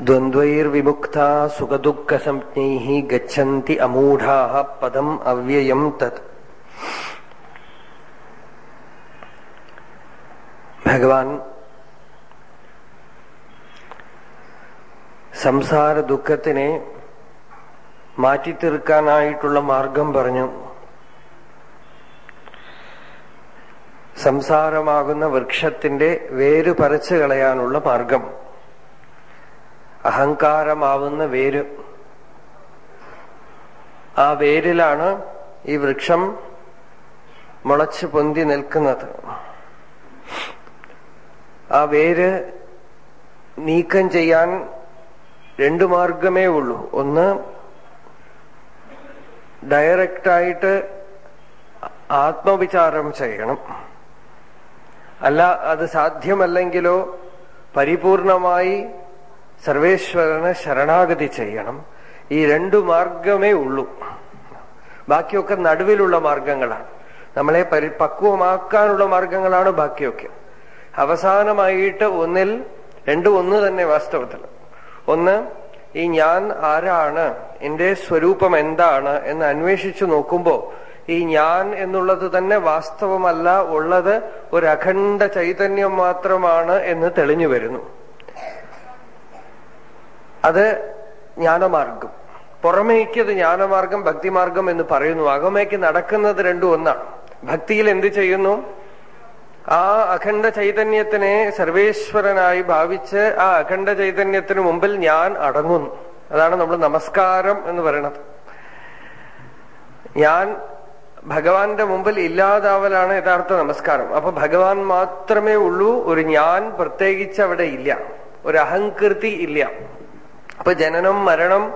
ദ്വന്ദ്വൈർവിമുക്താ സുഖദുഃഖസംജ്ഞൈ ഗി അമൂഢാ പദം അവ്യയം തത് ഭഗവാൻ സംസാര ദുഃഖത്തിനെ മാറ്റിത്തീർക്കാനായിട്ടുള്ള മാർഗം പറഞ്ഞു. സംസാരമാകുന്ന വൃക്ഷത്തിന്റെ വേര് പറിച്ചു കളയാനുള്ള മാർഗം. അഹങ്കാരമാവുന്ന വേര്. ആ വേരിലാണ് ഈ വൃക്ഷം മുളച്ചു പൊന്തി നിൽക്കുന്നത്. ആ വേര് നീക്കം ചെയ്യാൻ രണ്ടു മാർഗമേ ഉള്ളൂ. ഒന്ന് ഡയറക്റ്റായിട്ട് ആത്മവിചാരം ചെയ്യണം. അല്ല അത് സാധ്യമല്ലെങ്കിലോ പരിപൂർണമായി സർവേശ്വരന് ശരണാഗതി ചെയ്യണം. ഈ രണ്ടു മാർഗമേ ഉള്ളൂ. ബാക്കിയൊക്കെ നടുവിലുള്ള മാർഗങ്ങളാണ്. നമ്മളെ പരിപക്വമാക്കാനുള്ള മാർഗങ്ങളാണ് ബാക്കിയൊക്കെ. അവസാനമായിട്ട് ഒന്നിൽ രണ്ടും ഒന്ന് തന്നെ വാസ്തവത്തിൽ. ഒന്ന് ഈ ഞാൻ ആരാണ്? എന്റെ സ്വരൂപം എന്താണ്? എന്ന് അന്വേഷിച്ചു നോക്കുമ്പോ ഈ ഞാൻ എന്നുള്ളത് തന്നെ വാസ്തവമല്ല ഉള്ളത് ഒരു അഖണ്ഡ ചൈതന്യം മാത്രമാണ് എന്ന് തെളിഞ്ഞു വരുന്നു. അത് ജ്ഞാനമാർഗം. പുറമേക്ക് അത് ജ്ഞാനമാർഗം ഭക്തിമാർഗം എന്ന് പറയുന്നു. അകമേക്ക് നടക്കുന്നത് രണ്ടും ഒന്നാണ്. ഭക്തിയിൽ എന്ത് ചെയ്യുന്നു? ആ അഖണ്ഡ ചൈതന്യത്തിനെ സർവേശ്വരനായി ഭാവിച്ച് ആ അഖണ്ഡ ചൈതന്യത്തിന് മുമ്പിൽ ഞാൻ അടങ്ങുന്നു. അതാണ് നമ്മൾ നമസ്കാരം എന്ന് പറയണത്. ഞാൻ ഭഗവാന്റെ മുമ്പിൽ ഇല്ലാതാവലാണ് യഥാർത്ഥ നമസ്കാരം. അപ്പൊ ഭഗവാൻ മാത്രമേ ഉള്ളൂ ഒരു ഞാൻ പ്രത്യേകിച്ച് അവിടെ ഇല്ല. ഒരു അഹങ്കൃതി ഇല്ല. അപ്പൊ ജനനം മരണം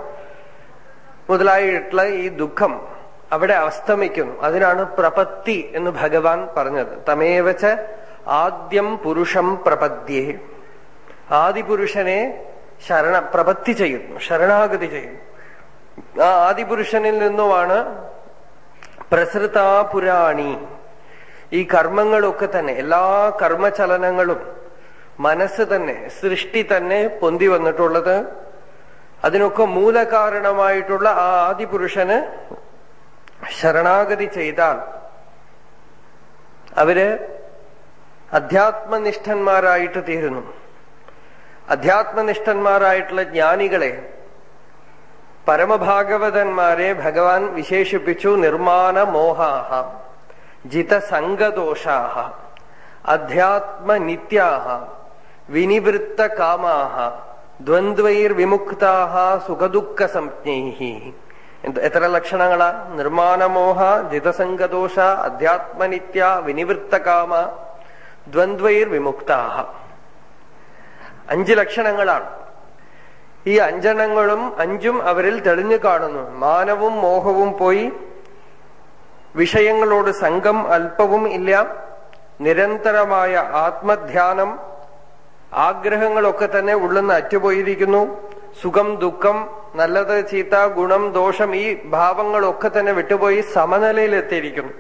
മുതലായിട്ടുള്ള ഈ ദുഃഖം അവിടെ അസ്തമിക്കുന്നു. അതിനാണ് പ്രപത്തി എന്ന് ഭഗവാൻ പറഞ്ഞത്. തമേവച്ച് ആദ്യം പുരുഷം പ്രപദ്യേ. ആദിപുരുഷനെ ശരണ പ്രപത്തി ചെയ്യുന്നു ശരണാഗതി ചെയ്യുന്നു. ആ ആദിപുരുഷനിൽ നിന്നുമാണ് പ്രസൃതാപുരാണി. ഈ കർമ്മങ്ങളൊക്കെ തന്നെ എല്ലാ കർമ്മചലനങ്ങളും മനസ്സ് തന്നെ സൃഷ്ടി തന്നെ പൊന്തി വന്നിട്ടുള്ളത് അതിനൊക്കെ മൂലകാരണമായിട്ടുള്ള ആ ആദിപുരുഷന് ശരണാഗതി ചെയ്താൽ അവർ അധ്യാത്മനിഷ്ഠന്മാരായിട്ട് തീരുന്നു. അധ്യാത്മനിഷ്ഠന്മാരായിട്ടുള്ള ജ്ഞാനികളെ പരമഭാഗവതന്മാരെ ഭഗവാൻ വിശേഷിപ്പിച്ചു നിർമാണ മോഹാഹ ജിതസംഗദോഷാഹ അധ്യാത്മനിത്യാഹ വിനിവൃത്ത കാമാഹ ദ്വന്ദ്വൈർവിമുക്താഹ സുഖദുഃഖ സംജ്ഞൈഹി എത്ര ലക്ഷണങ്ങളാ? നിർമാണമോഹ ജിതസംഗദോഷ അധ്യാത്മനിത്യ വിനിവൃത്തകാമ ദ്വന്ദ്വൈർ വിമുക്താഹ. അഞ്ച് ലക്ഷണങ്ങളാണ്. ഈ അഞ്ചെണ്ണങ്ങളും അഞ്ചും അവരിൽ തെളിഞ്ഞു കാണുന്നു. മാനവും മോഹവും പോയി. വിഷയങ്ങളോട് സംഘം അല്പവും ഇല്ല. നിരന്തരമായ ആത്മധ്യാനം ആഗ്രഹങ്ങളൊക്കെ തന്നെ ഉള്ളെന്ന് അറ്റുപോയിരിക്കുന്നു. സുഖം ദുഃഖം നല്ലത് ചീത്ത ഗുണം ദോഷം ഈ ഭാവങ്ങളൊക്കെ തന്നെ വിട്ടുപോയി സമനിലയിലെത്തിയിരിക്കുന്നു.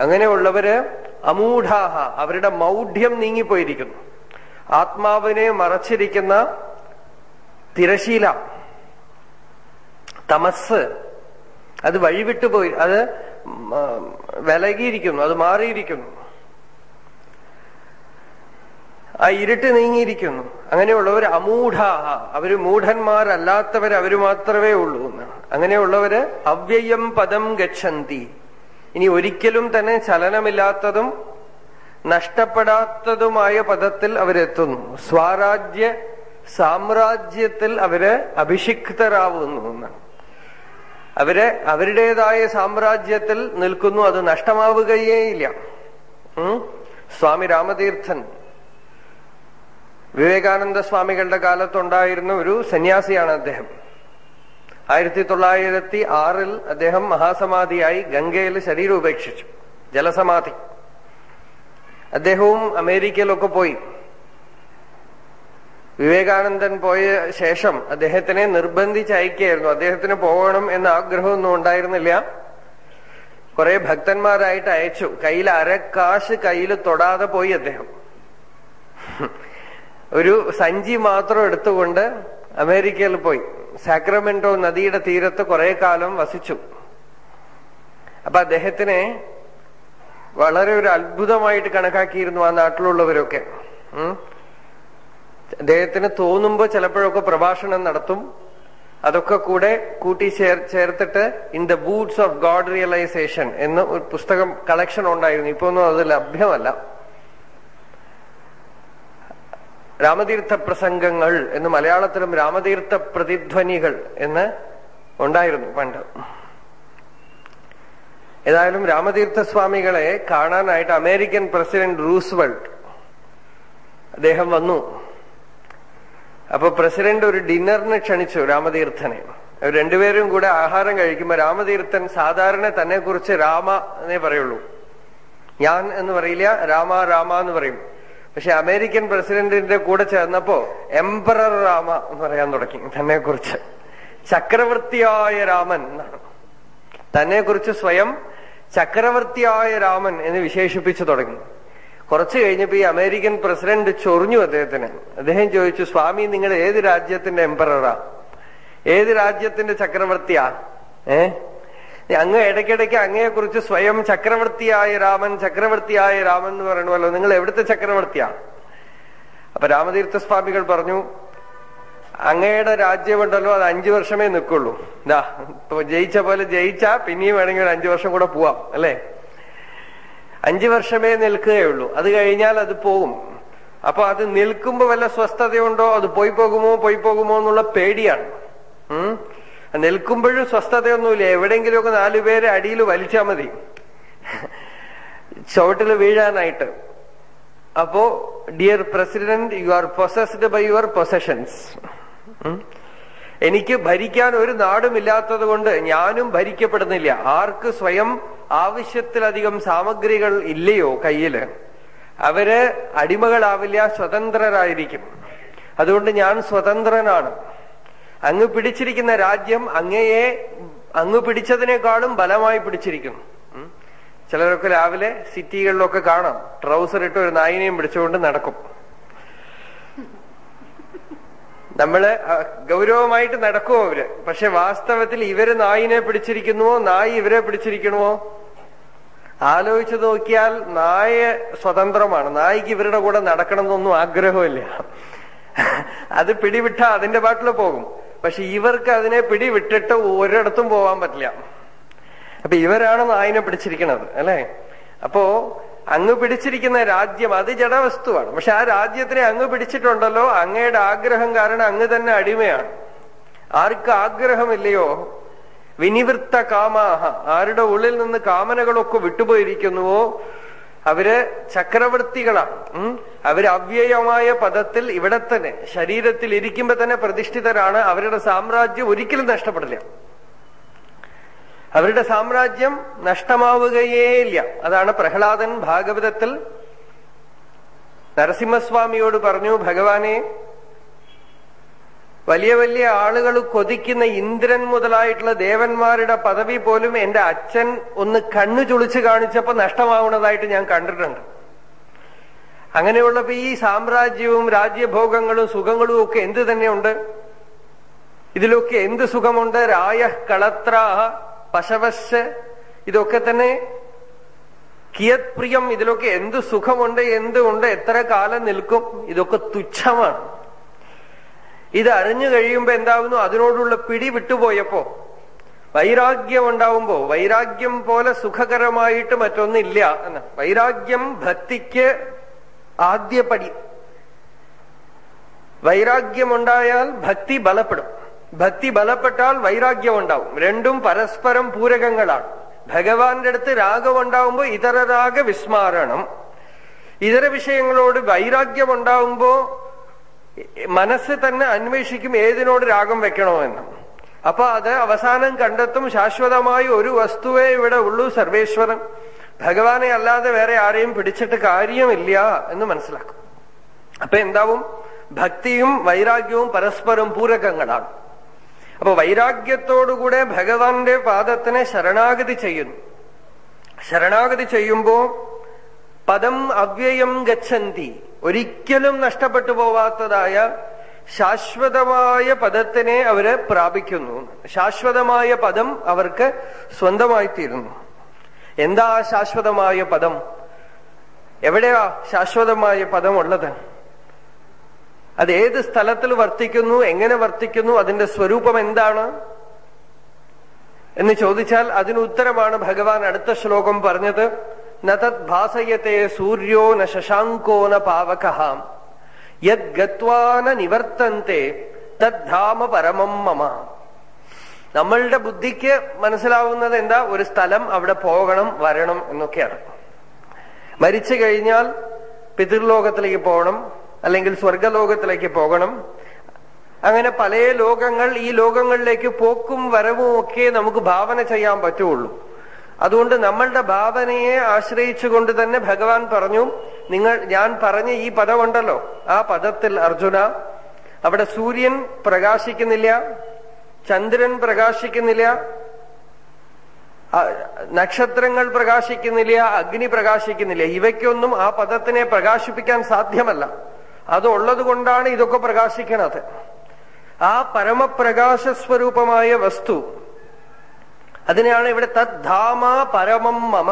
അങ്ങനെയുള്ളവര് അമൂഢാഹ അവരുടെ മൗഢ്യം നീങ്ങിപ്പോയിരിക്കുന്നു. ആത്മാവിനെ മറച്ചിരിക്കുന്ന തിരശീല തമസ് അത് വഴിവിട്ടുപോയി അത് വിലകിയിരിക്കുന്നു അത് മാറിയിരിക്കുന്നു. ആ ഇരുട്ട് നീങ്ങിയിരിക്കുന്നു. അങ്ങനെയുള്ളവർ അമൂഢാഹ അവർ മൂഢന്മാരല്ലാത്തവർ അവർ മാത്രമേ ഉള്ളൂ എന്നാണ് അങ്ങനെയുള്ളവര് അവ്യയം പദം ഗച്ഛന്തി. ഇനി ഒരിക്കലും തന്നെ ചലനമില്ലാത്തതും നഷ്ടപ്പെടാത്തതുമായ പദത്തിൽ അവരെത്തുന്നു. സ്വാരാജ്യ സാമ്രാജ്യത്തിൽ അവർ അഭിഷിക്തരാവുന്നു എന്നാണ് അവർ അവരുടേതായ സാമ്രാജ്യത്തിൽ നിൽക്കുന്നു. അത് നഷ്ടമാവുകയേയില്ല. സ്വാമി രാമതീർത്ഥൻ വിവേകാനന്ദ സ്വാമികളുടെ കാലത്തുണ്ടായിരുന്ന ഒരു സന്യാസിയാണ് അദ്ദേഹം. ആയിരത്തി തൊള്ളായിരത്തി ആറിൽ അദ്ദേഹം മഹാസമാധിയായി ഗംഗയിൽ ശരീരം ഉപേക്ഷിച്ചു ജലസമാധി. അദ്ദേഹവും അമേരിക്കയിലൊക്കെ പോയി. വിവേകാനന്ദൻ പോയ ശേഷം അദ്ദേഹത്തിനെ നിർബന്ധിച്ച് അയക്കുകയായിരുന്നു അദ്ദേഹത്തിന് പോകണം എന്ന ആഗ്രഹമൊന്നും ഉണ്ടായിരുന്നില്ല. കുറെ ഭക്തന്മാരായിട്ട് അയച്ചു. കയ്യിൽ അരക്കാശ് കയ്യിൽ തൊടാതെ പോയി അദ്ദേഹം. ഒരു സഞ്ചി മാത്രം എടുത്തുകൊണ്ട് അമേരിക്കയിൽ പോയി. സാക്രമെന്റോ നദിയുടെ തീരത്ത് കുറെ കാലം വസിച്ചു. അപ്പൊ അദ്ദേഹത്തിനെ വളരെ ഒരു അത്ഭുതമായിട്ട് കണക്കാക്കിയിരുന്നു ആ നാട്ടിലുള്ളവരൊക്കെ. അദ്ദേഹത്തിന് തോന്നുമ്പോ ചിലപ്പോഴൊക്കെ പ്രഭാഷണം നടത്തും. അതൊക്കെ കൂടെ കൂട്ടി ചേർ ചേർത്തിട്ട് in the woods of God realisation എന്ന് ഒരു പുസ്തകം കളക്ഷൻ ഉണ്ടായിരുന്നു. ഇപ്പൊ ഒന്നും അത് ലഭ്യമല്ല. രാമതീർത്ഥ പ്രസംഗങ്ങൾ എന്ന് മലയാളത്തിലും രാമതീർത്ഥ പ്രതിധ്വനികൾ എന്ന് ഉണ്ടായിരുന്നു പണ്ട്. ഏതായാലും രാമതീർത്ഥ സ്വാമികളെ കാണാനായിട്ട് അമേരിക്കൻ പ്രസിഡന്റ് റൂസ്വെൽറ്റ് അദ്ദേഹം വന്നു. അപ്പൊ പ്രസിഡന്റ് ഒരു ഡിന്നറിന് ക്ഷണിച്ചു രാമതീർത്ഥനെ. രണ്ടുപേരും കൂടെ ആഹാരം കഴിക്കുമ്പോ രാമതീർത്ഥൻ സാധാരണ തന്നെ കുറിച്ച് രാമ എന്നേ പറയുള്ളൂ. ഞാൻ എന്ന് പറയില്ല രാമ രാമ എന്ന് പറയും. പക്ഷെ അമേരിക്കൻ പ്രസിഡന്റിന്റെ കൂടെ ചേർന്നപ്പോ എംപറർ രാമ എന്ന് പറയാൻ തുടങ്ങി. തന്നെ കുറിച്ച് ചക്രവർത്തിയായ രാമൻ എന്നാണ്. തന്നെ കുറിച്ച് സ്വയം ചക്രവർത്തിയായ രാമൻ എന്ന് വിശേഷിപ്പിച്ചു തുടങ്ങി. കുറച്ചു കഴിഞ്ഞപ്പോ ഈ അമേരിക്കൻ പ്രസിഡന്റ് ചൊറിഞ്ഞു അദ്ദേഹത്തിന്. അദ്ദേഹം ചോദിച്ചു സ്വാമി നിങ്ങൾ ഏത് രാജ്യത്തിന്റെ എംപററാ? ഏത് രാജ്യത്തിന്റെ ചക്രവർത്തിയാ? ഏ? അങ്ങ് ഇടയ്ക്കിടയ്ക്ക് അങ്ങയെ കുറിച്ച് സ്വയം ചക്രവർത്തിയായ രാമൻ ചക്രവർത്തിയായ രാമൻ എന്ന് പറയണമല്ലോ. നിങ്ങൾ എവിടുത്തെ ചക്രവർത്തിയാ? അപ്പൊ രാമതീർത്ഥ സ്വാമികൾ പറഞ്ഞു അങ്ങയുടെ രാജ്യമുണ്ടല്ലോ അത് അഞ്ചു വർഷമേ നിൽക്കുള്ളൂ. ഇതാ ഇപ്പൊ ജയിച്ച പോലെ ജയിച്ചാ പിന്നെയും വേണമെങ്കിൽ ഒരു അഞ്ചു വർഷം കൂടെ പോവാം അല്ലെ? അഞ്ചു വർഷമേ നിൽക്കുകയുള്ളൂ അത് കഴിഞ്ഞാൽ അത് പോകും അപ്പൊ അത് നിൽക്കുമ്പോ വല്ല സ്വസ്ഥതയുണ്ടോ? അത് പോയി പോകുമോ? പോയി പോകുമോ എന്നുള്ള പേടിയാണ്. നിൽക്കുമ്പോഴും സ്വസ്ഥതയൊന്നുമില്ല. എവിടെയെങ്കിലുമൊക്കെ നാലുപേരെ അടിയിൽ വലിച്ചാൽ മതി. ചുവട്ടിൽ വീഴാനായിട്ട്. അപ്പോ dear president you are possessed by your possessions എനിക്ക് ഭരിക്കാൻ ഒരു നാടുമില്ലാത്തത് കൊണ്ട് ഞാനും ഭരിക്കപ്പെടുന്നില്ല. ആർക്ക് സ്വയം ആവശ്യത്തിലധികം സാമഗ്രികൾ ഇല്ലയോ കയ്യിൽ? അവർ അടിമകളാവില്ല സ്വതന്ത്രരായിരിക്കും. അതുകൊണ്ട് ഞാൻ സ്വതന്ത്രനാണ്. അങ്ങ് പിടിച്ചിരിക്കുന്ന രാജ്യം അങ്ങയെ അങ്ങ് പിടിച്ചതിനേക്കാളും ബലമായി പിടിച്ചിരിക്കുന്നു. ചിലരൊക്കെ രാവിലെ സിറ്റികളിലൊക്കെ കാണാം. ട്രൗസർ ഇട്ട് ഒരു നായിനെയും പിടിച്ചുകൊണ്ട് നടക്കും. നമ്മൾ ഗൗരവമായിട്ട് നടക്കും അവർ? പക്ഷെ വാസ്തവത്തിൽ ഇവർ നായിനെ പിടിച്ചിരിക്കുന്നുവോ? നായി ഇവരെ പിടിച്ചിരിക്കണമോ? ആലോചിച്ചു നോക്കിയാൽ നായ സ്വതന്ത്രമാണ്. നായിക്ക് ഇവരുടെ കൂടെ നടക്കണം എന്നൊന്നും ആഗ്രഹമില്ല. അത് പിടിവിട്ടാ അതിന്റെ പാട്ടിൽ പോകും. പക്ഷെ ഇവർക്ക് അതിനെ പിടിവിട്ടിട്ട് ഒരിടത്തും പോവാൻ പറ്റില്ല. അപ്പൊ ഇവരാണ് നായിനെ പിടിച്ചിരിക്കുന്നത് അല്ലെ? അപ്പോ അങ്ങ് പിടിച്ചിരിക്കുന്ന രാജ്യം അത് ജഡവസ്തുവാണ് പക്ഷെ ആ രാജ്യത്തിനെ അങ്ങ് പിടിച്ചിട്ടുണ്ടല്ലോ അങ്ങയുടെ ആഗ്രഹം കാരണം അങ്ങ് തന്നെ അടിമയാണ്. ആർക്ക് ആഗ്രഹമില്ലയോ? വിനിവൃത്ത കാമാഹ. ആരുടെ ഉള്ളിൽ നിന്ന് കാമനകളൊക്കെ വിട്ടുപോയിരിക്കുന്നുവോ? അവർ ചക്രവർത്തികളാണ് ഉം. അവർ അവ്യയമായ പദത്തിൽ ഇവിടെ തന്നെ ശരീരത്തിൽ ഇരിക്കുമ്പോ തന്നെ പ്രതിഷ്ഠിതരാണ്. അവരുടെ സാമ്രാജ്യം ഒരിക്കലും നഷ്ടപ്പെടില്ല. അവരുടെ സാമ്രാജ്യം നഷ്ടമാവുകയേയില്ല. അതാണ് പ്രഹ്ലാദൻ ഭാഗവതത്തിൽ നരസിംഹസ്വാമിയോട് പറഞ്ഞു ഭഗവാനെ വലിയ വലിയ ആളുകൾ കൊതിക്കുന്ന ഇന്ദ്രൻ മുതലായിട്ടുള്ള ദേവന്മാരുടെ പദവി പോലും എന്റെ അച്ഛൻ ഒന്ന് കണ്ണു ചുളിച്ച് കാണിച്ചപ്പോ നഷ്ടമാവുന്നതായിട്ട് ഞാൻ കണ്ടിട്ടുണ്ട്. അങ്ങനെയുള്ളപ്പോ ഈ സാമ്രാജ്യവും രാജ്യഭോഗങ്ങളും സുഖങ്ങളും ഒക്കെ എന്ത് തന്നെയുണ്ട്? ഇതിലൊക്കെ എന്ത് സുഖമുണ്ട്? രായ കളത്ര പശവശ് ഇതൊക്കെ തന്നെ കിയത് പ്രിയം ഇതിലൊക്കെ എന്ത് സുഖമുണ്ട് എന്തുണ്ട് എത്ര കാലം നിൽക്കും? ഇതൊക്കെ തുച്ഛമാണ്. ഇത് അറിഞ്ഞു കഴിയുമ്പോ എന്താവുന്നു? അതിനോടുള്ള പിടി വിട്ടുപോയപ്പോ വൈരാഗ്യം ഉണ്ടാവുമ്പോ വൈരാഗ്യം പോലെ സുഖകരമായിട്ട് മറ്റൊന്നില്ല എന്ന. വൈരാഗ്യം ഭക്തിക്ക് ആദ്യ പടി വൈരാഗ്യമുണ്ടായാൽ ഭക്തി ബലപ്പെടും. ഭക്തി ബലപ്പെട്ടാൽ വൈരാഗ്യം ഉണ്ടാവും രണ്ടും പരസ്പരം പൂരകങ്ങളാണ്. ഭഗവാന്റെ അടുത്ത് രാഗം ഉണ്ടാവുമ്പോ ഇതര രാഗ വിസ്മാരണം. ഇതര വിഷയങ്ങളോട് വൈരാഗ്യം ഉണ്ടാവുമ്പോ മനസ്സ് തന്നെ അന്വേഷിക്കും ഏതിനോട് രാഗം വെക്കണമെന്ന്. അപ്പൊ അത് അവസാനം കണ്ടെത്തും ശാശ്വതമായി ഒരു വസ്തുവേ ഇവിടെ ഉള്ളൂ സർവേശ്വരൻ. ഭഗവാനെ അല്ലാതെ വേറെ ആരെയും പിടിച്ചിട്ട് കാര്യമില്ല എന്ന് മനസ്സിലാക്കും. അപ്പൊ എന്താവും? ഭക്തിയും വൈരാഗ്യവും പരസ്പരം പൂരകങ്ങളാണ്. അപ്പൊ വൈരാഗ്യത്തോടുകൂടെ ഭഗവാന്റെ പാദത്തിനെ ശരണാഗതി ചെയ്യുന്നു. ശരണാഗതി ചെയ്യുമ്പോ പദം അവ്യയം ഗച്ഛന്തി. ഒരിക്കലും നഷ്ടപ്പെട്ടു പോവാത്തതായ ശാശ്വതമായ പദത്തിനെ അവർ പ്രാപിക്കുന്നു. ശാശ്വതമായ പദം അവർക്ക് സ്വന്തമായിത്തീരുന്നു. എന്താ ശാശ്വതമായ പദം? എവിടെയാ ശാശ്വതമായ പദം ഉള്ളത് അത് ഏത് സ്ഥലത്തിൽ വർത്തിക്കുന്നു എങ്ങനെ വർത്തിക്കുന്നു അതിന്റെ സ്വരൂപം എന്താണ്? എന്ന് ചോദിച്ചാൽ അതിന് ഉത്തരമാണ് ഭഗവാൻ അടുത്ത ശ്ലോകം പറഞ്ഞത് നതത് ഭാസയത്തെ സൂര്യോ ന ശശാങ്കോ ന പാവകഹാം യത് ഗത്വാന നിവർത്തന്തെ തദ്ധാമ പരമം മമ. നമ്മളുടെ ബുദ്ധിക്ക് മനസ്സിലാവുന്നത് എന്താ? ഒരു സ്ഥലം അവിടെ പോകണം വരണം എന്നൊക്കെയാണ്. മരിച്ചു കഴിഞ്ഞാൽ പിതൃലോകത്തിലേക്ക് പോകണം അല്ലെങ്കിൽ സ്വർഗലോകത്തിലേക്ക് പോകണം. അങ്ങനെ പല ലോകങ്ങൾ ഈ ലോകങ്ങളിലേക്ക് പോക്കും വരവും ഒക്കെ നമുക്ക് ഭാവന ചെയ്യാൻ പറ്റുള്ളൂ. അതുകൊണ്ട് നമ്മളുടെ ഭാവനയെ ആശ്രയിച്ചുകൊണ്ട് തന്നെ ഭഗവാൻ പറഞ്ഞു നിങ്ങൾ ഞാൻ പറഞ്ഞ ഈ പദമുണ്ടല്ലോ. ആ പദത്തിൽ അർജുന അവിടെ സൂര്യൻ പ്രകാശിക്കുന്നില്ല ചന്ദ്രൻ പ്രകാശിക്കുന്നില്ല നക്ഷത്രങ്ങൾ പ്രകാശിക്കുന്നില്ല അഗ്നി പ്രകാശിക്കുന്നില്ല. ഇവയ്ക്കൊന്നും ആ പദത്തിനെ പ്രകാശിപ്പിക്കാൻ സാധ്യമല്ല. അത് ഉള്ളത് കൊണ്ടാണ് ഇതൊക്കെ പ്രകാശിക്കണത്. ആ പരമപ്രകാശ സ്വരൂപമായ വസ്തു അതിനെയാണ് ഇവിടെ തദ്ധാമ പരമം മമ.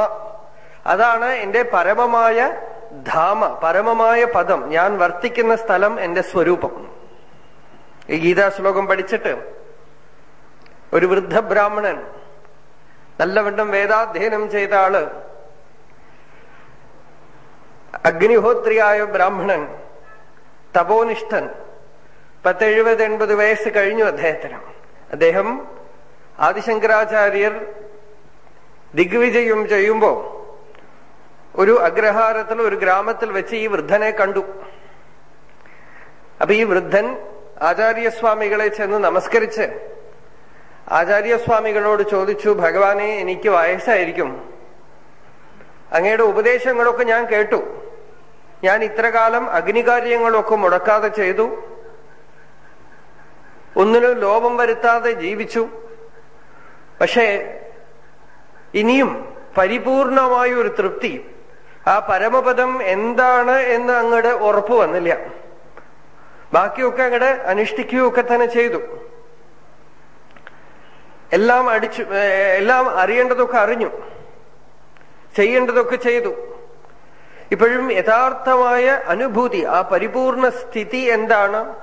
അതാണ് എന്റെ പരമമായ ധാമ പരമമായ പദം. ഞാൻ വർത്തിക്കുന്ന സ്ഥലം എന്റെ സ്വരൂപം. ഈ ഗീതാ ശ്ലോകം പഠിച്ചിട്ട് ഒരു വൃദ്ധ ബ്രാഹ്മണൻ നല്ലവണ്ണം വേദാധ്യയനം ചെയ്ത ആൾ അഗ്നിഹോത്രിയായ ബ്രാഹ്മണൻ തപോനിഷ്ഠൻ പത്തെഴുപത് എൺപത് വയസ്സ് കഴിഞ്ഞു അദ്ദേഹത്തിന്. അദ്ദേഹം ആദിശങ്കരാചാര്യർ ദിഗ്വിജയം ചെയ്യുമ്പോ ഒരു അഗ്രഹാരത്തിൽ ഒരു ഗ്രാമത്തിൽ വെച്ച് ഈ വൃദ്ധനെ കണ്ടു. അപ്പൊ ഈ വൃദ്ധൻ ആചാര്യസ്വാമികളെ ചെന്ന് നമസ്കരിച്ച് ആചാര്യസ്വാമികളോട് ചോദിച്ചു ഭഗവാനെ എനിക്ക് വയസ്സായിരിക്കും. അങ്ങയുടെ ഉപദേശങ്ങളൊക്കെ ഞാൻ കേട്ടു. ഞാൻ ഇത്ര കാലം അഗ്നികാര്യങ്ങളൊക്കെ മുടക്കാതെ ചെയ്തു. ഒന്നിനും ലോപം വരുത്താതെ ജീവിച്ചു. പക്ഷേ ഇനിയും പരിപൂർണമായ ഒരു തൃപ്തി. ആ പരമപദം എന്താണ് എന്ന് അങ്ങോട്ട് ഉറപ്പ് വന്നില്ല. ബാക്കിയൊക്കെ അങ്ങോട്ട് അനുഷ്ഠിക്കുകയൊക്കെ തന്നെ ചെയ്തു. എല്ലാം അടിച്ചു എല്ലാം അറിയേണ്ടതൊക്കെ അറിഞ്ഞു. ചെയ്യേണ്ടതൊക്കെ ചെയ്തു. ഇപ്പോഴും യഥാർത്ഥമായ അനുഭൂതി ആ പരിപൂർണ സ്ഥിതി എന്താണ്?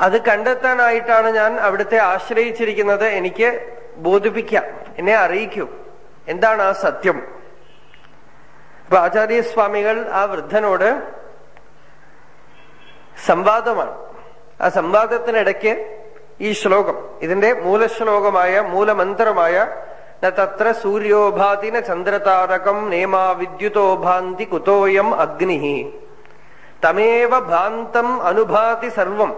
അത് കണ്ടെത്താനായിട്ടാണ് ഞാൻ അവിടുത്തെ ആശ്രയിച്ചിരിക്കുന്നത്. എനിക്ക് ബോധിപ്പിക്കാം. എന്നെ അറിയിക്കൂ. എന്താണ് ആ സത്യം? അപ്പൊ ആചാര്യസ്വാമികൾ ആ വൃദ്ധനോട് സംവാദമാണ്. ആ സംവാദത്തിനിടയ്ക്ക് ഈ ശ്ലോകം ഇതിന്റെ മൂലശ്ലോകമായ മൂലമന്ത്രമായ തത്ര സൂര്യോഭാതിന ചന്ദ്രതാരകം നേമാ വിദ്യുതോ ഭാന്തി കുതോയം അഗ്നി. തമേവ ഭാന്തം അനുഭാതി സർവം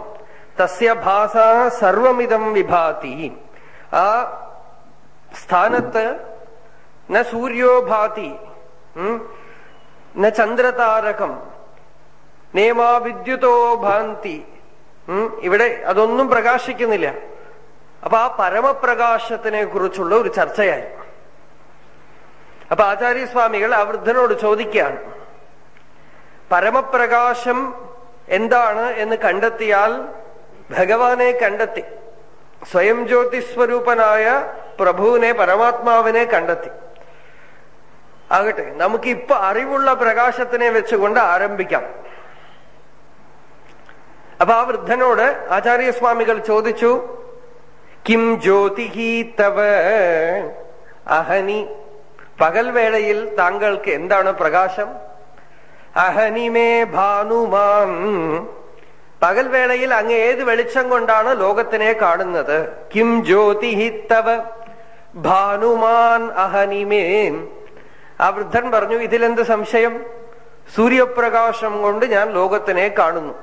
തസ്യ ഭാസ സർവമിതം വിഭാതി. ആ സ്ഥാനത്ത് ന സൂര്യോഭാതി ന ചന്ദ്രതാരകം നേമാ വിദ്യുതോ ഭാന്തി ഇവിടെ അതൊന്നും പ്രകാശിക്കുന്നില്ല. അപ്പൊ ആ പരമപ്രകാശത്തിനെ കുറിച്ചുള്ള ഒരു ചർച്ചയായി. അപ്പൊ ആചാര്യസ്വാമികൾ ആ വൃദ്ധനോട് ചോദിക്കുകയാണ്. പരമപ്രകാശം എന്താണ് എന്ന് കണ്ടെത്തിയാൽ ഭഗവാനെ കണ്ടെത്തി. സ്വയം ജ്യോതിസ്വരൂപനായ പ്രഭുവിനെ പരമാത്മാവിനെ കണ്ടെത്തി. ആകട്ടെ നമുക്ക് ഇപ്പൊ അറിവുള്ള പ്രകാശത്തിനെ വെച്ചുകൊണ്ട് ആരംഭിക്കാം. അപ്പൊ ആ വൃദ്ധനോട് ആചാര്യസ്വാമികൾ ചോദിച്ചു കിം ജ്യോതിഹി തവ? അഹനി പകൽവേളയിൽ താങ്കൾക്ക് എന്താണ് പ്രകാശം? അഹനിമേ ഭാനുമാൻ പകൽവേളയിൽ അങ്ങ് ഏത് വെളിച്ചം കൊണ്ടാണ് ലോകത്തിനെ കാണുന്നത്? കിം ജ്യോതിഹി തവ? ഭാനുമാൻ അഹനിമേൻ ആ വൃദ്ധൻ പറഞ്ഞു ഇതിലെന്ത് സംശയം? സൂര്യപ്രകാശം കൊണ്ട് ഞാൻ ലോകത്തിനെ കാണുന്നു.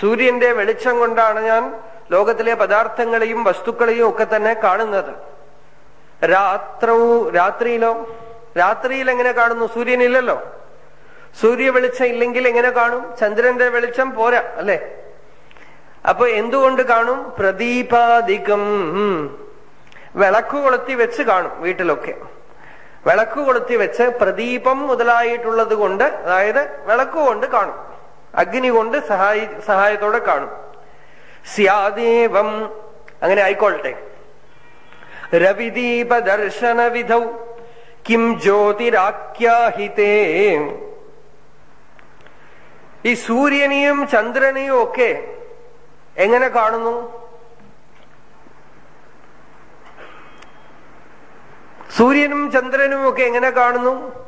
സൂര്യന്റെ വെളിച്ചം കൊണ്ടാണ് ഞാൻ ലോകത്തിലെ പദാർത്ഥങ്ങളെയും വസ്തുക്കളെയും ഒക്കെ തന്നെ കാണുന്നത്. രാത്രവും രാത്രിയിലോ? രാത്രിയിൽ എങ്ങനെ കാണുന്നു? സൂര്യനില്ലല്ലോ. സൂര്യ വെളിച്ചം ഇല്ലെങ്കിൽ എങ്ങനെ കാണും? ചന്ദ്രന്റെ വെളിച്ചം പോരാ അല്ലെ? അപ്പൊ എന്തുകൊണ്ട് കാണും? പ്രദീപാധികം വിളക്ക് കൊളുത്തി വെച്ച് കാണും വീട്ടിലൊക്കെ. വിളക്ക് കൊളുത്തി വെച്ച് പ്രദീപം മുതലായിട്ടുള്ളത് കൊണ്ട് അതായത് വിളക്ക് കൊണ്ട് കാണും. അഗ്നി കൊണ്ട് സഹായി സഹായത്തോടെ കാണും. സ്യാദേവം അങ്ങനെ ആയിക്കോളട്ടെ രവിദീപ ദർശന വിധൗ കിം ജ്യോതിരാഖ്യാഹിതേ. ഈ സൂര്യനെയും ചന്ദ്രനെയും ഒക്കെ എങ്ങനെ കാണുന്നു? സൂര്യനും ചന്ദ്രനും ഒക്കെ എങ്ങനെ കാണുന്നു?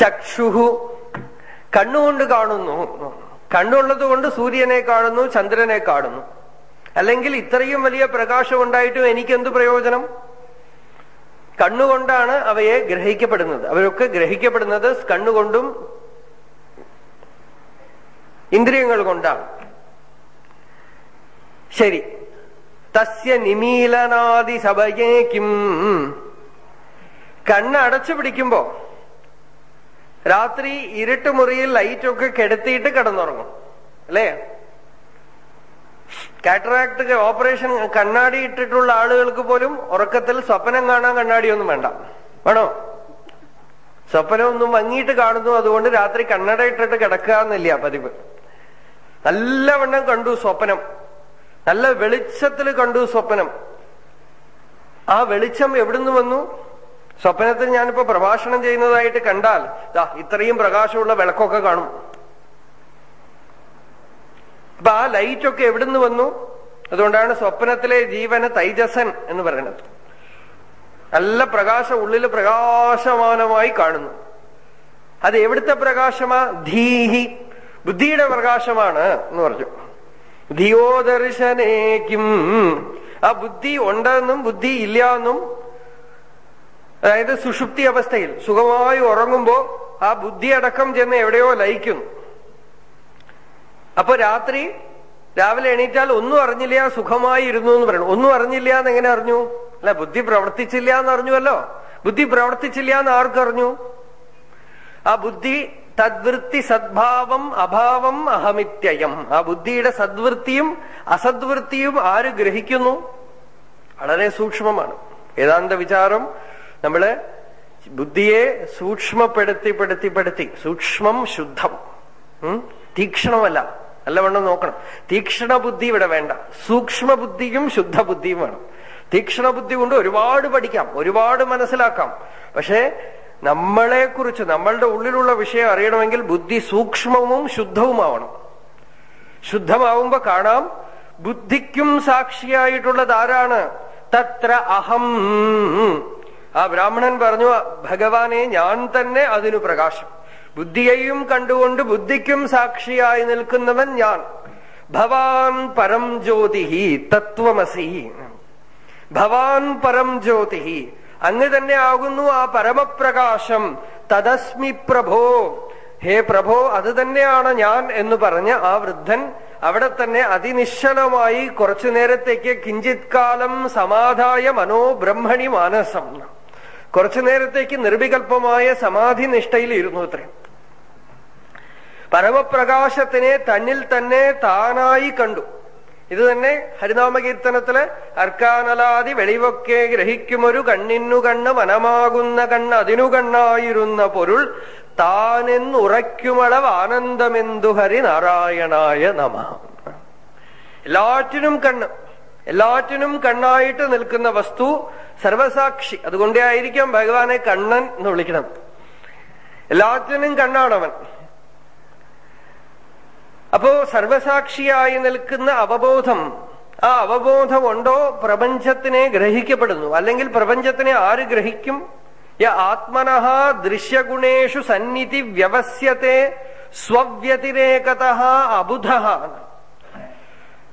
ചക്ഷുഹു. കണ്ണുകൊണ്ട് കാണുന്നു. കണ്ണുള്ളത് കൊണ്ട് സൂര്യനെ കാണുന്നു ചന്ദ്രനെ കാണുന്നു. അല്ലെങ്കിൽ ഇത്രയും വലിയ പ്രകാശം ഉണ്ടായിട്ടും എനിക്കെന്ത് പ്രയോജനം? കണ്ണുകൊണ്ടാണ് അവയെ ഗ്രഹിക്കപ്പെടുന്നത്. അവരൊക്കെ ഗ്രഹിക്കപ്പെടുന്നത് കണ്ണുകൊണ്ടും ഇന്ദ്രിയങ്ങൾ കൊണ്ടാണ്. ശരി. തസ്യ നിമീലനാദി സഭയേക്കും കണ്ണ് അടച്ചു പിടിക്കുമ്പോ രാത്രി ഇരുട്ട് മുറിയിൽ ലൈറ്റൊക്കെ കെടുത്തിയിട്ട് കിടന്നുറങ്ങും. അല്ലേ? കാറ്ററാക്ട് ഓപ്പറേഷൻ കണ്ണാടി ഇട്ടിട്ടുള്ള ആളുകൾക്ക് പോലും ഉറക്കത്തിൽ സ്വപ്നം കാണാൻ കണ്ണാടിയൊന്നും വേണ്ട. വേണോ? സ്വപ്നമൊന്നും മങ്ങിയിട്ട് കാണുന്നു അതുകൊണ്ട് രാത്രി കണ്ണട ഇട്ടിട്ട് കിടക്കുക എന്നില്ല പതിവ്. നല്ലവണ്ണം കണ്ടു സ്വപ്നം. നല്ല വെളിച്ചത്തിൽ കണ്ടു സ്വപ്നം. ആ വെളിച്ചം എവിടുന്ന് വന്നു? സ്വപ്നത്തിൽ ഞാനിപ്പോ പ്രഭാഷണം ചെയ്യുന്നതായിട്ട് കണ്ടാൽ ദാ ഇത്രയും പ്രകാശമുള്ള വിളക്കൊക്കെ കാണും. അപ്പൊ ആ ലൈറ്റൊക്കെ എവിടുന്ന് വന്നു? അതുകൊണ്ടാണ് സ്വപ്നത്തിലെ ജീവന് തൈജസൻ എന്ന് പറയുന്നത്. നല്ല പ്രകാശം ഉള്ളിൽ പ്രകാശമാനമായി കാണുന്നു. അത് എവിടുത്തെ പ്രകാശമാ? ധീഹി. ബുദ്ധിയുടെ പ്രകാശമാണ് എന്ന് പറഞ്ഞു. ധിയോദർശനേക്കും. ആ ബുദ്ധി ഉണ്ടെന്നും ബുദ്ധി ഇല്ല എന്നും അതായത് സുഷുപ്തി അവസ്ഥയിൽ സുഖമായി ഉറങ്ങുമ്പോ ആ ബുദ്ധി അടക്കം ചെന്ന് എവിടെയോ ലയിക്കുന്നു. അപ്പൊ രാത്രി രാവിലെ എണീറ്റാൽ ഒന്നും അറിഞ്ഞില്ല സുഖമായി ഇരുന്നു എന്ന് പറയണം ഒന്നും അറിഞ്ഞില്ല എന്ന് എങ്ങനെ അറിഞ്ഞു? അല്ല ബുദ്ധി പ്രവർത്തിച്ചില്ല എന്ന് അറിഞ്ഞുവല്ലോ. ബുദ്ധി പ്രവർത്തിച്ചില്ല എന്ന് ആർക്കറിഞ്ഞു ആ ബുദ്ധി തദ്വൃത്തി സദ്ഭാവം അഭാവം അഹമിത്യയം. ആ ബുദ്ധിയുടെ സദ്വൃത്തിയും അസദ്വൃത്തിയും ആര് ഗ്രഹിക്കുന്നു? വളരെ സൂക്ഷ്മമാണ്. വേദാന്ത വിചാരം നമ്മൾ ബുദ്ധിയെ സൂക്ഷ്മപ്പെടുത്തി പെടുത്തി പെടുത്തി. സൂക്ഷ്മം ശുദ്ധം. തീക്ഷണമല്ല. നല്ലവണ്ണം നോക്കണം. തീക്ഷണ ബുദ്ധി ഇവിടെ വേണ്ട. സൂക്ഷ്മ ബുദ്ധിയും ശുദ്ധ ബുദ്ധിയും വേണം. തീക്ഷണ ബുദ്ധി കൊണ്ട് ഒരുപാട് പഠിക്കാം. ഒരുപാട് മനസ്സിലാക്കാം. പക്ഷേ നമ്മളെ കുറിച്ച് നമ്മളുടെ ഉള്ളിലുള്ള വിഷയം അറിയണമെങ്കിൽ ബുദ്ധി സൂക്ഷ്മവും ശുദ്ധവുമാവണം. ശുദ്ധമാവുമ്പോ കാണാം ബുദ്ധിക്കും സാക്ഷിയായിട്ടുള്ളത് ആരാണ്? തത്ര അഹം. ആ ബ്രാഹ്മണൻ പറഞ്ഞു ഭഗവാനെ ഞാൻ തന്നെ അതിനു പ്രകാശം. ബുദ്ധിയെയും കണ്ടുകൊണ്ട് ബുദ്ധിക്കും സാക്ഷിയായി നിൽക്കുന്നവൻ ഞാൻ. ഭവാൻ പരം ജ്യോതിഹി തത്വമസി. ഭവാൻ പരം ജ്യോതിഹി അങ്ങ് തന്നെ ആകുന്നു ആ പരമപ്രകാശം. തദസ്മി പ്രഭോ. ഹേ പ്രഭോ അത് തന്നെയാണ് ഞാൻ എന്ന് പറഞ്ഞ് ആ വൃദ്ധൻ അവിടെ തന്നെ അതിനിശ്ചലമായി കുറച്ചു നേരത്തേക്ക് കിഞ്ചിത് കാലം സമാധായ മനോബ്രഹ്മണി മാനസം. കുറച്ചു നേരത്തേക്ക് നിർവികൽപമായ സമാധി നിഷ്ഠയിൽ ഇരുന്നു അത്രയും പരമപ്രകാശത്തിനെ തന്നിൽ തന്നെ താനായി കണ്ടു. ഇത് തന്നെ ഹരിനാമകീർത്തനത്തിൽ അർക്കാനലാതി വെളിവൊക്കെ ഗ്രഹിക്കുമൊരു കണ്ണിനു കണ്ണ് മനമാകുന്ന കണ്ണ് അതിനു കണ്ണായിരുന്ന പൊരുൾ താനെന്നുറയ്ക്കുമളവ് ആനന്ദമെന്തു ഹരി നാരായണായ നമ. എല്ലാറ്റിനും കണ്ണ്. എല്ലാറ്റിനും കണ്ണായിട്ട് നിൽക്കുന്ന വസ്തു സർവസാക്ഷി. അതുകൊണ്ടേ ആയിരിക്കാം ഭഗവാനെ കണ്ണൻ എന്ന് വിളിക്കണം. എല്ലാറ്റിനും കണ്ണാണവൻ. അപ്പോ സർവസാക്ഷിയായി നിൽക്കുന്ന അവബോധം ആ അവബോധം ഉണ്ടോ പ്രപഞ്ചത്തിനെ ഗ്രഹിക്കപ്പെടുന്നു. അല്ലെങ്കിൽ പ്രപഞ്ചത്തിനെ ആര് ഗ്രഹിക്കും? യ ആത്മനഹ ദൃശ്യഗുണേഷു സന്നിധി വ്യവസ്യത്തെ സ്വവ്യതിരേകത അബുധ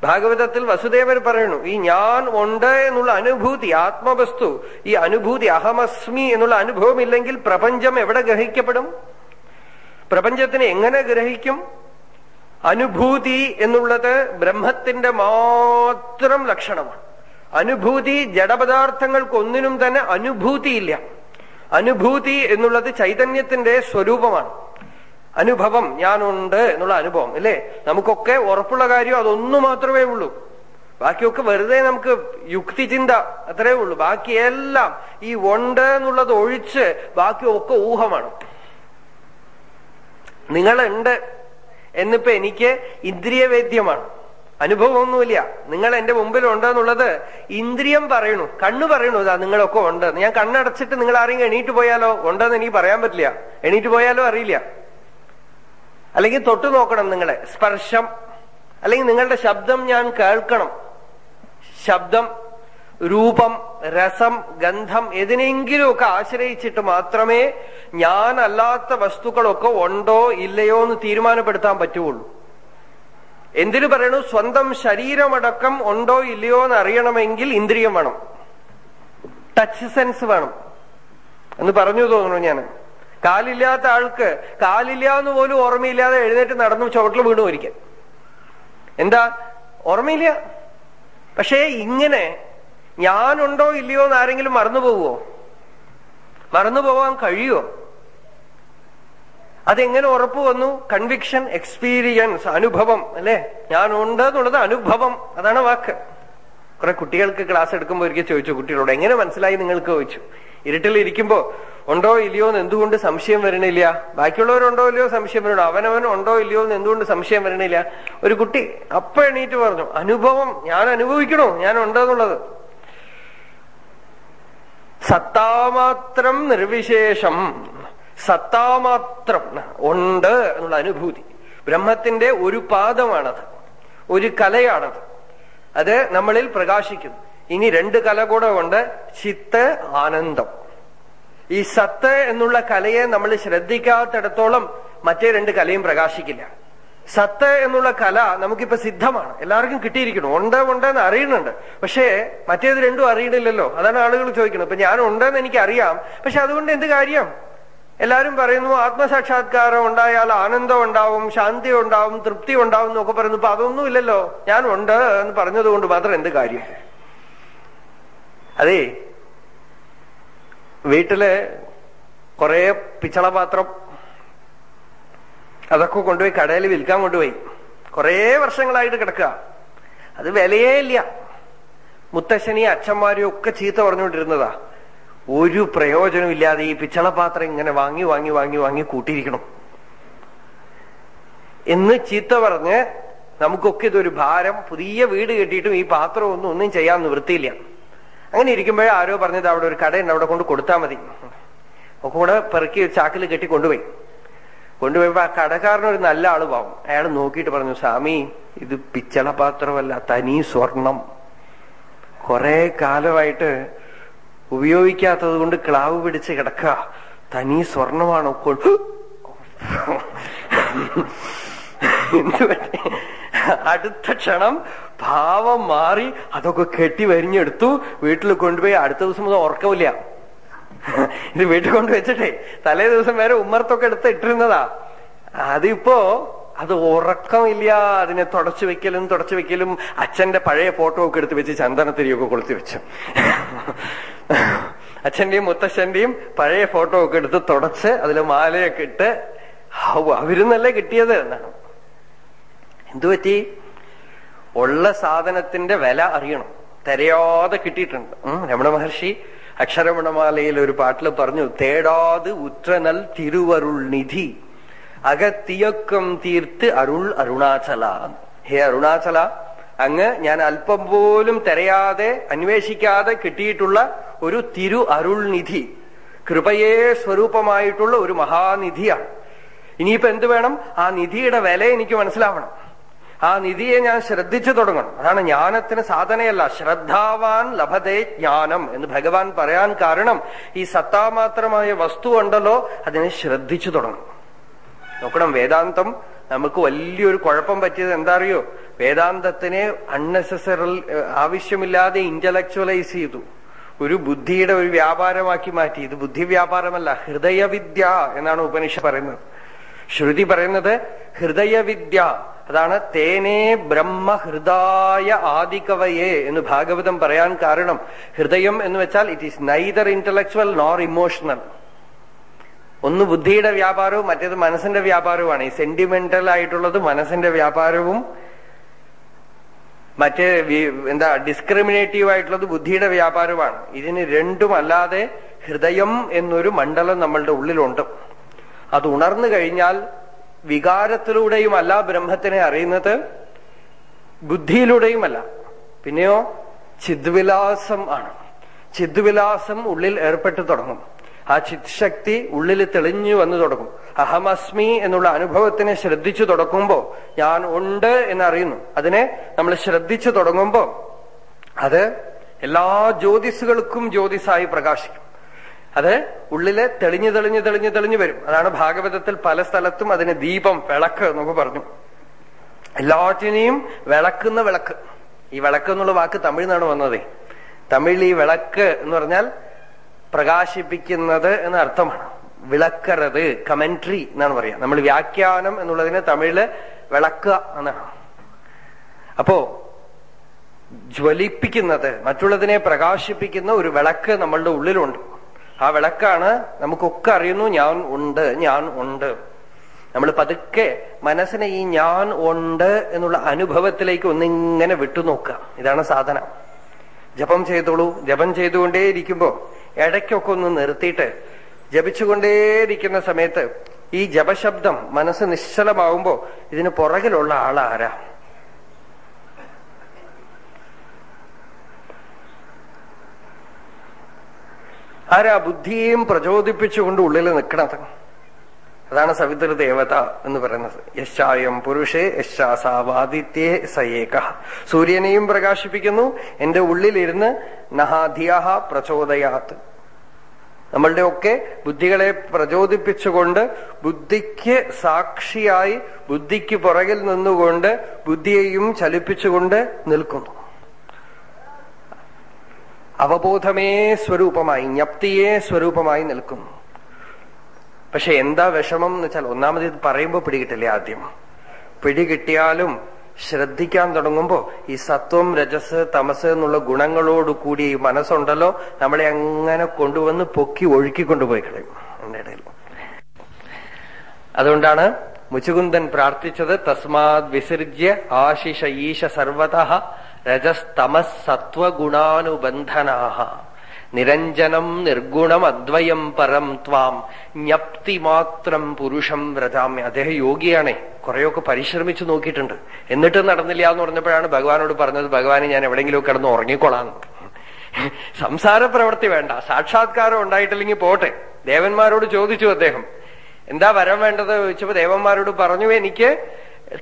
ഭാഗവതത്തിൽ വസുദേവർ പറയുന്നു ഈ ഞാൻ ഉണ്ട് എന്നുള്ള അനുഭൂതി ആത്മവസ്തു ഈ അനുഭൂതി അഹമസ്മി എന്നുള്ള അനുഭവം ഇല്ലെങ്കിൽ പ്രപഞ്ചം എവിടെ ഗ്രഹിക്കപ്പെടും? പ്രപഞ്ചത്തിനെ എങ്ങനെ ഗ്രഹിക്കും? അനുഭൂതി എന്നുള്ളത് ബ്രഹ്മത്തിന്റെ മാത്രം ലക്ഷണമാണ്. അനുഭൂതി ജഡപദാർത്ഥങ്ങൾക്കൊന്നിനും തന്നെ അനുഭൂതിയില്ല. അനുഭൂതി എന്നുള്ളത് ചൈതന്യത്തിന്റെ സ്വരൂപമാണ്. അനുഭവം ഞാനുണ്ട് എന്നുള്ള അനുഭവം അല്ലേ നമുക്കൊക്കെ ഉറപ്പുള്ള കാര്യം അതൊന്നു മാത്രമേ ഉള്ളൂ. ബാക്കിയൊക്കെ വെറുതെ നമുക്ക് യുക്തി ചിന്ത അത്രേ ഉള്ളൂ. ബാക്കിയെല്ലാം ഈ ഉണ്ട് എന്നുള്ളത് ഒഴിച്ച് ബാക്കിയൊക്കെ ഊഹമാണ്. നിങ്ങളുണ്ട് എന്നിപ്പോ എനിക്ക് ഇന്ദ്രിയവേദ്യമാണ്. അനുഭവമൊന്നുമില്ല. നിങ്ങൾ എന്റെ മുമ്പിൽ ഉണ്ടെന്നുള്ളത് ഇന്ദ്രിയം പറയണു കണ്ണു പറയണു ഇതാ നിങ്ങളൊക്കെ ഉണ്ട്. ഞാൻ കണ്ണടച്ചിട്ട് നിങ്ങൾ ആരെങ്കിലും എണീറ്റ് പോയാലോ? ഉണ്ടെന്ന് എനിക്ക് പറയാൻ പറ്റില്ല. എണീറ്റ് പോയാലോ അറിയില്ല. അല്ലെങ്കിൽ തൊട്ടു നോക്കണം നിങ്ങളെ. സ്പർശം. അല്ലെങ്കിൽ നിങ്ങളുടെ ശബ്ദം ഞാൻ കേൾക്കണം. ശബ്ദം രൂപം രസം ഗന്ധം എതിനെങ്കിലുമൊക്കെ ആശ്രയിച്ചിട്ട് മാത്രമേ ഞാൻ അല്ലാത്ത വസ്തുക്കളൊക്കെ ഉണ്ടോ ഇല്ലയോ എന്ന് തീരുമാനപ്പെടുത്താൻ പറ്റുള്ളൂ. എന്തിനു പറയണു? സ്വന്തം ശരീരമടക്കം ഉണ്ടോ ഇല്ലയോ എന്ന് അറിയണമെങ്കിൽ ഇന്ദ്രിയം വേണം. ടച്ച് സെൻസ് വേണം. എന്ന് പറഞ്ഞു തോന്നുന്നു ഞാൻ കാലില്ലാത്ത ആൾക്ക് കാലില്ല എന്ന് പോലും ഓർമ്മയില്ലാതെ എഴുന്നേറ്റ് നടന്നു ചുവട്ടിൽ വീണു ഒരിക്കൽ. എന്താ? ഓർമ്മയില്ല. പക്ഷേ ഇങ്ങനെ ഞാനുണ്ടോ ഇല്ലയോ എന്ന് ആരെങ്കിലും മറന്നു പോവുമോ മറന്നു പോവാൻ കഴിയുമോ അതെങ്ങനെ ഉറപ്പ് വന്നു? കൺവിക്ഷൻ എക്സ്പീരിയൻസ് അനുഭവം അല്ലെ? ഞാനുണ്ട് എന്നുള്ളത് അനുഭവം. അതാണ് വാക്ക്. കുറെ കുട്ടികൾക്ക് ക്ലാസ് എടുക്കുമ്പോൾ ഒരിക്കൽ ചോദിച്ചു കുട്ടികളോട് എങ്ങനെ മനസ്സിലായി? നിങ്ങൾക്ക് ചോദിച്ചു. ഇരുട്ടിൽ ഇരിക്കുമ്പോ ഉണ്ടോ ഇല്ലയോ എന്ന് എന്തുകൊണ്ട് സംശയം വരണില്ല? ബാക്കിയുള്ളവരുണ്ടോ ഇല്ലയോ സംശയം വരണോ അവനവൻ ഉണ്ടോ ഇല്ലയോ എന്ന് എന്തുകൊണ്ട് സംശയം വരണില്ല? ഒരു കുട്ടി അപ്പ എണീറ്റ് പറഞ്ഞു അനുഭവം ഞാൻ അനുഭവിക്കണോ? ഞാൻ ഉണ്ടെന്നുള്ളത്. സത്താമാത്രം നിർവിശേഷം. സത്താമാത്രം ഉണ്ട് എന്നുള്ള അനുഭൂതി. ബ്രഹ്മത്തിന്റെ ഒരു പാദമാണത് ഒരു കലയാണത്. അത് നമ്മളിൽ പ്രകാശിക്കും ഇനി രണ്ട് കല കൂടെ ഉണ്ട് ചിത്ത് ആനന്ദം. ഈ സത്ത് എന്നുള്ള കലയെ നമ്മൾ ശ്രദ്ധിക്കാത്തിടത്തോളം മറ്റേ രണ്ട് കലയും പ്രകാശിക്കില്ല. സത്ത് എന്നുള്ള കല നമുക്കിപ്പോ സിദ്ധമാണ്. എല്ലാവർക്കും കിട്ടിയിരിക്കണം ഉണ്ട് ഉണ്ട് എന്ന് അറിയുന്നുണ്ട്. പക്ഷേ മറ്റേത് രണ്ടും അറിയണില്ലല്ലോ. അതാണ് ആളുകൾ ചോദിക്കുന്നത്. ഇപ്പൊ ഞാൻ ഉണ്ടെന്ന് എനിക്ക് അറിയാം പക്ഷെ അതുകൊണ്ട് എന്ത് കാര്യം? എല്ലാരും പറയുന്നു ആത്മസാക്ഷാത്കാരം ഉണ്ടായാൽ ആനന്ദം ഉണ്ടാവും ശാന്തി ഉണ്ടാവും തൃപ്തി ഉണ്ടാവും എന്നൊക്കെ പറയുന്നു. ഇപ്പൊ അതൊന്നും ഇല്ലല്ലോ. ഞാൻ ഉണ്ട് എന്ന് പറഞ്ഞത് കൊണ്ട് മാത്രം എന്ത് കാര്യം? അതേ വീട്ടിൽ കുറെ പിച്ചളപാത്രം അതൊക്കെ കൊണ്ടുപോയി കടയിൽ വിൽക്കാൻ കൊണ്ടുപോയി. കുറേ വർഷങ്ങളായിട്ട് കിടക്കുക. അത് വിലയേ ഇല്ല. മുത്തശ്ശനി അച്ഛന്മാരും ഒക്കെ ചീത്ത പറഞ്ഞുകൊണ്ടിരുന്നതാ. ഒരു പ്രയോജനം ഇല്ലാതെ ഈ പിച്ചളപാത്രം ഇങ്ങനെ വാങ്ങി വാങ്ങി വാങ്ങി വാങ്ങി കൂട്ടിയിരിക്കണം. എന്ന് ചീത്ത പറഞ്ഞ് നമുക്കൊക്കെ ഇതൊരു ഭാരം പുതിയ വീട് കെട്ടിയിട്ടും ഈ പാത്രം ഒന്നും ഒന്നും ചെയ്യാൻ നിവൃത്തിയില്ല. അങ്ങനെ ഇരിക്കുമ്പോഴേ ആരോ പറഞ്ഞത് അവിടെ ഒരു കടയുണ്ട് അവിടെ കൊണ്ട് കൊടുത്താൽ മതി. ഒക്കെ കൂടെ പെറുക്കി ചാക്കിൽ കെട്ടി കൊണ്ടുപോയി. കൊണ്ടുപോയപ്പോ ആ കടക്കാരനൊരു നല്ല ആൾ പാവും. അയാൾ നോക്കിയിട്ട് പറഞ്ഞു സ്വാമി ഇത് പിച്ചള പാത്രമല്ല തനി സ്വർണം. കുറെ കാലമായിട്ട് ഉപയോഗിക്കാത്തത് കൊണ്ട് ക്ലാവ് പിടിച്ച് കിടക്കുക. തനി സ്വർണമാണ് അടുത്ത ക്ഷണം ഭാവം മാറി അതൊക്കെ കെട്ടി വരിഞ്ഞെടുത്തു. വീട്ടിൽ കൊണ്ടുപോയി അടുത്ത ദിവസം അത് ഉറക്കമില്ല ഇത് വീട്ടിൽ കൊണ്ടുവച്ചിട്ടെ തലേ ദിവസം വരെ ഉമ്മർത്തൊക്കെ എടുത്ത് ഇട്ടിരുന്നതാ. അതിപ്പോ അത് ഉറക്കമില്ല. അതിനെ തുടച്ചു വെക്കലും തുടച്ചു വെക്കലും അച്ഛന്റെ പഴയ ഫോട്ടോ ഒക്കെ എടുത്ത് വെച്ച് ചന്ദനത്തിരിയൊക്കെ കൊളുത്തി വെച്ചു. അച്ഛന്റെയും മുത്തശ്ശന്റെയും പഴയ ഫോട്ടോ ഒക്കെ എടുത്ത് തുടച്ച് അതിൽ മാലയൊക്കെ ഇട്ട് അവരുന്നല്ലേ കിട്ടിയത് എന്നാണ്. എന്തുപറ്റി ഉള്ള സാധനത്തിന്റെ വില അറിയണം. തരയാതെ കിട്ടിയിട്ടുണ്ട്. രമണ മഹർഷി അക്ഷരമണമാലയിൽ ഒരു പാട്ടിൽ പറഞ്ഞു തേടാത് ഉത്രനൽ തിരുവരുൾ നിധി അകത്തിയക്കം തീർത്ത് അരുൾ അരുണാചല. ഹേ അരുണാചല അങ്ങ് ഞാൻ അല്പം പോലും തെരയാതെ അന്വേഷിക്കാതെ കിട്ടിയിട്ടുള്ള ഒരു തിരു അരുൾ നിധി കൃപയെ സ്വരൂപമായിട്ടുള്ള ഒരു മഹാനിധിയാണ്. ഇനിയിപ്പോ എന്ത് വേണം? ആ നിധിയുടെ വില എനിക്ക് മനസ്സിലാവണം. ആ നിധിയെ ഞാൻ ശ്രദ്ധിച്ചു തുടങ്ങണം. അതാണ് ജ്ഞാനത്തിന് സാധനയല്ല. ശ്രദ്ധാവാൻ ലഭതേ ജ്ഞാനം എന്ന് ഭഗവാൻ പറയാൻ കാരണം ഈ സത്താമാത്രമായ വസ്തു ഉണ്ടല്ലോ അതിനെ ശ്രദ്ധിച്ചു തുടങ്ങണം. നോക്കണം വേദാന്തം നമുക്ക് വലിയൊരു കുഴപ്പം പറ്റിയത് എന്താ അറിയോ വേദാന്തത്തിനെ അൺനെസറി ആവശ്യമില്ലാതെ ഇന്റലക്ച്വലൈസ് ചെയ്തു. ഒരു ബുദ്ധിയുടെ ഒരു വ്യാപാരമാക്കി മാറ്റി. ഇത് ബുദ്ധി വ്യാപാരമല്ല ഹൃദയവിദ്യ എന്നാണ് ഉപനിഷ പറയുന്നത്. ശ്രുതി പറയുന്നത് ഹൃദയവിദ്യ അതാണ് തേനേ ബ്രഹ്മഹൃദായ ആദികവയെ എന്ന് ഭാഗവതം പറയാൻ കാരണം. ഹൃദയം എന്ന് വെച്ചാൽ it is neither intellectual nor emotional ഒന്ന് ബുദ്ധിയുടെ വ്യാപാരവും മറ്റേത് മനസ്സിന്റെ വ്യാപാരവുമാണ്. ഈ സെന്റിമെന്റൽ ആയിട്ടുള്ളത് മനസ്സിന്റെ വ്യാപാരവും മറ്റേ എന്താ ഡിസ്ക്രിമിനേറ്റീവ് ആയിട്ടുള്ളത് ബുദ്ധിയുടെ വ്യാപാരമാണ് ഇതിന് രണ്ടും അല്ലാതെ ഹൃദയം എന്നൊരു മണ്ഡലം നമ്മളുടെ ഉള്ളിലുണ്ട്. അത് ഉണർന്നു കഴിഞ്ഞാൽ വികാരത്തിലൂടെയുമല്ല ബ്രഹ്മത്തിനെ അറിയുന്നത് ബുദ്ധിയിലൂടെയുമല്ല. പിന്നെയോ ചിദ്വിലാസം ആണ്. ചിദ്വിലാസം ഉള്ളിൽ ഏർപ്പെട്ടു തുടങ്ങും. ആ ചിത് ശക്തി ഉള്ളിൽ തെളിഞ്ഞു വന്നു തുടങ്ങും. അഹമസ്മി എന്നുള്ള അനുഭവത്തിനെ ശ്രദ്ധിച്ചു തുടങ്ങുമ്പോ ഞാൻ ഉണ്ട് എന്നറിയുന്നു. അതിനെ നമ്മൾ ശ്രദ്ധിച്ചു തുടങ്ങുമ്പോ അത് എല്ലാ ജ്യോതിസുകൾക്കും ജ്യോതിസായി പ്രകാശിക്കും. അത് ഉള്ളിൽ തെളിഞ്ഞു തെളിഞ്ഞു തെളിഞ്ഞു തെളിഞ്ഞു വരും. അതാണ് ഭാഗവതത്തിൽ പല സ്ഥലത്തും അതിന് ദീപം വിളക്ക് എന്നൊക്കെ പറഞ്ഞു. എല്ലാറ്റിനെയും വിളക്കുന്ന വിളക്ക്. ഈ വിളക്ക് എന്നുള്ള വാക്ക് തമിഴിൽ നിന്നാണ് വന്നതേ. തമിഴിൽ ഈ വിളക്ക് എന്ന് പറഞ്ഞാൽ പ്രകാശിപ്പിക്കുന്നത് എന്ന അർത്ഥമാണ്. വിളക്കറത് കമന്ററി എന്നാണ് പറയാ നമ്മൾ വ്യാഖ്യാനം എന്നുള്ളതിന് തമിഴിൽ വിളക്കുക എന്നാണ്. അപ്പോ ജ്വലിപ്പിക്കുന്നത് മറ്റുള്ളതിനെ പ്രകാശിപ്പിക്കുന്ന ഒരു വിളക്ക് നമ്മളുടെ ഉള്ളിലുണ്ട്. ആ വിളക്കാണ് നമുക്കൊക്കെ അറിയുന്നു ഞാൻ ഉണ്ട് ഞാൻ ഉണ്ട്. നമ്മൾ പതുക്കെ മനസ്സിനെ ഈ ഞാൻ ഉണ്ട് എന്നുള്ള അനുഭവത്തിലേക്ക് ഒന്നിങ്ങനെ വിട്ടുനോക്കുക. ഇതാണ് സാധന. ജപം ചെയ്തോളൂ. ജപം ചെയ്തുകൊണ്ടേയിരിക്കുമ്പോ ഇടയ്ക്കൊക്കെ ഒന്ന് നിർത്തിയിട്ട് ജപിച്ചുകൊണ്ടേയിരിക്കുന്ന സമയത്ത് ഈ ജപശബ്ദം മനസ്സ് നിശ്ചലമാവുമ്പോ ഇതിന് പുറകിലുള്ള ആളാരാ? ആരാ ബുദ്ധിയെയും പ്രചോദിപ്പിച്ചുകൊണ്ട് ഉള്ളിൽ നിൽക്കണത്? അതാണ് സവിതൃ ദേവത എന്ന് പറയുന്നത്. യശായം പുരുഷേ യശാസാവാദിത്യേ സയേക. സൂര്യനെയും പ്രകാശിപ്പിക്കുന്നു. എന്റെ ഉള്ളിലിരുന്ന് നഹാധിയഹ പ്രചോദയാത്. നമ്മളുടെ ഒക്കെ ബുദ്ധികളെ പ്രചോദിപ്പിച്ചുകൊണ്ട് ബുദ്ധിക്ക് സാക്ഷിയായി ബുദ്ധിക്ക് പുറകിൽ നിന്നുകൊണ്ട് ബുദ്ധിയെയും ചലിപ്പിച്ചുകൊണ്ട് നിൽക്കുന്നു. അവബോധമേ സ്വരൂപമായി ജ്ഞപ്തിയെ സ്വരൂപമായി നിൽക്കും. പക്ഷെ എന്താ വിഷമം എന്ന് വെച്ചാൽ ഒന്നാമത് ഇത് പറയുമ്പോ പിടികിട്ടില്ലേ ആദ്യം. പിടികിട്ടിയാലും ശ്രദ്ധിക്കാൻ തുടങ്ങുമ്പോ ഈ സത്വം രജസ് തമസ് എന്നുള്ള ഗുണങ്ങളോട് കൂടി ഈ മനസ്സുണ്ടല്ലോ നമ്മളെ അങ്ങനെ കൊണ്ടുവന്ന് പൊക്കി ഒഴുക്കി കൊണ്ടുപോയി കളയും ഇടയിൽ. അതുകൊണ്ടാണ് മുച്ചുകുന്ദൻ പ്രാർത്ഥിച്ചത് തസ്മാത് വിസർജ്യ ആശിഷ ഈശ സർവത രജസ്തമസ് സത്വഗുണാനുബന്ധനാഹ നിരഞ്ജനം നിർഗുണം അദ്വയം പരം ത്വാം. ജ്ഞപ്തി മാത്രം പുരുഷം വ്രതാമ്യ അദ്ദേഹം യോഗിയാണേ. കുറെയൊക്കെ പരിശ്രമിച്ചു നോക്കിയിട്ടുണ്ട്. എന്നിട്ടും നടന്നില്ല എന്ന് പറഞ്ഞപ്പോഴാണ് ഭഗവാനോട് പറഞ്ഞത് ഭഗവാനെ ഞാൻ എവിടെയെങ്കിലും കിടന്ന് ഉറങ്ങിക്കൊള്ളാം സംസാര പ്രവൃത്തി വേണ്ട. സാക്ഷാത്കാരം ഉണ്ടായിട്ടില്ലെങ്കിൽ പോട്ടെ. ദേവന്മാരോട് ചോദിച്ചു അദ്ദേഹം. എന്താ വരം വേണ്ടത്? ചോദിച്ചപ്പോ ദേവന്മാരോട് പറഞ്ഞു എനിക്ക്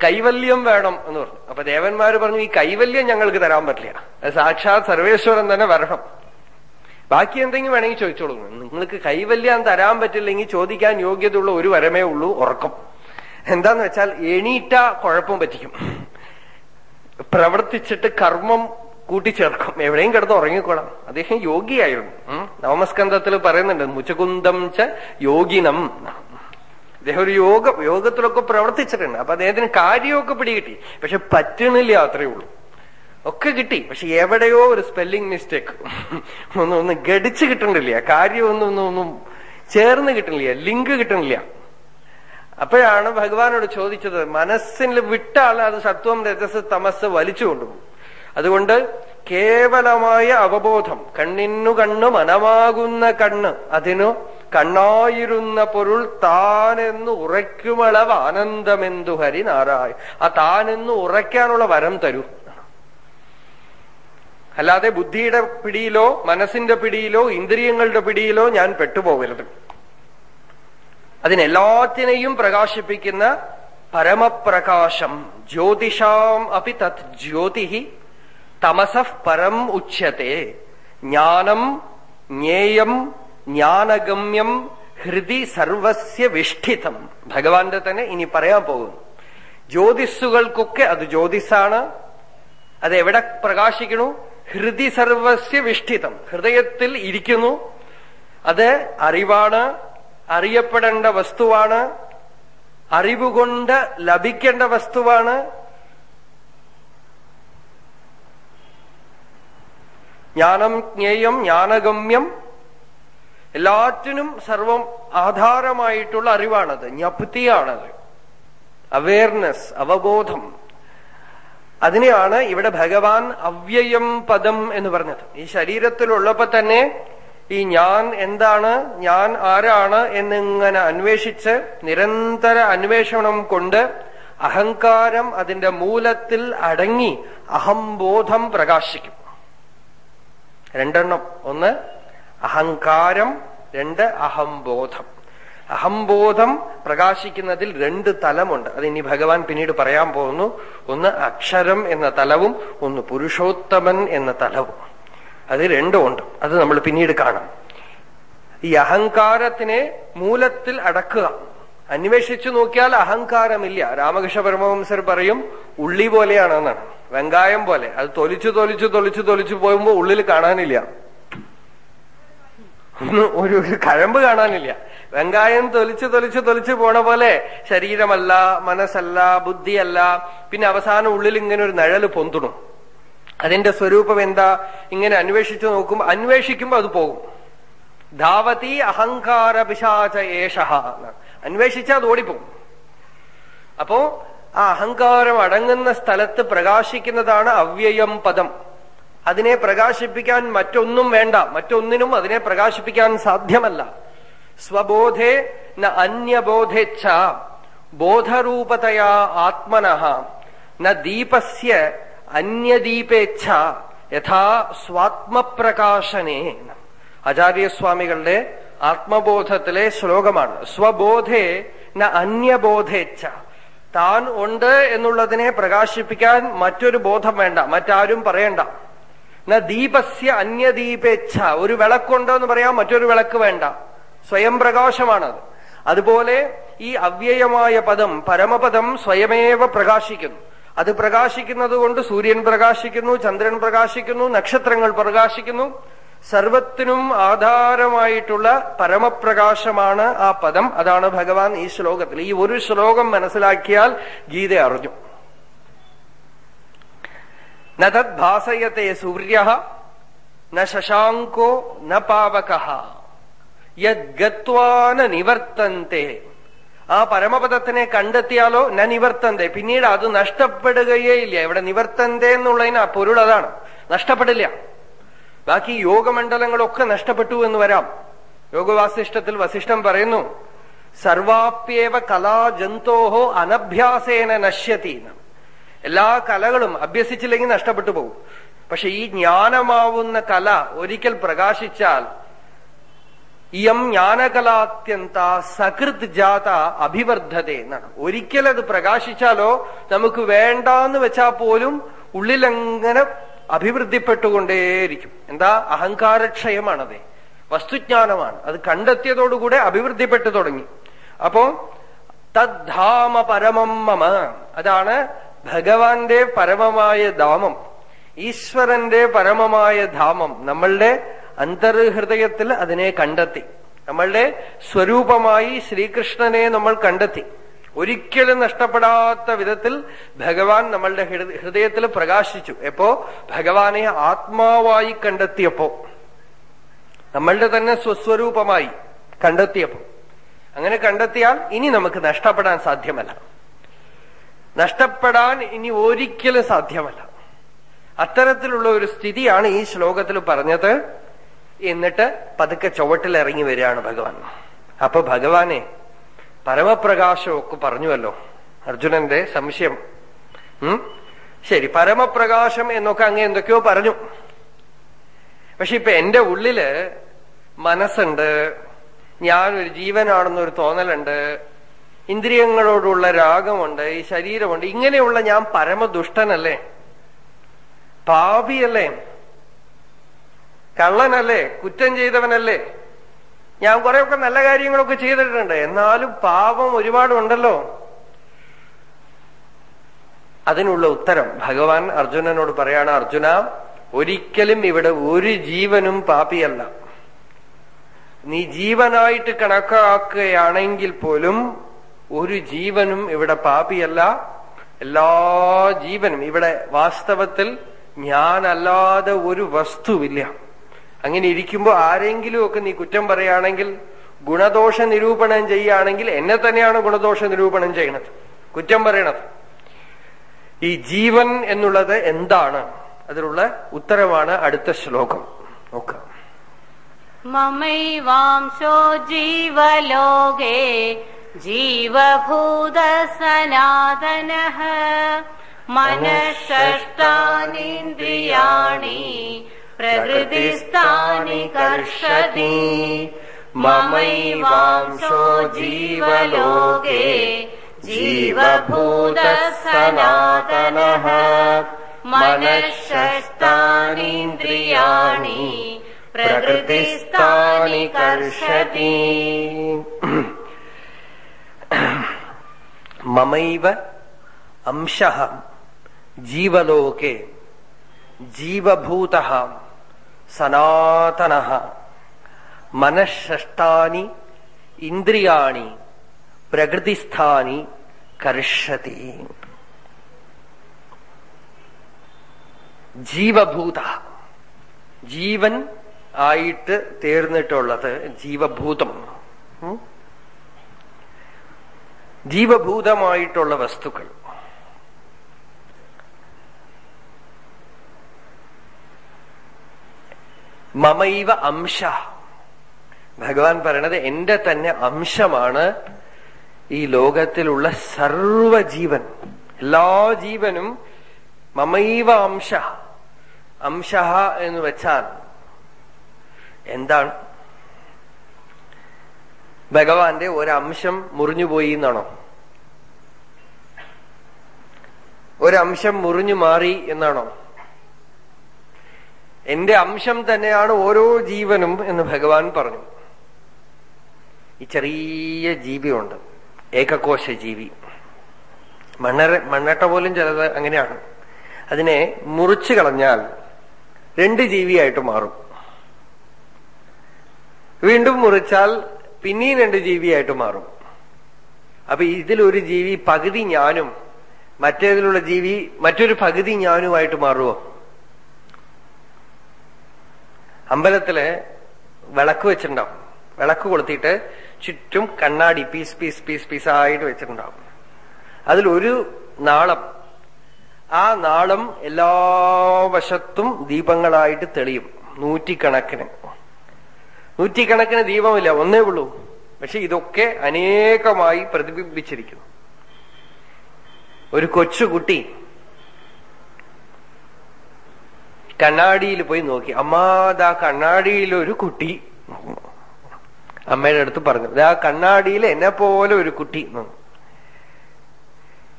കൈവല്യം വേണം എന്ന് പറഞ്ഞു. അപ്പൊ ദേവന്മാര് പറഞ്ഞു ഈ കൈവല്യം ഞങ്ങൾക്ക് തരാൻ പറ്റില്ല. അത് സാക്ഷാത് സർവേശ്വരൻ തന്നെ വരണം. ബാക്കി എന്തെങ്കിലും വേണമെങ്കിൽ ചോദിച്ചോളൂ. നിങ്ങൾക്ക് കൈവല്യം തരാൻ പറ്റില്ലെങ്കിൽ ചോദിക്കാൻ യോഗ്യതയുള്ള ഒരു വരമേ ഉള്ളൂ ഉറക്കം. എന്താന്ന് വെച്ചാൽ എണീറ്റ കുഴപ്പം പറ്റിക്കും. പ്രവർത്തിച്ചിട്ട് കർമ്മം കൂട്ടിച്ചേർക്കും. എവിടെയും കിടന്ന് ഉറങ്ങിക്കോളാം. അദ്ദേഹം യോഗിയായിരുന്നു. നവമസ്കന്ധത്തിൽ പറയുന്നുണ്ട് മുച്ചകുന്ദം ച യോഗിനം. അദ്ദേഹം ഒരു യോഗ യോഗത്തിലൊക്കെ പ്രവർത്തിച്ചിട്ടുണ്ട്. അപ്പൊ അദ്ദേഹത്തിന് കാര്യമൊക്കെ പിടികിട്ടി. പക്ഷെ പറ്റണില്ല അത്രയേ ഉള്ളൂ. ഒക്കെ കിട്ടി. പക്ഷെ എവിടെയോ ഒരു സ്പെല്ലിംഗ് മിസ്റ്റേക്ക് ഒന്നും ഒന്നും ഗടിച്ച് കിട്ടണില്ല. കാര്യം ഒന്നും ഒന്നും ഒന്നും ചേർന്ന് കിട്ടണില്ല. ലിങ്ക് കിട്ടണില്ല. അപ്പോഴാണ് ഭഗവാനോട് ചോദിച്ചത് മനസ്സിൽ വിട്ടാൽ അത് സത്വം രജസ് തമസ് വലിച്ചു കൊണ്ടുപോകും. അതുകൊണ്ട് കേവലമായ അവബോധം കണ്ണിനു കണ്ണു മനമാകുന്ന കണ്ണ് അതിനു കണ്ണായിരുന്ന പൊരുൾ താനെന്ന് ഉറയ്ക്കുമളവ് ആനന്ദമെന്തു ഹരിനാരായ. ആ താനെന്ന് ഉറയ്ക്കാനുള്ള വരം തരൂ. അല്ലാതെ ബുദ്ധിയുടെ പിടിയിലോ മനസ്സിന്റെ പിടിയിലോ ഇന്ദ്രിയങ്ങളുടെ പിടിയിലോ ഞാൻ പെട്ടുപോകരുത്. അതിനെല്ലാത്തിനെയും പ്രകാശിപ്പിക്കുന്ന പരമപ്രകാശം. ജ്യോതിഷാം അപ്പി തത് ജ്യോതി തമസഃ പരം ഉച്യത്തെ. ജ്ഞാനം ജ്ഞേയം ജ്ഞാനഗമ്യം ഹൃദി സർവസ്യ വിഷ്ഠിതം. ഭഗവാന്റെ തന്നെ ഇനി പറയാൻ പോകുന്നു. ജ്യോതിസ്സുകൾക്കൊക്കെ അത് ജ്യോതിസാണ് അത് എവിടെ പ്രകാശിക്കണു ഹൃദി സർവസ്യ വിഷ്ഠിതം. ഹൃദയത്തിൽ ഇരിക്കുന്നു. അത് അറിവാണ് അറിയപ്പെടേണ്ട വസ്തുവാണ് അറിവുകൊണ്ട് ലഭിക്കേണ്ട വസ്തുവാണ്. ജ്ഞാനം ജ്ഞേയം ജ്ഞാനഗമ്യം എല്ലാറ്റിനും സർവം ആധാരമായിട്ടുള്ള അറിവാണത്. ജ്ഞപ്തിയാണത്. അവയർനെസ് അവബോധം. അതിനെയാണ് ഇവിടെ ഭഗവാൻ അവ്യയം പദം എന്ന് പറഞ്ഞത്. ഈ ശരീരത്തിലുള്ളപ്പോ തന്നെ ഈ ഞാൻ എന്താണ് ഞാൻ ആരാണ് എന്നിങ്ങനെ അന്വേഷിച്ച് നിരന്തര അന്വേഷണം കൊണ്ട് അഹങ്കാരം അതിന്റെ മൂലത്തിൽ അടങ്ങി അഹംബോധം പ്രകാശിക്കും. രണ്ടെണ്ണം. ഒന്ന് അഹങ്കാരം രണ്ട് അഹംബോധം. അഹംബോധം പ്രകാശിക്കുന്നതിൽ രണ്ട് തലമുണ്ട്. അത് ഇനി ഭഗവാൻ പിന്നീട് പറയാൻ പോകുന്നു. ഒന്ന് അക്ഷരം എന്ന തലവും ഒന്ന് പുരുഷോത്തമൻ എന്ന തലവും. അത് രണ്ടുമുണ്ട് അത് നമ്മൾ പിന്നീട് കാണാം. ഈ അഹങ്കാരത്തിനെ മൂലത്തിൽ അടക്കുക. അന്വേഷിച്ചു നോക്കിയാൽ അഹങ്കാരമില്ല. രാമകൃഷ്ണ പരമവംസർ പറയും ഉള്ളി പോലെയാണെന്നാണ്. വെങ്കായം പോലെ. അത് തൊലിച്ചു തൊലിച്ചു തൊലിച്ചു തൊലിച്ചു പോകുമ്പോൾ ഉള്ളിൽ കാണാനില്ല. ഒരു ഒരു കഴമ്പ് കാണാനില്ല. വെങ്കായം തൊലിച്ച് തൊലിച്ച് തൊലിച്ച് പോണ പോലെ ശരീരമല്ല മനസ്സല്ല ബുദ്ധിയല്ല. പിന്നെ അവസാനം ഉള്ളിൽ ഇങ്ങനെ ഒരു നിഴൽ പൊന്തുണു. അതിന്റെ സ്വരൂപം എന്താ? ഇങ്ങനെ അന്വേഷിച്ചു നോക്കുമ്പോ അന്വേഷിക്കുമ്പോ അത് പോകും. ധാവതി അഹങ്കാര പിശാച ഏഷ അന്വേഷിച്ചാൽ അത് ഓടിപ്പോകും. അപ്പോ ആ അഹങ്കാരം അടങ്ങുന്ന സ്ഥലത്ത് പ്രകാശിക്കുന്നതാണ് അവ്യയം പദം. അതിനെ പ്രകാശിപ്പിക്കാൻ മറ്റൊന്നും വേണ്ട. മറ്റൊന്നിനും അതിനെ പ്രകാശിപ്പിക്കാൻ സാധ്യമല്ല. സ്വബോധേ ന അന്യബോധേച്ഛ. ബോധരൂപതയാ ആത്മനഃ. ന ദീപസ്യ അന്യദീപേച്ഛ. യഥാ സ്വാത്മപ്രകാശനേ ആചാര്യസ്വാമികളുടെ ആത്മബോധത്തിലെ ശ്ലോകമാണ്. സ്വബോധേ ന അന്യബോധേച്ഛ. താൻ ഉണ്ട് എന്നുള്ളതിനെ പ്രകാശിപ്പിക്കാൻ മറ്റൊരു ബോധം വേണ്ട. മറ്റാരും പറയണ്ട. ദീപസ്യ അന്യദീപേച്ഛ. ഒരു വിളക്കുണ്ടോ എന്ന് പറയാം മറ്റൊരു വിളക്ക് വേണ്ട. സ്വയം പ്രകാശമാണത്. അതുപോലെ ഈ അവ്യയമായ പദം പരമപദം സ്വയമേവ പ്രകാശിക്കുന്നു. അത് പ്രകാശിക്കുന്നത് കൊണ്ട് സൂര്യൻ പ്രകാശിക്കുന്നു ചന്ദ്രൻ പ്രകാശിക്കുന്നു നക്ഷത്രങ്ങൾ പ്രകാശിക്കുന്നു. സർവത്തിനും ആധാരമായിട്ടുള്ള പരമപ്രകാശമാണ് ആ പദം. അതാണ് ഭഗവാൻ ഈ ശ്ലോകത്തിൽ. ഈ ഒരു ശ്ലോകം മനസ്സിലാക്കിയാൽ ഗീത അറിഞ്ഞു. ന തദ് ഭാസയത്തെ സൂര്യ ന ശശാങ്കോ ന പാവക യദ്ഗത്വാന നിവർത്തന്തെ ആ പരമപദത്തിനെ കണ്ടെത്തിയാലോ ന നിവർത്തന്തേ? പിന്നീട് അത് നഷ്ടപ്പെടുകയേ ഇല്ല. ഇവിടെ നിവർത്തന്തേ എന്നുള്ളതിന് ആ പൊരുൾ അതാണ്. നഷ്ടപ്പെടില്ല. ബാക്കി യോഗമണ്ഡലങ്ങളൊക്കെ നഷ്ടപ്പെട്ടു എന്ന് വരാം. യോഗവാസിഷ്ടത്തിൽ വസിഷ്ഠം പറയുന്നു സർവാപ്യേവ കലാജന്തോഹോ അനഭ്യാസേന നശ്യത്തി എല്ലാ കലകളും അഭ്യസിച്ചില്ലെങ്കിൽ നഷ്ടപ്പെട്ടു പോകും. പക്ഷെ ഈ ജ്ഞാനമാവുന്ന കല ഒരിക്കൽ പ്രകാശിച്ചാൽ ഇയം ജ്ഞാനകലാത്യന്ത സകൃത് ജാത അഭിവർദ്ധത എന്നാണ്. ഒരിക്കൽ അത് പ്രകാശിച്ചാലോ നമുക്ക് വേണ്ടാന്ന് വെച്ചാൽ പോലും ഉള്ളിലങ്ങനെ അഭിവൃദ്ധിപ്പെട്ടുകൊണ്ടേയിരിക്കും. എന്താ? അഹങ്കാരക്ഷയമാണത്. വസ്തുജ്ഞാനമാണ്. അത് കണ്ടെത്തിയതോടുകൂടെ അഭിവൃദ്ധിപ്പെട്ടു തുടങ്ങി. അപ്പോ തദ്ധാമ പരമം മമ. അതാണ് ഭഗവാന്റെ പരമമായ ധാമം ഈശ്വരന്റെ പരമമായ ധാമം നമ്മളുടെ അന്തർഹൃദയത്തിൽ അതിനെ കണ്ടെത്തി. നമ്മളുടെ സ്വരൂപമായി ശ്രീകൃഷ്ണനെ നമ്മൾ കണ്ടെത്തി. ഒരിക്കലും നഷ്ടപ്പെടാത്ത വിധത്തിൽ ഭഗവാൻ നമ്മളുടെ ഹൃദയത്തിൽ പ്രകാശിച്ചു. എപ്പോ? ഭഗവാനെ ആത്മാവായി കണ്ടെത്തിയപ്പോ. നമ്മളുടെ തന്നെ സ്വസ്വരൂപമായി കണ്ടെത്തിയപ്പോ. അങ്ങനെ കണ്ടെത്തിയാൽ ഇനി നമുക്ക് നഷ്ടപ്പെടാൻ സാധ്യമല്ല. നഷ്ടപ്പെടാൻ ഇനി ഒരിക്കലും സാധ്യമല്ല. അത്തരത്തിലുള്ള ഒരു സ്ഥിതിയാണ് ഈ ശ്ലോകത്തിൽ പറഞ്ഞത്. എന്നിട്ട് പതുക്കെ ചുവട്ടിൽ ഇറങ്ങി വരികയാണ് ഭഗവാൻ. അപ്പൊ ഭഗവാനെ പരമപ്രകാശമൊക്കെ പറഞ്ഞുവല്ലോ. അർജുനന്റെ സംശയം. ശരി പരമപ്രകാശം എന്നൊക്കെ അങ്ങ് എന്തൊക്കെയോ പറഞ്ഞു. പക്ഷെ ഇപ്പൊ എന്റെ ഉള്ളിൽ മനസ്സുണ്ട് ഞാനൊരു ജീവനാണെന്നൊരു തോന്നലുണ്ട് ഇന്ദ്രിയങ്ങളോടുള്ള രാഗമുണ്ട് ഈ ശരീരമുണ്ട് ഇങ്ങനെയുള്ള ഞാൻ പരമദുഷ്ടനല്ലേ? പാപിയല്ലേ? കള്ളനല്ലേ? കുറ്റം ചെയ്തവനല്ലേ? ഞാൻ കുറെയൊക്കെ നല്ല കാര്യങ്ങളൊക്കെ ചെയ്തിട്ടുണ്ട്. എന്നാലും പാപം ഒരുപാടുണ്ടല്ലോ. അതിനുള്ള ഉത്തരം ഭഗവാൻ അർജുനനോട് പറയാണ് അർജുന ഒരിക്കലും ഇവിടെ ഒരു ജീവനും പാപിയല്ല. നീ ജീവനായിട്ട് കണക്കാക്കുകയാണെങ്കിൽ പോലും ഒരു ജീവനും ഇവിടെ പാപിയല്ല. എല്ലാ ജീവനും ഇവിടെ വാസ്തവത്തിൽ ഞാനല്ലാതെ ഒരു വസ്തുവില്ല. അങ്ങനെ ഇരിക്കുമ്പോൾ ആരെങ്കിലും ഒക്കെ നീ കുറ്റം പറയുകയാണെങ്കിൽ ഗുണദോഷ നിരൂപണം ചെയ്യുകയാണെങ്കിൽ എന്നെ തന്നെയാണ് ഗുണദോഷ നിരൂപണം ചെയ്യണത്. കുറ്റം പറയണത്. ഈ ജീവൻ എന്നുള്ളത് എന്താണ്? അതിനുള്ള ഉത്തരമാണ് അടുത്ത ശ്ലോകം. നോക്കാം. മമൈവാംശോ ജീവലോകേ जीवभूतसनातनः मनःषष्टानीन्द्रियाणि प्रकृतिस्थानि कर्षति। ममैवांशो जीवलोके जीवभूतसनातनः मनःषष्टानीन्द्रियाणि प्रकृतिस्थानि कर्षति മമൈവ അംശ ജീവലോകെ ജീവഭൂത സനാതന മനഃഷ്ടാനി ഇന്ദ്രിയാണി പ്രകൃതിസ്ഥാനി കർഷതി ജീവഭൂത ജീവൻ ആയിട്ട് തീർന്നിട്ടുള്ളത് ജീവഭൂതം? ജീവഭൂതമായിട്ടുള്ള വസ്തുക്കൾ. മമൈവ അംശ. ഭഗവാൻ പറയണത് എന്റെ തന്നെ അംശമാണ് ഈ ലോകത്തിലുള്ള സർവജീവൻ എല്ലാ ജീവനും മമൈവ അംശ. അംശ എന്ന് വെച്ചാൽ എന്താണ്? ഭഗവാന്റെ ഒരംശം മുറിഞ്ഞുപോയി എന്നാണോ? ഒരംശം മുറിഞ്ഞു മാറി എന്നാണോ? എന്റെ അംശം തന്നെയാണ് ഓരോ ജീവനും എന്ന് ഭഗവാൻ പറഞ്ഞു. ഈ ചെറിയ ജീവിയുണ്ട് ഏകകോശ ജീവി. മണ്ണര മണ്ണട്ട പോലും ചിലത് അങ്ങനെയാണ്. അതിനെ മുറിച്ചു കളഞ്ഞാൽ രണ്ട് ജീവിയായിട്ട് മാറും. വീണ്ടും മുറിച്ചാൽ പിന്നെയും രണ്ട് ജീവിയായിട്ട് മാറും. അപ്പൊ ഇതിലൊരു ജീവി പകുതി ഞാനും മറ്റേതിലുള്ള ജീവി മറ്റൊരു പകുതി ഞാനുമായിട്ട് മാറുമോ അമ്പലത്തിൽ വിളക്ക് വെച്ചിട്ടുണ്ടാവും. വിളക്ക് കൊളുത്തിയിട്ട് ചുറ്റും കണ്ണാടി പീസ് പീസ് പീസ് പീസായിട്ട് വെച്ചിട്ടുണ്ടാവും. അതിലൊരു നാളം ആ നാളം എല്ലാ വശത്തും ദീപങ്ങളായിട്ട് തെളിയും നൂറ്റിക്കണക്കിന്. നൂറ്റിക്കണക്കിന് ദീപമില്ല ഒന്നേ ഉള്ളൂ. പക്ഷെ ഇതൊക്കെ അനേകമായി പ്രതിബിംബിച്ചിരിക്കുന്നു. ഒരു കൊച്ചുകുട്ടി കണ്ണാടിയിൽ പോയി നോക്കി. അമ്മാതാ കണ്ണാടിയിൽ ഒരു കുട്ടി. അമ്മയുടെ അടുത്ത് പറഞ്ഞു ആ കണ്ണാടിയിൽ എന്നെ പോലെ ഒരു കുട്ടി.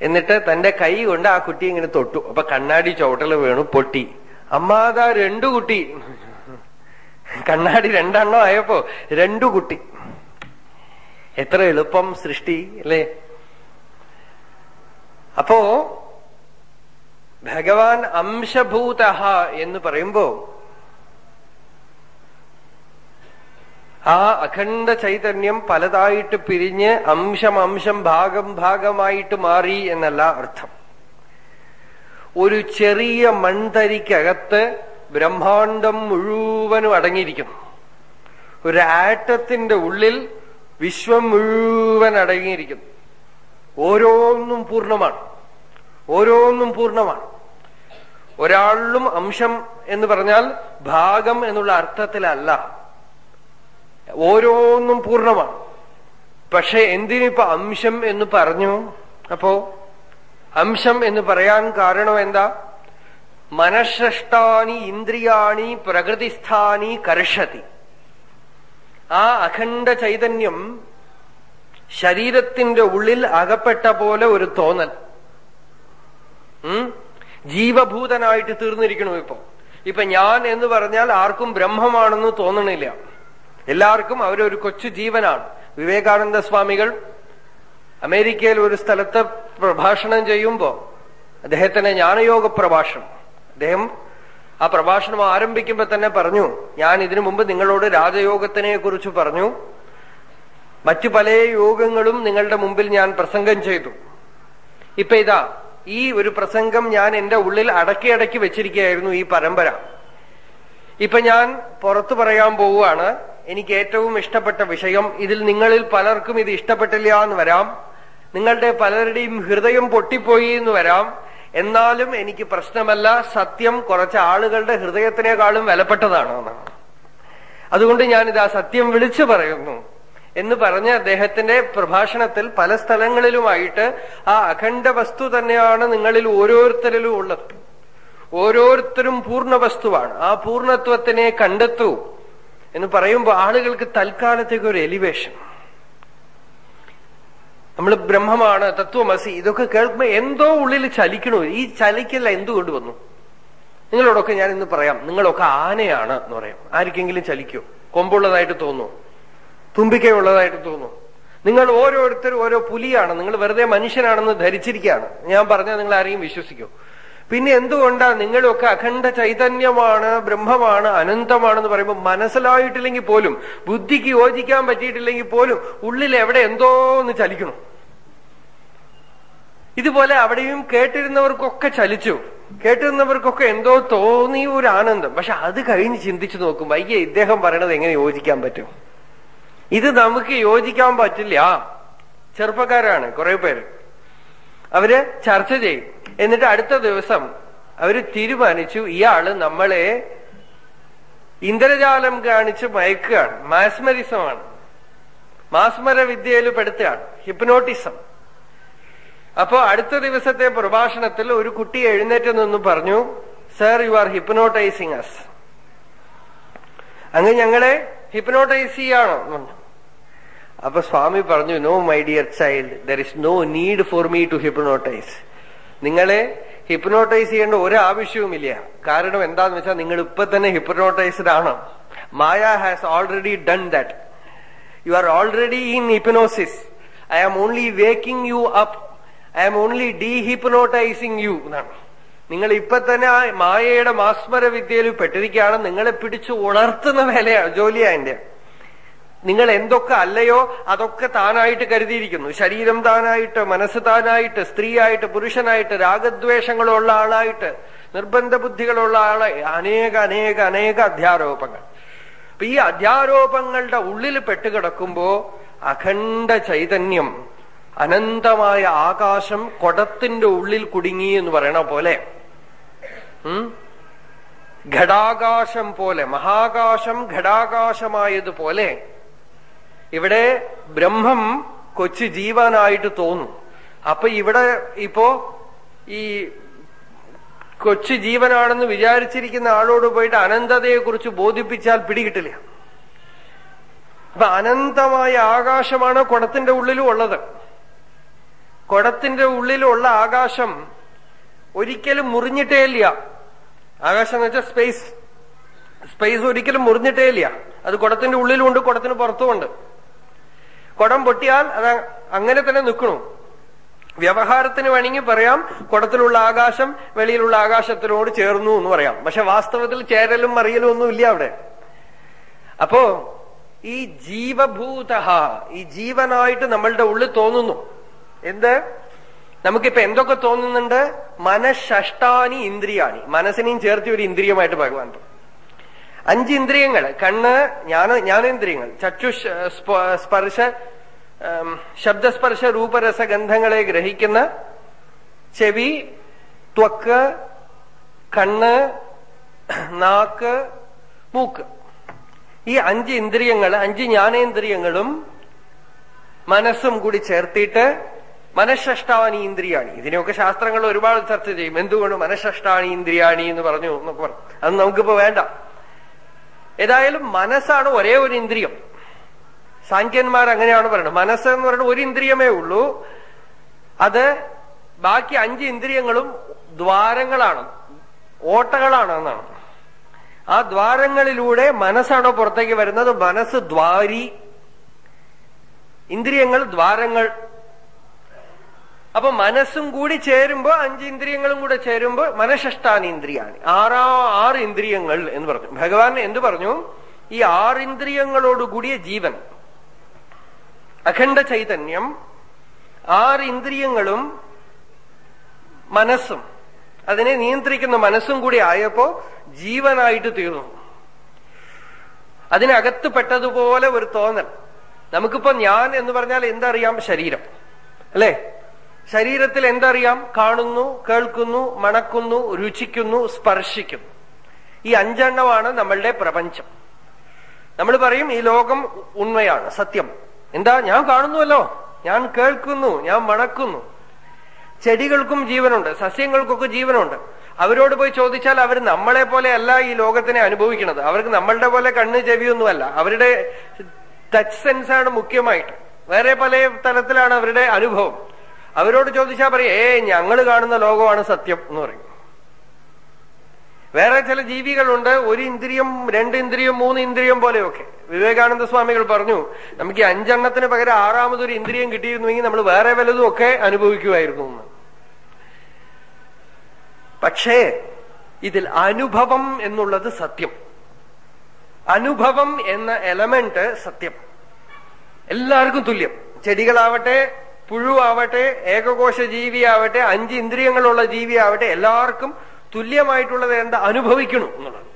എന്നിട്ട് തന്റെ കൈ കൊണ്ട് ആ കുട്ടി ഇങ്ങനെ തൊട്ടു. അപ്പൊ കണ്ണാടി ചോട്ടൽ വീണു പൊട്ടി. അമ്മാതാ രണ്ടു കുട്ടി. കണ്ണാടി രണ്ടെണ്ണം ആയപ്പോ രണ്ടു കുട്ടി. എത്ര എളുപ്പം സൃഷ്ടി അല്ലേ? അപ്പോ ഭഗവാൻ അംശഭൂത എന്ന് പറയുമ്പോ ആ അഖണ്ഡ ചൈതന്യം പലതായിട്ട് പിരിഞ്ഞ് അംശം അംശം ഭാഗം ഭാഗമായിട്ട് മാറി എന്നല്ല അർത്ഥം. ഒരു ചെറിയ മൺതരിക്കകത്ത് ബ്രഹ്മാണ്ടം മുഴുവനും അടങ്ങിയിരിക്കുന്നു. ഒരു ആറ്റത്തിന്റെ ഉള്ളിൽ വിശ്വം മുഴുവൻ അടങ്ങിയിരിക്കുന്നു. ഓരോന്നും പൂർണമാണ്. ഓരോന്നും പൂർണമാണ്. ഒരാളിലും അംശം എന്ന് പറഞ്ഞാൽ ഭാഗം എന്നുള്ള അർത്ഥത്തിലല്ല. ഓരോന്നും പൂർണമാണ്. പക്ഷെ എന്തിനിപ്പോ അംശം എന്ന് പറഞ്ഞു? അപ്പോ അംശം എന്ന് പറയാൻ കാരണം എന്താ? മനഃഷ്ടാനി ഇന്ദ്രിയാണി പ്രകൃതിസ്ഥാനി കർഷതി. ആ അഖണ്ഡ ചൈതന്യം ശരീരത്തിന്റെ ഉള്ളിൽ അകപ്പെട്ട പോലെ ഒരു തോന്നൽ? ജീവഭൂതനായിട്ട് തീർന്നിരിക്കണു ഇപ്പൊ. ഇപ്പൊ ഞാൻ എന്ന് പറഞ്ഞാൽ ആർക്കും ബ്രഹ്മമാണെന്ന് തോന്നണില്ല. എല്ലാവർക്കും അവരൊരു കൊച്ചു ജീവനാണ്. വിവേകാനന്ദ സ്വാമികൾ അമേരിക്കയിൽ ഒരു സ്ഥലത്ത് പ്രഭാഷണം ചെയ്യുമ്പോ അദ്ദേഹത്തിന്റെ ജ്ഞാനയോഗ പ്രഭാഷണം. അദ്ദേഹം ആ പ്രഭാഷണം ആരംഭിക്കുമ്പോ തന്നെ പറഞ്ഞു ഞാൻ ഇതിനു മുമ്പ് നിങ്ങളോട് രാജയോഗത്തിനെ കുറിച്ച് പറഞ്ഞു. മറ്റു പല യോഗങ്ങളും നിങ്ങളുടെ മുമ്പിൽ ഞാൻ പ്രസംഗം ചെയ്തു. ഇപ്പൊ ഇതാ ഈ ഒരു പ്രസംഗം ഞാൻ എന്റെ ഉള്ളിൽ അടക്കി അടക്കി വെച്ചിരിക്കുകയായിരുന്നു ഈ പരമ്പര. ഇപ്പൊ ഞാൻ പുറത്തു പറയാൻ പോവുകയാണ്. എനിക്ക് ഏറ്റവും ഇഷ്ടപ്പെട്ട വിഷയം ഇതിൽ നിങ്ങളിൽ പലർക്കും ഇത് ഇഷ്ടപ്പെട്ടില്ല എന്ന് വരാം. നിങ്ങളുടെ പലരുടെയും ഹൃദയം പൊട്ടിപ്പോയി എന്ന് വരാം. എന്നാലും എനിക്ക് പ്രശ്നമല്ല സത്യം കുറച്ച് ആളുകളുടെ ഹൃദയത്തിനേക്കാളും വിലപ്പെട്ടതാണ് എന്നാണ്. അതുകൊണ്ട് ആ സത്യം വിളിച്ചു പറയുന്നു എന്ന് പറഞ്ഞ അദ്ദേഹത്തിന്റെ പ്രഭാഷണത്തിൽ പല സ്ഥലങ്ങളിലുമായിട്ട് ആ അഖണ്ഡ വസ്തു തന്നെയാണ് നിങ്ങളിൽ ഓരോരുത്തരിലും ഉള്ളത്. ഓരോരുത്തരും പൂർണ വസ്തുവാണ്. ആ പൂർണത്വത്തിനെ കണ്ടെത്തൂ എന്ന് പറയുമ്പോൾ ആളുകൾക്ക് തൽക്കാലത്തേക്ക് ഒരു എലിവേഷൻ നമ്മൾ ബ്രഹ്മമാണ് തത്വമസി ഇതൊക്കെ കേൾക്കുമ്പോൾ എന്തോ ഉള്ളിൽ ചലിക്കണോ. ഈ ചലിക്കല്ല എന്തുകൊണ്ട് വന്നു? നിങ്ങളോടൊക്കെ ഞാൻ ഇന്ന് പറയാം. നിങ്ങളൊക്കെ ആനയാണ് എന്ന് പറയാം. ആർക്കെങ്കിലും ചലിക്കോ? കൊമ്പുള്ളതായിട്ട് തോന്നു തുമ്പിക്കയുള്ളതായിട്ട് തോന്നു നിങ്ങൾ ഓരോരുത്തരും ഓരോ പുലിയാണ്. നിങ്ങൾ വെറുതെ മനുഷ്യനാണെന്ന് ധരിച്ചിരിക്കുകയാണ്. ഞാൻ പറഞ്ഞാൽ നിങ്ങൾ ആരെയും വിശ്വസിക്കോ? പിന്നെ എന്തുകൊണ്ടാ നിങ്ങളൊക്കെ അഖണ്ഡ ചൈതന്യമാണ് ബ്രഹ്മമാണ് അനന്തമാണെന്ന് പറയുമ്പോൾ മനസ്സിലായിട്ടില്ലെങ്കിൽ പോലും ബുദ്ധിക്ക് യോജിക്കാൻ പറ്റിയിട്ടില്ലെങ്കിൽ പോലും ഉള്ളിൽ എവിടെ എന്തോ ഒന്ന് ചലിക്കണം. ഇതുപോലെ അവിടെയും കേട്ടിരുന്നവർക്കൊക്കെ ചലിച്ചു. കേട്ടിരുന്നവർക്കൊക്കെ എന്തോ തോന്നിയ ഒരു ആനന്ദം പക്ഷെ അത് കഴിഞ്ഞ് ചിന്തിച്ചു നോക്കും അയ്യേ ഇദ്ദേഹം പറയണത് എങ്ങനെ യോജിക്കാൻ പറ്റും? ഇത് നമുക്ക് യോജിക്കാൻ പറ്റില്ല. ചെറുപ്പക്കാരാണ് കുറെ പേര്. അവർ ചർച്ച ചെയ്യും. എന്നിട്ട് അടുത്ത ദിവസം അവർ തീരുമാനിച്ചു ഇയാൾ നമ്മളെ ഇന്ദ്രജാലം കാണിച്ച് മയക്കുകയാണ്. മാസ്മരിസമാണ്. മാസ്മര വിദ്യയിൽ പെടുത്തുകയാണ്. ഹിപ്നോട്ടിസം. അപ്പോ അടുത്ത ദിവസത്തെ പ്രഭാഷണത്തിൽ ഒരു കുട്ടി എഴുന്നേറ്റ് നിന്ന് പറഞ്ഞു sir you are hypnotising us. അങ്ങ് ഞങ്ങളെ ഹിപ്നോട്ടൈസ് ചെയ്യാണോ എന്ന് പറഞ്ഞു. അപ്പൊ സ്വാമി പറഞ്ഞു no my dear child there is no need for me to hypnotise നിങ്ങളെ ഹിപ്നോട്ടൈസ് ചെയ്യേണ്ട ഒരു ആവശ്യവുമില്ല കാരണം എന്താന്ന് വെച്ചാൽ നിങ്ങൾ ഇപ്പൊ തന്നെ ഹിപ്നോട്ടൈസ്ഡ് ആണ് Maya has already done that you are already in hypnosis I am only waking you up I am only dehypnotising you എന്നാണ്. നിങ്ങൾ ഇപ്പൊ തന്നെ ആ മായയുടെ മാസ്മര വിദ്യയിൽ പെട്ടിരിക്കുകയാണ്. നിങ്ങളെ പിടിച്ചു ഉണർത്തുന്ന വേലയാണ് ജോലിയാ എന്റെ. നിങ്ങൾ എന്തൊക്കെ അല്ലയോ അതൊക്കെ താനായിട്ട് കരുതിയിരിക്കുന്നു. ശരീരം താനായിട്ട് മനസ്സ് താനായിട്ട് സ്ത്രീയായിട്ട് പുരുഷനായിട്ട് രാഗദ്വേഷങ്ങളുള്ള ആളായിട്ട് നിർബന്ധ ബുദ്ധികളുള്ള ആളെ അനേക അനേക അനേക അധ്യാരോപങ്ങൾ. അപ്പൊ ഈ അധ്യാരോപങ്ങളുടെ ഉള്ളിൽ പെട്ടുകിടക്കുമ്പോ അഖണ്ഡ ചൈതന്യം അനന്തമായ ആകാശം കൊടത്തിന്റെ ഉള്ളിൽ കുടുങ്ങി എന്ന് പറയണ പോലെ. ഘടാകാശം പോലെ മഹാകാശം ഘടാകാശമായതുപോലെ ഇവിടെ ബ്രഹ്മം കൊച്ചു ജീവനായിട്ട് തോന്നും. അപ്പൊ ഇവിടെ ഇപ്പോ ഈ കൊച്ചു ജീവനാണെന്ന് വിചാരിച്ചിരിക്കുന്ന ആളോട് പോയിട്ട് അനന്തതയെ കുറിച്ച് ബോധിപ്പിച്ചാൽ പിടികിട്ടില്ല. അപ്പൊ അനന്തമായ ആകാശമാണ് കുടത്തിന്റെ ഉള്ളിലും ഉള്ളത്. കുടത്തിന്റെ ഉള്ളിലുള്ള ആകാശം ഒരിക്കലും മുറിഞ്ഞിട്ടേ ഇല്ല. ആകാശം എന്ന് വെച്ചാൽ സ്പേസ് സ്പേസ് ഒരിക്കലും മുറിഞ്ഞിട്ടേ ഇല്ല. അത് കുടത്തിന്റെ ഉള്ളിലുണ്ട് കുടത്തിന് പുറത്തുമുണ്ട്. കുടം പൊട്ടിയാൽ അത് അങ്ങനെ തന്നെ നിൽക്കണു. വ്യവഹാരത്തിന് വേണമെങ്കിൽ പറയാം കുടത്തിലുള്ള ആകാശം വെളിയിലുള്ള ആകാശത്തിനോട് ചേർന്നു എന്ന് പറയാം. പക്ഷെ വാസ്തവത്തിൽ ചേരലും മറിയലും ഒന്നും ഇല്ല അവിടെ. അപ്പോ ഈ ജീവഭൂത ഈ ജീവനായിട്ട് നമ്മളുടെ ഉള്ളിൽ തോന്നുന്നു. എന്ത്? നമുക്കിപ്പോ എന്തൊക്കെ തോന്നുന്നുണ്ട്? മനഃഷ്ടാനി ഇന്ദ്രിയാണി. മനസ്സിനെയും ചേർത്തി ഒരു ഇന്ദ്രിയമായിട്ട് ഭഗവാൻ അഞ്ച് ഇന്ദ്രിയങ്ങൾ കണ്ണ് ജ്ഞാന ജ്ഞാനേന്ദ്രിയങ്ങൾ ചക്ഷു സ്പർശ ശബ്ദസ്പർശ രൂപരസഗന്ധങ്ങളെ ഗ്രഹിക്കുന്ന ചെവി ത്വക്ക് കണ്ണ് നാക്ക് മൂക്ക്. ഈ അഞ്ച് ഇന്ദ്രിയങ്ങൾ അഞ്ച് ജ്ഞാനേന്ദ്രിയങ്ങളും മനസ്സും കൂടി ചേർത്തിട്ട് മനഃഷ്ടാണി ഇന്ദ്രിയാണി. ഇതിനെയൊക്കെ ശാസ്ത്രങ്ങൾ ഒരുപാട് ചർച്ച ചെയ്യും. എന്തുകൊണ്ട് മനഃഷ്ടാണി ഇന്ദ്രിയാണി എന്ന് പറഞ്ഞു എന്നൊക്കെ പറഞ്ഞു. അത് നമുക്കിപ്പോ വേണ്ട. ഏതായാലും മനസ്സാണ് ഒരേ ഒരു ഇന്ദ്രിയം. സാഖ്യന്മാർ അങ്ങനെയാണ് പറയുന്നത്. മനസ്സ് എന്ന് പറയുന്നത് ഒരു ഇന്ദ്രിയമേ ഉള്ളൂ. അത് ബാക്കി അഞ്ച് ഇന്ദ്രിയങ്ങളും ദ്വാരങ്ങളാണ്. ഓട്ടകളാണ് എന്നാണ്. ആ ദ്വാരങ്ങളിലൂടെ മനസ്സാണോ പുറത്തേക്ക് വരുന്നത്? മനസ്സ് ദ്വാരി. ഇന്ദ്രിയങ്ങൾ ദ്വാരങ്ങൾ അപ്പൊ മനസ്സും കൂടി ചേരുമ്പോ അഞ്ച് ഇന്ദ്രിയങ്ങളും കൂടെ ചേരുമ്പോ മനഃഷ്ടാനീന്ദ്രിയാണ് ആറാ ആറ് ഇന്ദ്രിയങ്ങൾ എന്ന് പറഞ്ഞു. ഭഗവാൻ എന്തു പറഞ്ഞു? ഈ ആറ് ഇന്ദ്രിയങ്ങളോടുകൂടിയ ജീവൻ അഖണ്ഡ ചൈതന്യം ആറ് ഇന്ദ്രിയങ്ങളും മനസ്സും അതിനെ നിയന്ത്രിക്കുന്ന മനസ്സും കൂടി ആയപ്പോ ജീവനായിട്ട് തീർന്നു. അതിനകത്ത് പെട്ടതുപോലെ ഒരു തോന്നൽ. നമുക്കിപ്പോ ഞാൻ എന്ന് പറഞ്ഞാൽ എന്തറിയാം? ശരീരം. അല്ലേ? ശരീരത്തിൽ എന്തറിയാം? കാണുന്നു കേൾക്കുന്നു മണക്കുന്നു രുചിക്കുന്നു സ്പർശിക്കുന്നു. ഈ അഞ്ചെണ്ണമാണ് നമ്മളുടെ പ്രപഞ്ചം. നമ്മൾ പറയും ഈ ലോകം ഉണ്മയാണ് സത്യം. എന്താ? ഞാൻ കാണുന്നുവല്ലോ. ഞാൻ കേൾക്കുന്നു ഞാൻ മണക്കുന്നു. ചെടികൾക്കും ജീവനുണ്ട് സസ്യങ്ങൾക്കൊക്കെ ജീവനുണ്ട്. അവരോട് പോയി ചോദിച്ചാൽ അവർ നമ്മളെ പോലെ അല്ല ഈ ലോകത്തിനെ അനുഭവിക്കുന്നത്. അവർക്ക് നമ്മളുടെ പോലെ കണ്ണ് ചെവിയൊന്നുമല്ല. അവരുടെ ടച്ച് സെൻസാണ് മുഖ്യമായിട്ട്. വേറെ പല തലത്തിലാണ് അവരുടെ അനുഭവം. അവരോട് ചോദിച്ചാൽ പറയും ഏ ഞങ്ങൾ കാണുന്ന ലോകമാണ് സത്യം എന്ന് പറയും. വേറെ ചില ജീവികളുണ്ട് ഒരു ഇന്ദ്രിയം രണ്ട് ഇന്ദ്രിയം മൂന്ന് ഇന്ദ്രിയം പോലെയൊക്കെ. വിവേകാനന്ദ സ്വാമികൾ പറഞ്ഞു നമുക്ക് ഈ അഞ്ചെണ്ണത്തിന് പകരം ആറാമതൊരു ഇന്ദ്രിയം കിട്ടിയിരുന്നുവെങ്കിൽ നമ്മൾ വേറെ വലതും ഒക്കെ അനുഭവിക്കുമായിരുന്നു എന്ന്. പക്ഷേ ഇതിൽ അനുഭവം എന്നുള്ളത് സത്യം. അനുഭവം എന്ന എലമെന്റ് സത്യം. എല്ലാവർക്കും തുല്യം. ചെടികളാവട്ടെ പുഴുവാവട്ടെ ഏകകോശ ജീവിയാവട്ടെ അഞ്ച് ഇന്ദ്രിയങ്ങളുള്ള ജീവിയാവട്ടെ എല്ലാവർക്കും തുല്യമായിട്ടുള്ളത് എന്താ? അനുഭവിക്കണം എന്നുള്ളത്.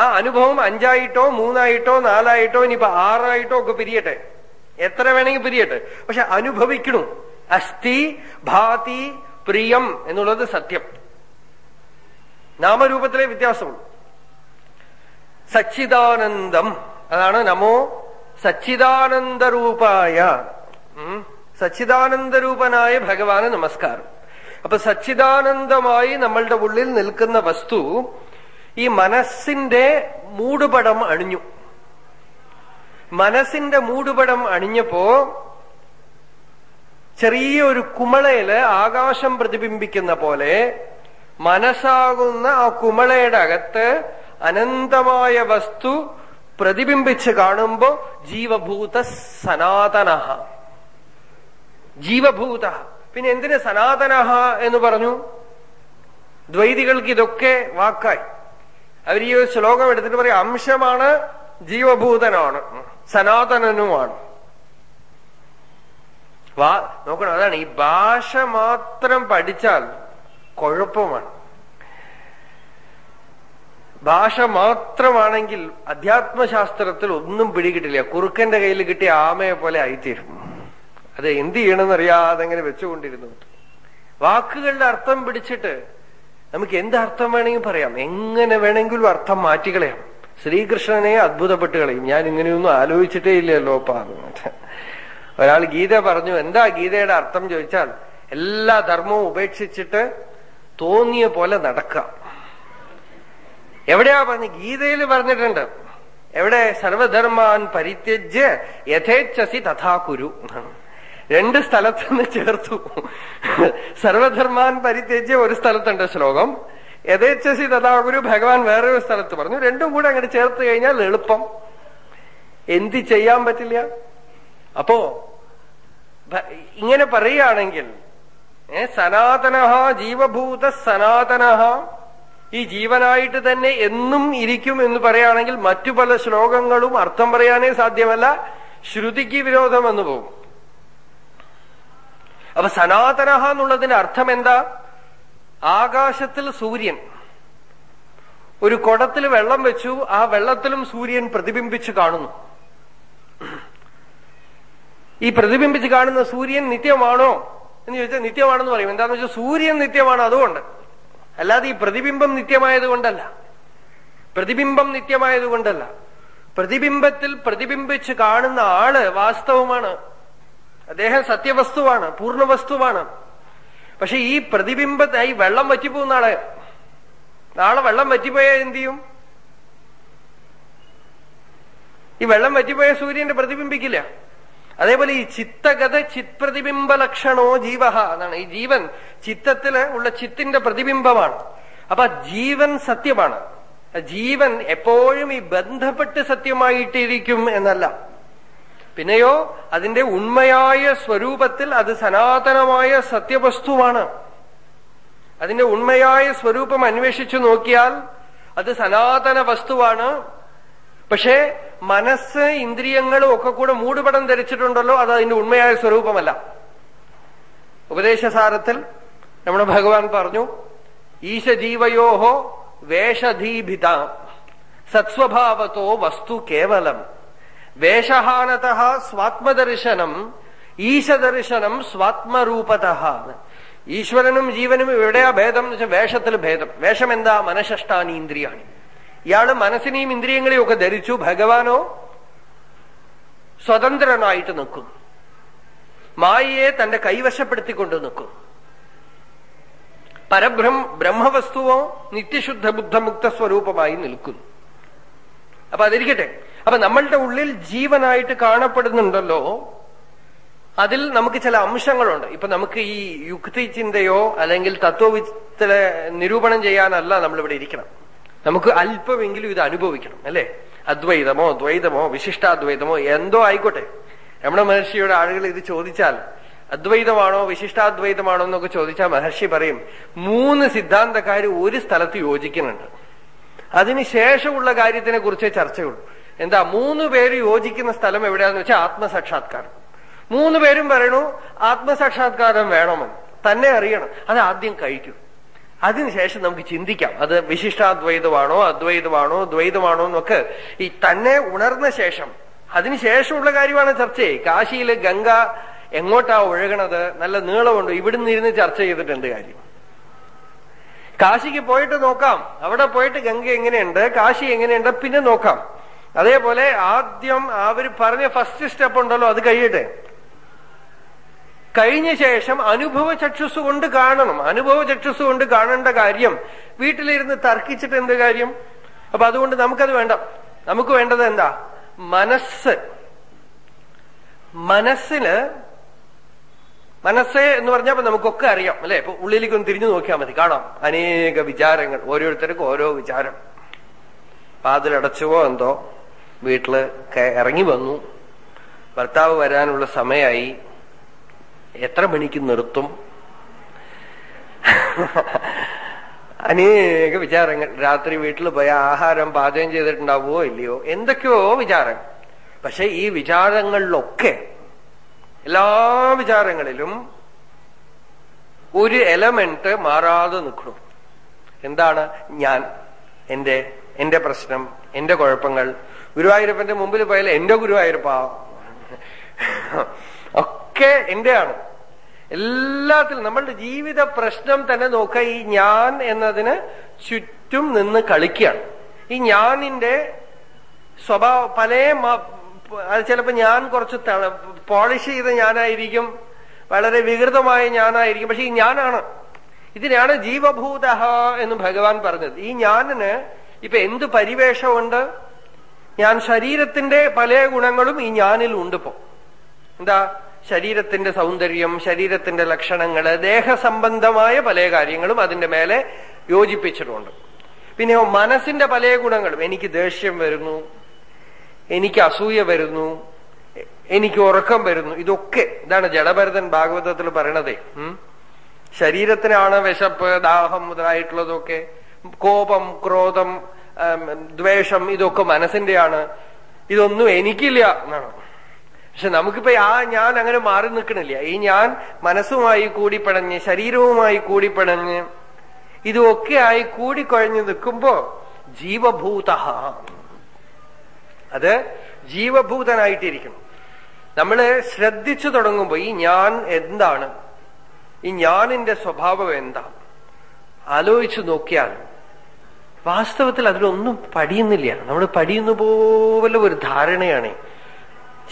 ആ അനുഭവം അഞ്ചായിട്ടോ മൂന്നായിട്ടോ നാലായിട്ടോ ഇനിയിപ്പോ ആറായിട്ടോ ഒക്കെ പിരിയട്ടെ. എത്ര വേണമെങ്കിൽ പിരിയട്ടെ. പക്ഷെ അനുഭവിക്കണം. അസ്ഥി ഭാതി പ്രിയം എന്നുള്ളത് സത്യം. നാമരൂപത്തിലെ വ്യത്യാസമുള്ളൂ. സച്ചിദാനന്ദം. അതാണ് നമോ സച്ചിദാനന്ദരൂപായ. സച്ചിദാനന്ദരൂപനായ ഭഗവാന് നമസ്കാരം. അപ്പൊ സച്ചിദാനന്ദമായി നമ്മളുടെ ഉള്ളിൽ നിൽക്കുന്ന വസ്തു ഈ മനസ്സിന്റെ മൂടുപടം അണിഞ്ഞു. മനസ്സിന്റെ മൂടുപടം അണിഞ്ഞപ്പോ ചെറിയൊരു കുമളയിൽ ആകാശം പ്രതിബിംബിക്കുന്ന പോലെ മനസ്സാകുന്ന ആ കുമളയുടെ അകത്ത് അനന്തമായ വസ്തു പ്രതിബിംബിച്ച് കാണുമ്പോ ജീവഭൂത സനാതന ജീവഭൂത. പിന്നെ എന്തിന് സനാതനഹ എന്ന് പറഞ്ഞു? ദ്വൈതികൾക്ക് ഇതൊക്കെ വാക്കായി. അവർ ഈ ഒരു ശ്ലോകം എടുത്തിട്ട് പറയും അംശമാണ് ജീവഭൂതനാണ് സനാതനനുമാണ്. വാ നോക്കണം അതാണ്. ഈ ഭാഷ മാത്രം പഠിച്ചാൽ കുഴപ്പമാണ്. ഭാഷ മാത്രമാണെങ്കിൽ അധ്യാത്മശാസ്ത്രത്തിൽ ഒന്നും പിടികിട്ടില്ല. കുറുക്കന്റെ കയ്യിൽ കിട്ടിയ ആമയെ പോലെ ആയിത്തീരും. അത് എന്ത് ചെയ്യണമെന്നറിയാതെ അങ്ങനെ വെച്ചുകൊണ്ടിരുന്നു. വാക്കുകളുടെ അർത്ഥം പിടിച്ചിട്ട് നമുക്ക് എന്ത് അർത്ഥം വേണമെങ്കിൽ പറയാം. എങ്ങനെ വേണമെങ്കിലും അർത്ഥം മാറ്റിക്കളയാം ശ്രീകൃഷ്ണനെ അത്ഭുതപ്പെട്ട് കളയും. ഞാൻ ഇങ്ങനെയൊന്നും ആലോചിച്ചിട്ടേ ഇല്ലല്ലോ ഒരാൾ ഗീത പറഞ്ഞു എന്താ ഗീതയുടെ അർത്ഥം? ചോദിച്ചാൽ എല്ലാ ധർമ്മവും ഉപേക്ഷിച്ചിട്ട് തോന്നിയ പോലെ നടക്കാം. എവിടെയാ പറഞ്ഞ ഗീതയിൽ പറഞ്ഞിട്ടുണ്ട്? എവിടെ? സർവധർമാൻ പരിത്യജ്യ യഥേച്ഛസി തഥാ കുരു. രണ്ട് സ്ഥലത്ത് നിന്ന് ചേർത്തു. സർവധർമാൻ പരിത്യജ്യ ഒരു സ്ഥലത്തുണ്ട് ശ്ലോകം. യഥേച്ഛസി തഥാ കുരു ഭഗവാൻ വേറൊരു സ്ഥലത്ത് പറഞ്ഞു. രണ്ടും കൂടെ അങ്ങോട്ട് ചേർത്ത് കഴിഞ്ഞാൽ എളുപ്പം. എന്തി ചെയ്യാൻ പറ്റില്ല? അപ്പോ ഇങ്ങനെ പറയുകയാണെങ്കിൽ സനാതന ജീവഭൂത സനാതന ഈ ജീവനായിട്ട് തന്നെ എന്നും ഇരിക്കും എന്ന് പറയുകയാണെങ്കിൽ മറ്റു പല ശ്ലോകങ്ങളും അർത്ഥം പറയാനേ സാധ്യമല്ല. ശ്രുതിക്ക് വിരോധം വന്നു പോകും. അപ്പൊ സനാതന എന്നുള്ളതിന്റെ അർത്ഥം എന്താ? ആകാശത്തിൽ സൂര്യൻ. ഒരു കുടത്തിൽ വെള്ളം വെച്ചു ആ വെള്ളത്തിലും സൂര്യൻ പ്രതിബിംബിച്ചു കാണുന്നു. ഈ പ്രതിബിംബിച്ച് കാണുന്ന സൂര്യൻ നിത്യമാണോ? എന്ന് ചോദിച്ചാൽ നിത്യമാണെന്ന് പറയും. എന്താന്ന് വെച്ചാൽ സൂര്യൻ നിത്യമാണ് അതുകൊണ്ട്. അല്ലാതെ ഈ പ്രതിബിംബം നിത്യമായത് കൊണ്ടല്ല. പ്രതിബിംബം നിത്യമായത് കൊണ്ടല്ല. പ്രതിബിംബത്തിൽ പ്രതിബിംബിച്ച് കാണുന്ന ആൾ വാസ്തവമാണ്. അദ്ദേഹം സത്യവസ്തുവാണ് പൂർണ വസ്തുവാണ് പക്ഷെ ഈ പ്രതിബിംബത്തായി വെള്ളം വറ്റിപ്പോകും നാളെ നാളെ വെള്ളം വറ്റിപ്പോയാൽ എന്ത് ചെയ്യും? ഈ വെള്ളം വറ്റിപ്പോയ സൂര്യന്റെ പ്രതിബിംബിക്കില്ല. അതേപോലെ ഈ ചിത്തഗത ചിത് പ്രതിബിംബ ലക്ഷണോ ജീവഹ എന്നാണ്. ഈ ജീവൻ ചിത്തത്തിൽ ഉള്ള ചിത്തിന്റെ പ്രതിബിംബമാണ്. അപ്പൊ ജീവൻ സത്യമാണ്. ജീവൻ എപ്പോഴും ഈ ബന്ധപ്പെട്ട് സത്യമായിട്ടിരിക്കും എന്നല്ല. പിന്നെയോ അതിന്റെ ഉണ്മയായ സ്വരൂപത്തിൽ അത് സനാതനമായ സത്യവസ്തുവാണ്. അതിന്റെ ഉണ്മയായ സ്വരൂപം അന്വേഷിച്ചു നോക്കിയാൽ അത് സനാതന വസ്തുവാണ്. പക്ഷേ മനസ്സ് ഇന്ദ്രിയങ്ങളും ഒക്കെ കൂടെ മൂടുപടം ധരിച്ചിട്ടുണ്ടല്ലോ അത് അതിന്റെ ഉണ്മയായ സ്വരൂപമല്ല. ഉപദേശസാരത്തിൽ നമ്മുടെ ഭഗവാൻ പറഞ്ഞു ഈശജീവയോഹോ വേഷധീഭിത സത്സ്വഭാവത്തോ വസ്തു കേവലം. വേഷഹാനത സ്വാത്മദർശനം ഈശദർശനം സ്വാത്മരൂപത ഈശ്വരനും ജീവനും എവിടെയാ ഭേദം എന്ന് വെച്ചാൽ വേഷത്തിൽ ഭേദം. വേഷം എന്താ മനഃഷ്ടാനി ഇന്ദ്രിയാണി ഇയാൾ മനസ്സിനെയും ഇന്ദ്രിയങ്ങളെയും ഒക്കെ ധരിച്ചു ഭഗവാനോ സ്വതന്ത്രനായിട്ട് നിൽക്കും. മായയെ തന്റെ കൈവശപ്പെടുത്തിക്കൊണ്ട് നിൽക്കും. പരബ്രഹ്മ ബ്രഹ്മവസ്തുവോ നിത്യശുദ്ധ ബുദ്ധമുക്ത സ്വരൂപമായി നിൽക്കുന്നു. അപ്പൊ അതിരിക്കട്ടെ. അപ്പൊ നമ്മളുടെ ഉള്ളിൽ ജീവനായിട്ട് കാണപ്പെടുന്നുണ്ടല്ലോ. അതിൽ നമുക്ക് ചില അംശങ്ങളുണ്ട്. ഇപ്പൊ നമുക്ക് ഈ യുക്തി ചിന്തയോ അല്ലെങ്കിൽ തത്വവിത്തിലെ നിരൂപണം ചെയ്യാനല്ല നമ്മളിവിടെ ഇരിക്കണം. നമുക്ക് അല്പമെങ്കിലും ഇത് അനുഭവിക്കണം അല്ലെ? അദ്വൈതമോ ദ്വൈതമോ വിശിഷ്ടാദ്വൈതമോ എന്തോ ആയിക്കോട്ടെ. രമണ മഹർഷിയുടെ ആളുകൾ ഇത് ചോദിച്ചാൽ അദ്വൈതമാണോ വിശിഷ്ടാദ്വൈതമാണോ എന്നൊക്കെ ചോദിച്ചാൽ മഹർഷി പറയും മൂന്ന് സിദ്ധാന്തക്കാർ ഒരു സ്ഥലത്ത് യോജിക്കുന്നുണ്ട്. അതിനുശേഷമുള്ള കാര്യത്തിനെ കുറിച്ചേ ചർച്ചയുള്ളൂ. എന്താ മൂന്ന് പേര് യോജിക്കുന്ന സ്ഥലം എവിടെയാന്ന് വെച്ചാൽ ആത്മസാക്ഷാത്കാരം. മൂന്ന് പേരും പറയണു ആത്മസാക്ഷാത്കാരം വേണമെന്ന്. തന്നെ അറിയണം. അത് ആദ്യം കഴിക്കും. അതിനുശേഷം നമുക്ക് ചിന്തിക്കാം. അത് വിശിഷ്ടാദ്വൈതമാണോ അദ്വൈതമാണോ ദ്വൈതമാണോ എന്നൊക്കെ ഈ തന്നെ ഉണർന്ന ശേഷം. അതിനുശേഷമുള്ള കാര്യമാണ് ചർച്ച കാശിയിൽ ഗംഗ എങ്ങോട്ടാ ഒഴുകണത്? നല്ല നീളമുണ്ട്? ഇവിടുന്ന് ഇരുന്ന് ചർച്ച ചെയ്തിട്ട് എന്ത് കാര്യം. കാശിക്ക് പോയിട്ട് നോക്കാം. അവിടെ പോയിട്ട് ഗംഗ എങ്ങനെയുണ്ട്? കാശി എങ്ങനെയുണ്ട്? പിന്നെ നോക്കാം. അതേപോലെ ആദ്യം അവർ പറഞ്ഞ ഫസ്റ്റ് സ്റ്റെപ്പ് ഉണ്ടല്ലോ അത് കഴിയട്ടെ. കഴിഞ്ഞ ശേഷം അനുഭവ ചക്ഷുസ് കൊണ്ട് കാണണം. അനുഭവ ചക്ഷുസ് കൊണ്ട് കാണേണ്ട കാര്യം വീട്ടിലിരുന്ന് തർക്കിച്ചിട്ട് എന്ത് കാര്യം? അപ്പൊ അതുകൊണ്ട് നമുക്കത് വേണ്ട. നമുക്ക് വേണ്ടത് എന്താ? മനസ്സ്. മനസ്സിന് മനസ്സ് എന്ന് പറഞ്ഞാൽ നമുക്കൊക്കെ അറിയാം അല്ലെ? ഇപ്പൊ ഉള്ളിലേക്ക് ഒന്ന് തിരിഞ്ഞു നോക്കിയാൽ മതി. കാണാം. അനേക വിചാരങ്ങൾ. ഓരോരുത്തർക്കും ഓരോ വിചാരം. പാതിലടച്ചുവോ എന്തോ? വീട്ടിൽ ഇറങ്ങി വന്നു. ഭർത്താവ് വരാനുള്ള സമയമായി എത്ര മണിക്ക് നിർത്തും? അനേക വിചാരങ്ങൾ. രാത്രി വീട്ടിൽ പോയ ആഹാരം പാചകം ചെയ്തിട്ടുണ്ടാവോ ഇല്ലയോ? എന്തൊക്കെയോ വിചാരം പക്ഷെ ഈ വിചാരങ്ങളിലൊക്കെ എല്ലാ വിചാരങ്ങളിലും ഒരു എലമെന്റ് മാറാതെ നിൽക്കണം. എന്താണ് ഞാൻ? എന്റെ എന്റെ പ്രശ്നം എന്റെ കുഴപ്പങ്ങൾ ഗുരുവായൂരപ്പന്റെ മുമ്പിൽ പോയാൽ എന്റെ ഗുരുവായൂരപ്പ. ഒക്കെ എന്റെയാണ്. എല്ലാത്തിലും നമ്മളുടെ ജീവിത പ്രശ്നം തന്നെ നോക്കുക. ഈ ഞാൻ എന്നതിന് ചുറ്റും നിന്ന് കളിക്കുകയാണ്. ഈ ഞാനിന്റെ സ്വഭാവ പല അത് ചിലപ്പോ ഞാൻ കുറച്ച് പോളിഷ് ചെയ്ത ഞാനായിരിക്കും. വളരെ വികൃതമായ ഞാനായിരിക്കും. പക്ഷെ ഈ ഞാനാണ്. ഇതിനാണ് ജീവഭൂത എന്ന് ഭഗവാൻ പറഞ്ഞത്. ഈ ഞാനിന് ഇപ്പൊ എന്ത് പരിവേഷമുണ്ട്? ഞാൻ ശരീരത്തിന്റെ പല ഗുണങ്ങളും ഈ ഞാനിൽ ഉണ്ടിപ്പോ എന്താ? ശരീരത്തിന്റെ സൗന്ദര്യം ശരീരത്തിന്റെ ലക്ഷണങ്ങൾ ദേഹസംബന്ധമായ പല കാര്യങ്ങളും അതിന്റെ മേലെ യോജിപ്പിച്ചിട്ടുണ്ട്. പിന്നെ മനസ്സിന്റെ പല ഗുണങ്ങളും. എനിക്ക് ദേഷ്യം വരുന്നു എനിക്ക് അസൂയ വരുന്നു എനിക്ക് ഉറക്കം വരുന്നു. ഇതൊക്കെ ഇതാണ് ജഡഭരതൻ ഭാഗവതത്തിൽ പറയണതേ. ശരീരത്തിനാണ് വിശപ്പ് ദാഹം മുതലായിട്ടുള്ളതൊക്കെ. കോപം ക്രോധം ദ്വേഷം ഇതൊക്കെ മനസ്സിന്റെയാണ്. ഇതൊന്നും എനിക്കില്ല എന്നാണ്. പക്ഷെ നമുക്കിപ്പോ ആ ഞാൻ അങ്ങനെ മാറി നിൽക്കണില്ല. ഈ ഞാൻ മനസ്സുമായി കൂടിപ്പടഞ്ഞ് ശരീരവുമായി കൂടിപ്പടഞ്ഞ് ഇതൊക്കെ ആയി കൂടിക്കൊഴഞ്ഞ് നിൽക്കുമ്പോ ജീവഭൂത അത് ജീവഭൂതനായിട്ടിരിക്കണം. നമ്മൾ ശ്രദ്ധിച്ചു തുടങ്ങുമ്പോ ഈ ഞാൻ എന്താണ്? ഈ ഞാനിന്റെ സ്വഭാവം എന്താ? ആലോചിച്ചു നോക്കിയാൽ വാസ്തവത്തിൽ അതിലൊന്നും പടിയുന്നില്ല നമ്മൾ പഠിയുന്ന പോലെ ഒരു ധാരണയാണ്.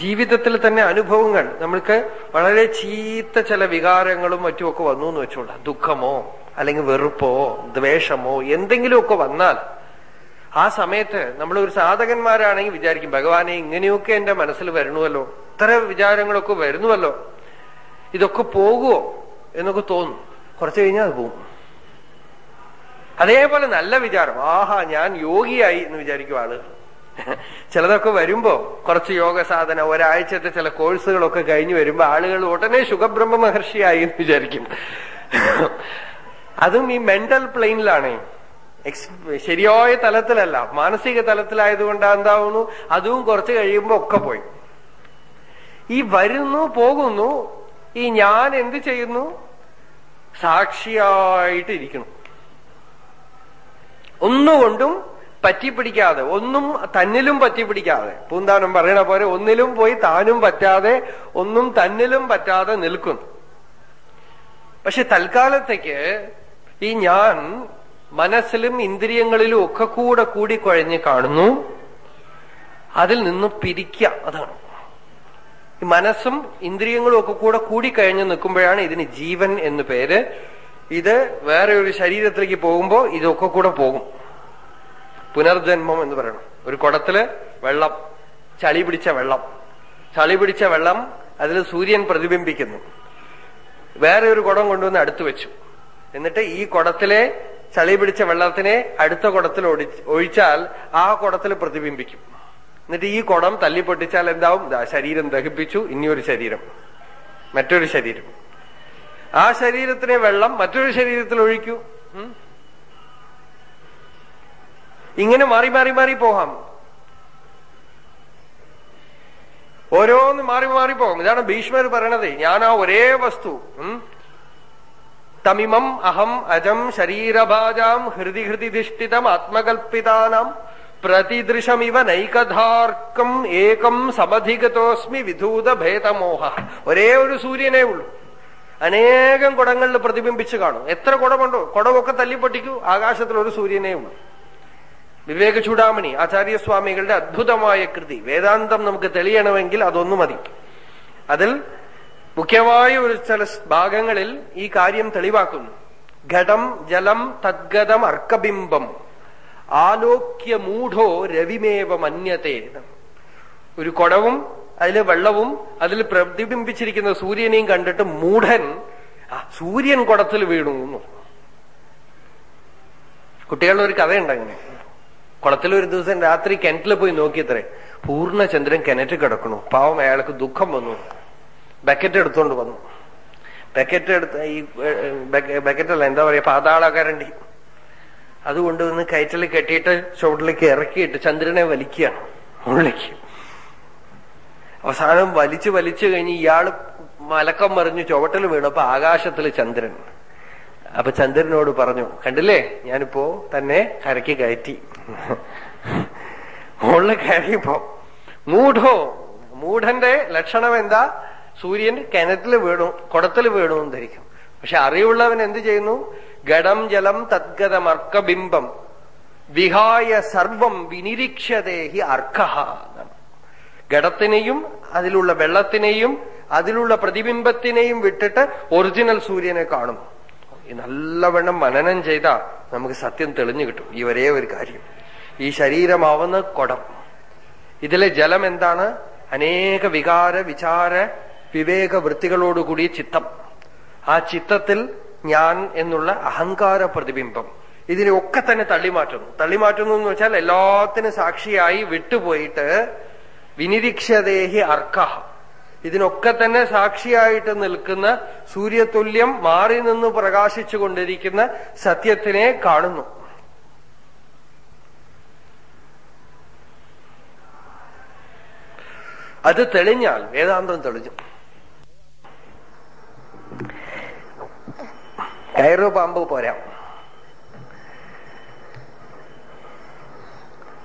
ജീവിതത്തിൽ തന്നെ അനുഭവങ്ങൾ. നമ്മൾക്ക് വളരെ ചീത്ത ചില വികാരങ്ങളും മറ്റുമൊക്കെ വന്നു എന്ന് വെച്ചോളാം. ദുഃഖമോ അല്ലെങ്കിൽ വെറുപ്പോ ദ്വേഷമോ എന്തെങ്കിലുമൊക്കെ വന്നാൽ ആ സമയത്ത് നമ്മൾ ഒരു സാധകന്മാരാണെങ്കിൽ വിചാരിക്കും ഭഗവാനെ ഇങ്ങനെയൊക്കെ എന്റെ മനസ്സിൽ വരണമല്ലോ ഇത്ര വിചാരങ്ങളൊക്കെ വരുന്നുവല്ലോ. ഇതൊക്കെ പോകുമോ? എന്നൊക്കെ തോന്നും. കുറച്ചു കഴിഞ്ഞാൽ അത് പോകും. അതേപോലെ നല്ല വിചാരം. ആഹാ ഞാൻ യോഗിയായി എന്ന് വിചാരിക്കും ആളുകൾ ചിലതൊക്കെ വരുമ്പോ കുറച്ച് യോഗ സാധന ഒരാഴ്ചത്തെ ചില കോഴ്സുകളൊക്കെ കഴിഞ്ഞു വരുമ്പോ ആളുകൾ ഉടനെ ശുഖബ്രഹ്മ മഹർഷിയായി എന്ന് വിചാരിക്കും. അതും ഈ മെന്റൽ പ്ലെയിനിലാണ് ശരിയായ തലത്തിലല്ല മാനസിക തലത്തിലായതുകൊണ്ട് എന്താവുന്നു? അതും കുറച്ച് കഴിയുമ്പോ ഒക്കെ പോയി. ഈ വരുന്നു പോകുന്നു ഈ ഞാൻ എന്ത് ചെയ്യുന്നു? സാക്ഷിയായിട്ട് ഇരിക്കണം ഒന്നുകൊണ്ടും പറ്റിപ്പിടിക്കാതെ ഒന്നും തന്നിലും പറ്റിപ്പിടിക്കാതെ പൂന്താനം പറയണ പോലെ ഒന്നിലും പോയി താനും പറ്റാതെ ഒന്നും തന്നിലും പറ്റാതെ നിൽക്കുന്നു. പക്ഷെ തൽക്കാലത്തേക്ക് ഈ ഞാൻ മനസ്സിലും ഇന്ദ്രിയങ്ങളിലും ഒക്കെ കൂടെ കൂടി കുഴഞ്ഞ് കാണുന്നു. അതിൽ നിന്ന് പിരിക്കുക അതാണ്. ഈ മനസ്സും ഇന്ദ്രിയങ്ങളും ഒക്കെ കൂടെ കൂടിക്കഴിഞ്ഞ് നിൽക്കുമ്പോഴാണ് ഇതിന് ജീവൻ എന്ന് പേര്. ഇത് വേറെ ഒരു ശരീരത്തിലേക്ക് പോകുമ്പോ ഇതൊക്കെ കൂടെ പോകും. പുനർജന്മം എന്ന് പറയണം. ഒരു കുടത്തിൽ വെള്ളം ചളി പിടിച്ച വെള്ളം. ചളി പിടിച്ച വെള്ളം അതിൽ സൂര്യൻ പ്രതിബിംബിക്കുന്നു. വേറെ ഒരു കുടം കൊണ്ടുവന്ന് അടുത്തു വെച്ചു. എന്നിട്ട് ഈ കുടത്തിലെ ചളി പിടിച്ച വെള്ളത്തിനെ അടുത്ത കുടത്തിൽ ഒഴിച്ചാൽ ആ കുടത്തിൽ പ്രതിബിംബിക്കും. എന്നിട്ട് ഈ കുടം തല്ലിപ്പൊട്ടിച്ചാൽ എന്താവും? ദാ ശരീരം ദഹിപ്പിച്ചു. ഇനിയൊരു ശരീരം. മറ്റൊരു ശരീരം. ആ ശരീരത്തിലെ വെള്ളം മറ്റൊരു ശരീരത്തിൽ ഒഴിക്കൂ. ഇങ്ങനെ മാറി മാറി മാറി പോകാം. ഓരോന്ന് മാറി മാറി പോകാം. ഇതാണ് ഭീഷ്മർ പറയണത്. ഞാൻ ആ ഒരേ വസ്തു. തമിമം അഹം അജം ശരീരഭാജാം ഹൃദി ഹൃദി ധിഷ്ഠിതം ആത്മകൽപ്പിതാനാം പ്രതിദൃശമിവ നൈകഥാർക്കം ഏകം സമധിഗതോസ്മി വിധൂത ഭേദമോഹ. ഒരേ ഒരു സൂര്യനേ ഉള്ളൂ. അനേകം കുടങ്ങളിൽ പ്രതിബിംബിച്ചു കാണും. എത്ര കുടമുണ്ടോ? കുടമൊക്കെ തല്ലിപ്പൊട്ടിക്കൂ. ആകാശത്തിൽ ഒരു സൂര്യനേ ഉള്ളൂ വിവേക ചൂടാമണി ആചാര്യസ്വാമികളുടെ അദ്ഭുതമായ കൃതി. വേദാന്തം നമുക്ക് തെളിയണമെങ്കിൽ അതൊന്നു മതി. അതിൽ മുഖ്യമായ ഒരു ചില ഭാഗങ്ങളിൽ ഈ കാര്യം തെളിവാക്കുന്നു. ഘടം ജലം തദ്ഗതം അർക്കബിംബം. ആലോക്യമൂഢോ രവിമേവ മന്യത്തെ ഒരു കുടവും അതിൽ വെള്ളവും അതിൽ പ്രതിബിംബിച്ചിരിക്കുന്ന സൂര്യനെയും കണ്ടിട്ട് മൂഢൻ ആ സൂര്യൻ കുടത്തിൽ വീണു എന്ന് കുട്ടികളുടെ ഒരു കഥയുണ്ട് അങ്ങനെ. കുളത്തിൽ ഒരു ദിവസം രാത്രി കിണറ്റിൽ പോയി നോക്കിയത്രേ പൂർണചന്ദ്രൻ കിണറ്റ് കിടക്കണു പാവം അയാൾക്ക് ദുഃഖം വന്നു. ബക്കറ്റ് എടുത്തോണ്ട് വന്നു. ബക്കറ്റ് എടുത്ത് ഈ ബക്കറ്റല്ല എന്താ പറയാ പാതാളക്കാരണ്ടി അതുകൊണ്ട് വന്ന് കയറ്റിൽ കെട്ടിയിട്ട് ചുവട്ടിലേക്ക് ഇറക്കിയിട്ട് ചന്ദ്രനെ വലിക്കുകയാണ്. ഉള്ളിലേക്ക് അവസാനം വലിച്ചു വലിച്ചു കഴിഞ്ഞ് ഇയാൾ മലക്കം മറിഞ്ഞു ചുവട്ടിൽ വീണപ്പോ ആകാശത്തിൽ ചന്ദ്രൻ. അപ്പൊ ചന്ദ്രനോട് പറഞ്ഞു കണ്ടില്ലേ? ഞാനിപ്പോ തന്നെ കരയ്ക്ക് കയറ്റി. മുകളിൽ കയറിയപ്പോ മൂഢോ? മൂഢന്റെ ലക്ഷണം എന്താ? സൂര്യൻ കിണറ്റിൽ വീണു കുടത്തിൽ വീണു എന്ന് ധരിക്കും. പക്ഷെ അറിവുള്ളവൻ എന്ത് ചെയ്യുന്നു? ഗടം ജലം തദ്ഗതമർക്കബിംബം. വിഹായ സർവം വിനിരീക്ഷതേഹി അർക്ക ഘടത്തിനെയും അതിലുള്ള വെള്ളത്തിനെയും അതിലുള്ള പ്രതിബിംബത്തിനെയും വിട്ടിട്ട് ഒറിജിനൽ സൂര്യനെ കാണും. നല്ലവണ്ണം മനനം ചെയ്താൽ നമുക്ക് സത്യം തെളിഞ്ഞു കിട്ടും. ഈ ഒരേ ഒരു കാര്യം. ഈ ശരീരമാവുന്ന കൊടം. ഇതിലെ ജലം എന്താണ്? അനേക വികാര വിചാര വിവേക വൃത്തികളോടുകൂടിയ ചിത്തം. ആ ചിത്തത്തിൽ ഞാൻ എന്നുള്ള അഹങ്കാര പ്രതിബിംബം. ഇതിനെ ഒക്കെ തന്നെ തള്ളിമാറ്റുന്നു. തള്ളിമാറ്റുന്നു എന്ന് വെച്ചാൽ എല്ലാത്തിനും സാക്ഷിയായി വിട്ടുപോയിട്ട് വിനിരീക്ഷതേഹി അർക്ക. ഇതിനൊക്കെ തന്നെ സാക്ഷിയായിട്ട് നിൽക്കുന്ന സൂര്യതുല്യം മാറി നിന്ന് പ്രകാശിച്ചു കൊണ്ടിരിക്കുന്ന സത്യത്തിനെ കാണുന്നു. അത് തെളിഞ്ഞാൽ വേദാന്തം തെളിഞ്ഞു. കയറു പാമ്പ് പോരാ.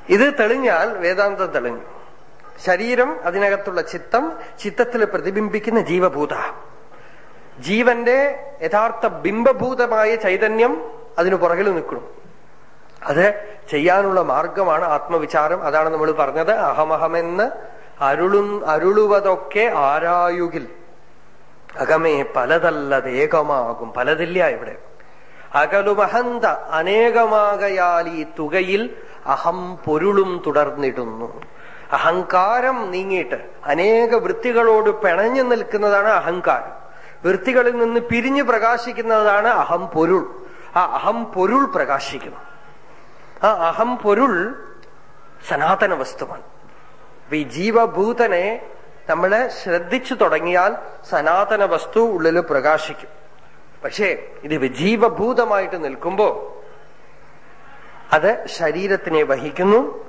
ഇത് തെളിഞ്ഞാൽ വേദാന്തം തെളിഞ്ഞു. ശരീരം അതിനകത്തുള്ള ചിത്തം ചിത്തത്തിൽ പ്രതിബിംബിക്കുന്ന ജീവഭൂത. ജീവന്റെ യഥാർത്ഥ ബിംബഭൂതമായ ചൈതന്യം അതിനു പുറകിൽ നിൽക്കണം അത് ചെയ്യാനുള്ള മാർഗമാണ് ആത്മവിചാരം. അതാണ് നമ്മൾ പറഞ്ഞത് അഹമഹമെന്ന് അരുളും അരുളുവതൊക്കെ ആരായുകിൽ. അകമേ പലതല്ലതേകമാകും പലതില്ല ഇവിടെ. അകലുമഹന്ത അനേകമാകയാൽ ഈ തുകയിൽ അഹം പൊരുളും തുടർന്നിടുന്നു. അഹങ്കാരം നീങ്ങിയിട്ട് അനേക വൃത്തികളോട് പിണഞ്ഞു നിൽക്കുന്നതാണ് അഹങ്കാരം. വൃത്തികളിൽ നിന്ന് പിരിഞ്ഞു പ്രകാശിക്കുന്നതാണ് അഹം പൊരുൾ. ആ അഹം പൊരുൾ പ്രകാശിക്കുന്നു. ആ അഹം പൊരുൾ സനാതന വസ്തുവാണ്. ഈ ജീവഭൂതനെ നമ്മൾ ശ്രദ്ധിച്ചു തുടങ്ങിയാൽ സനാതന വസ്തു ഉള്ളിൽ പ്രകാശിക്കും. പക്ഷേ ഇത് ജീവഭൂതമായിട്ട് നിൽക്കുമ്പോ അത് ശരീരത്തിനെ വഹിക്കുന്നു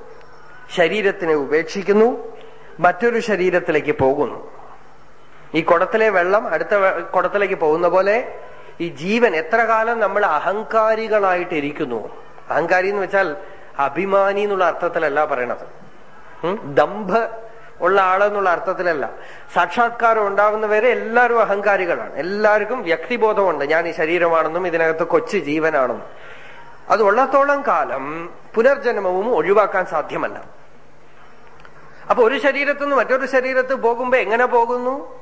ശരീരത്തിനെ ഉപേക്ഷിക്കുന്നു മറ്റൊരു ശരീരത്തിലേക്ക് പോകുന്നു. ഈ കുടത്തിലെ വെള്ളം അടുത്ത കുടത്തിലേക്ക് പോകുന്ന പോലെ ഈ ജീവൻ എത്ര കാലം നമ്മൾ അഹങ്കാരികളായിട്ടിരിക്കുന്നു? അഹങ്കാരി എന്ന് വെച്ചാൽ അഭിമാനി എന്നുള്ള അർത്ഥത്തിലല്ല പറയണത്. ദമ്പ ഉള്ള ആളെന്നുള്ള അർത്ഥത്തിലല്ല. സാക്ഷാത്കാരം ഉണ്ടാകുന്നവരെ എല്ലാവരും അഹങ്കാരികളാണ്. എല്ലാവർക്കും വ്യക്തിബോധമുണ്ട്. ഞാൻ ഈ ശരീരമാണെന്നും ഇതിനകത്ത് കൊച്ചു ജീവനാണെന്നും. അത് ഉള്ളത്തോളം കാലം പുനർജന്മവും ഒഴിവാക്കാൻ സാധ്യമല്ല. അപ്പൊ ഒരു ശരീരത്തു നിന്ന് മറ്റൊരു ശരീരത്ത് പോകുമ്പോ എങ്ങനെ പോകുന്നു?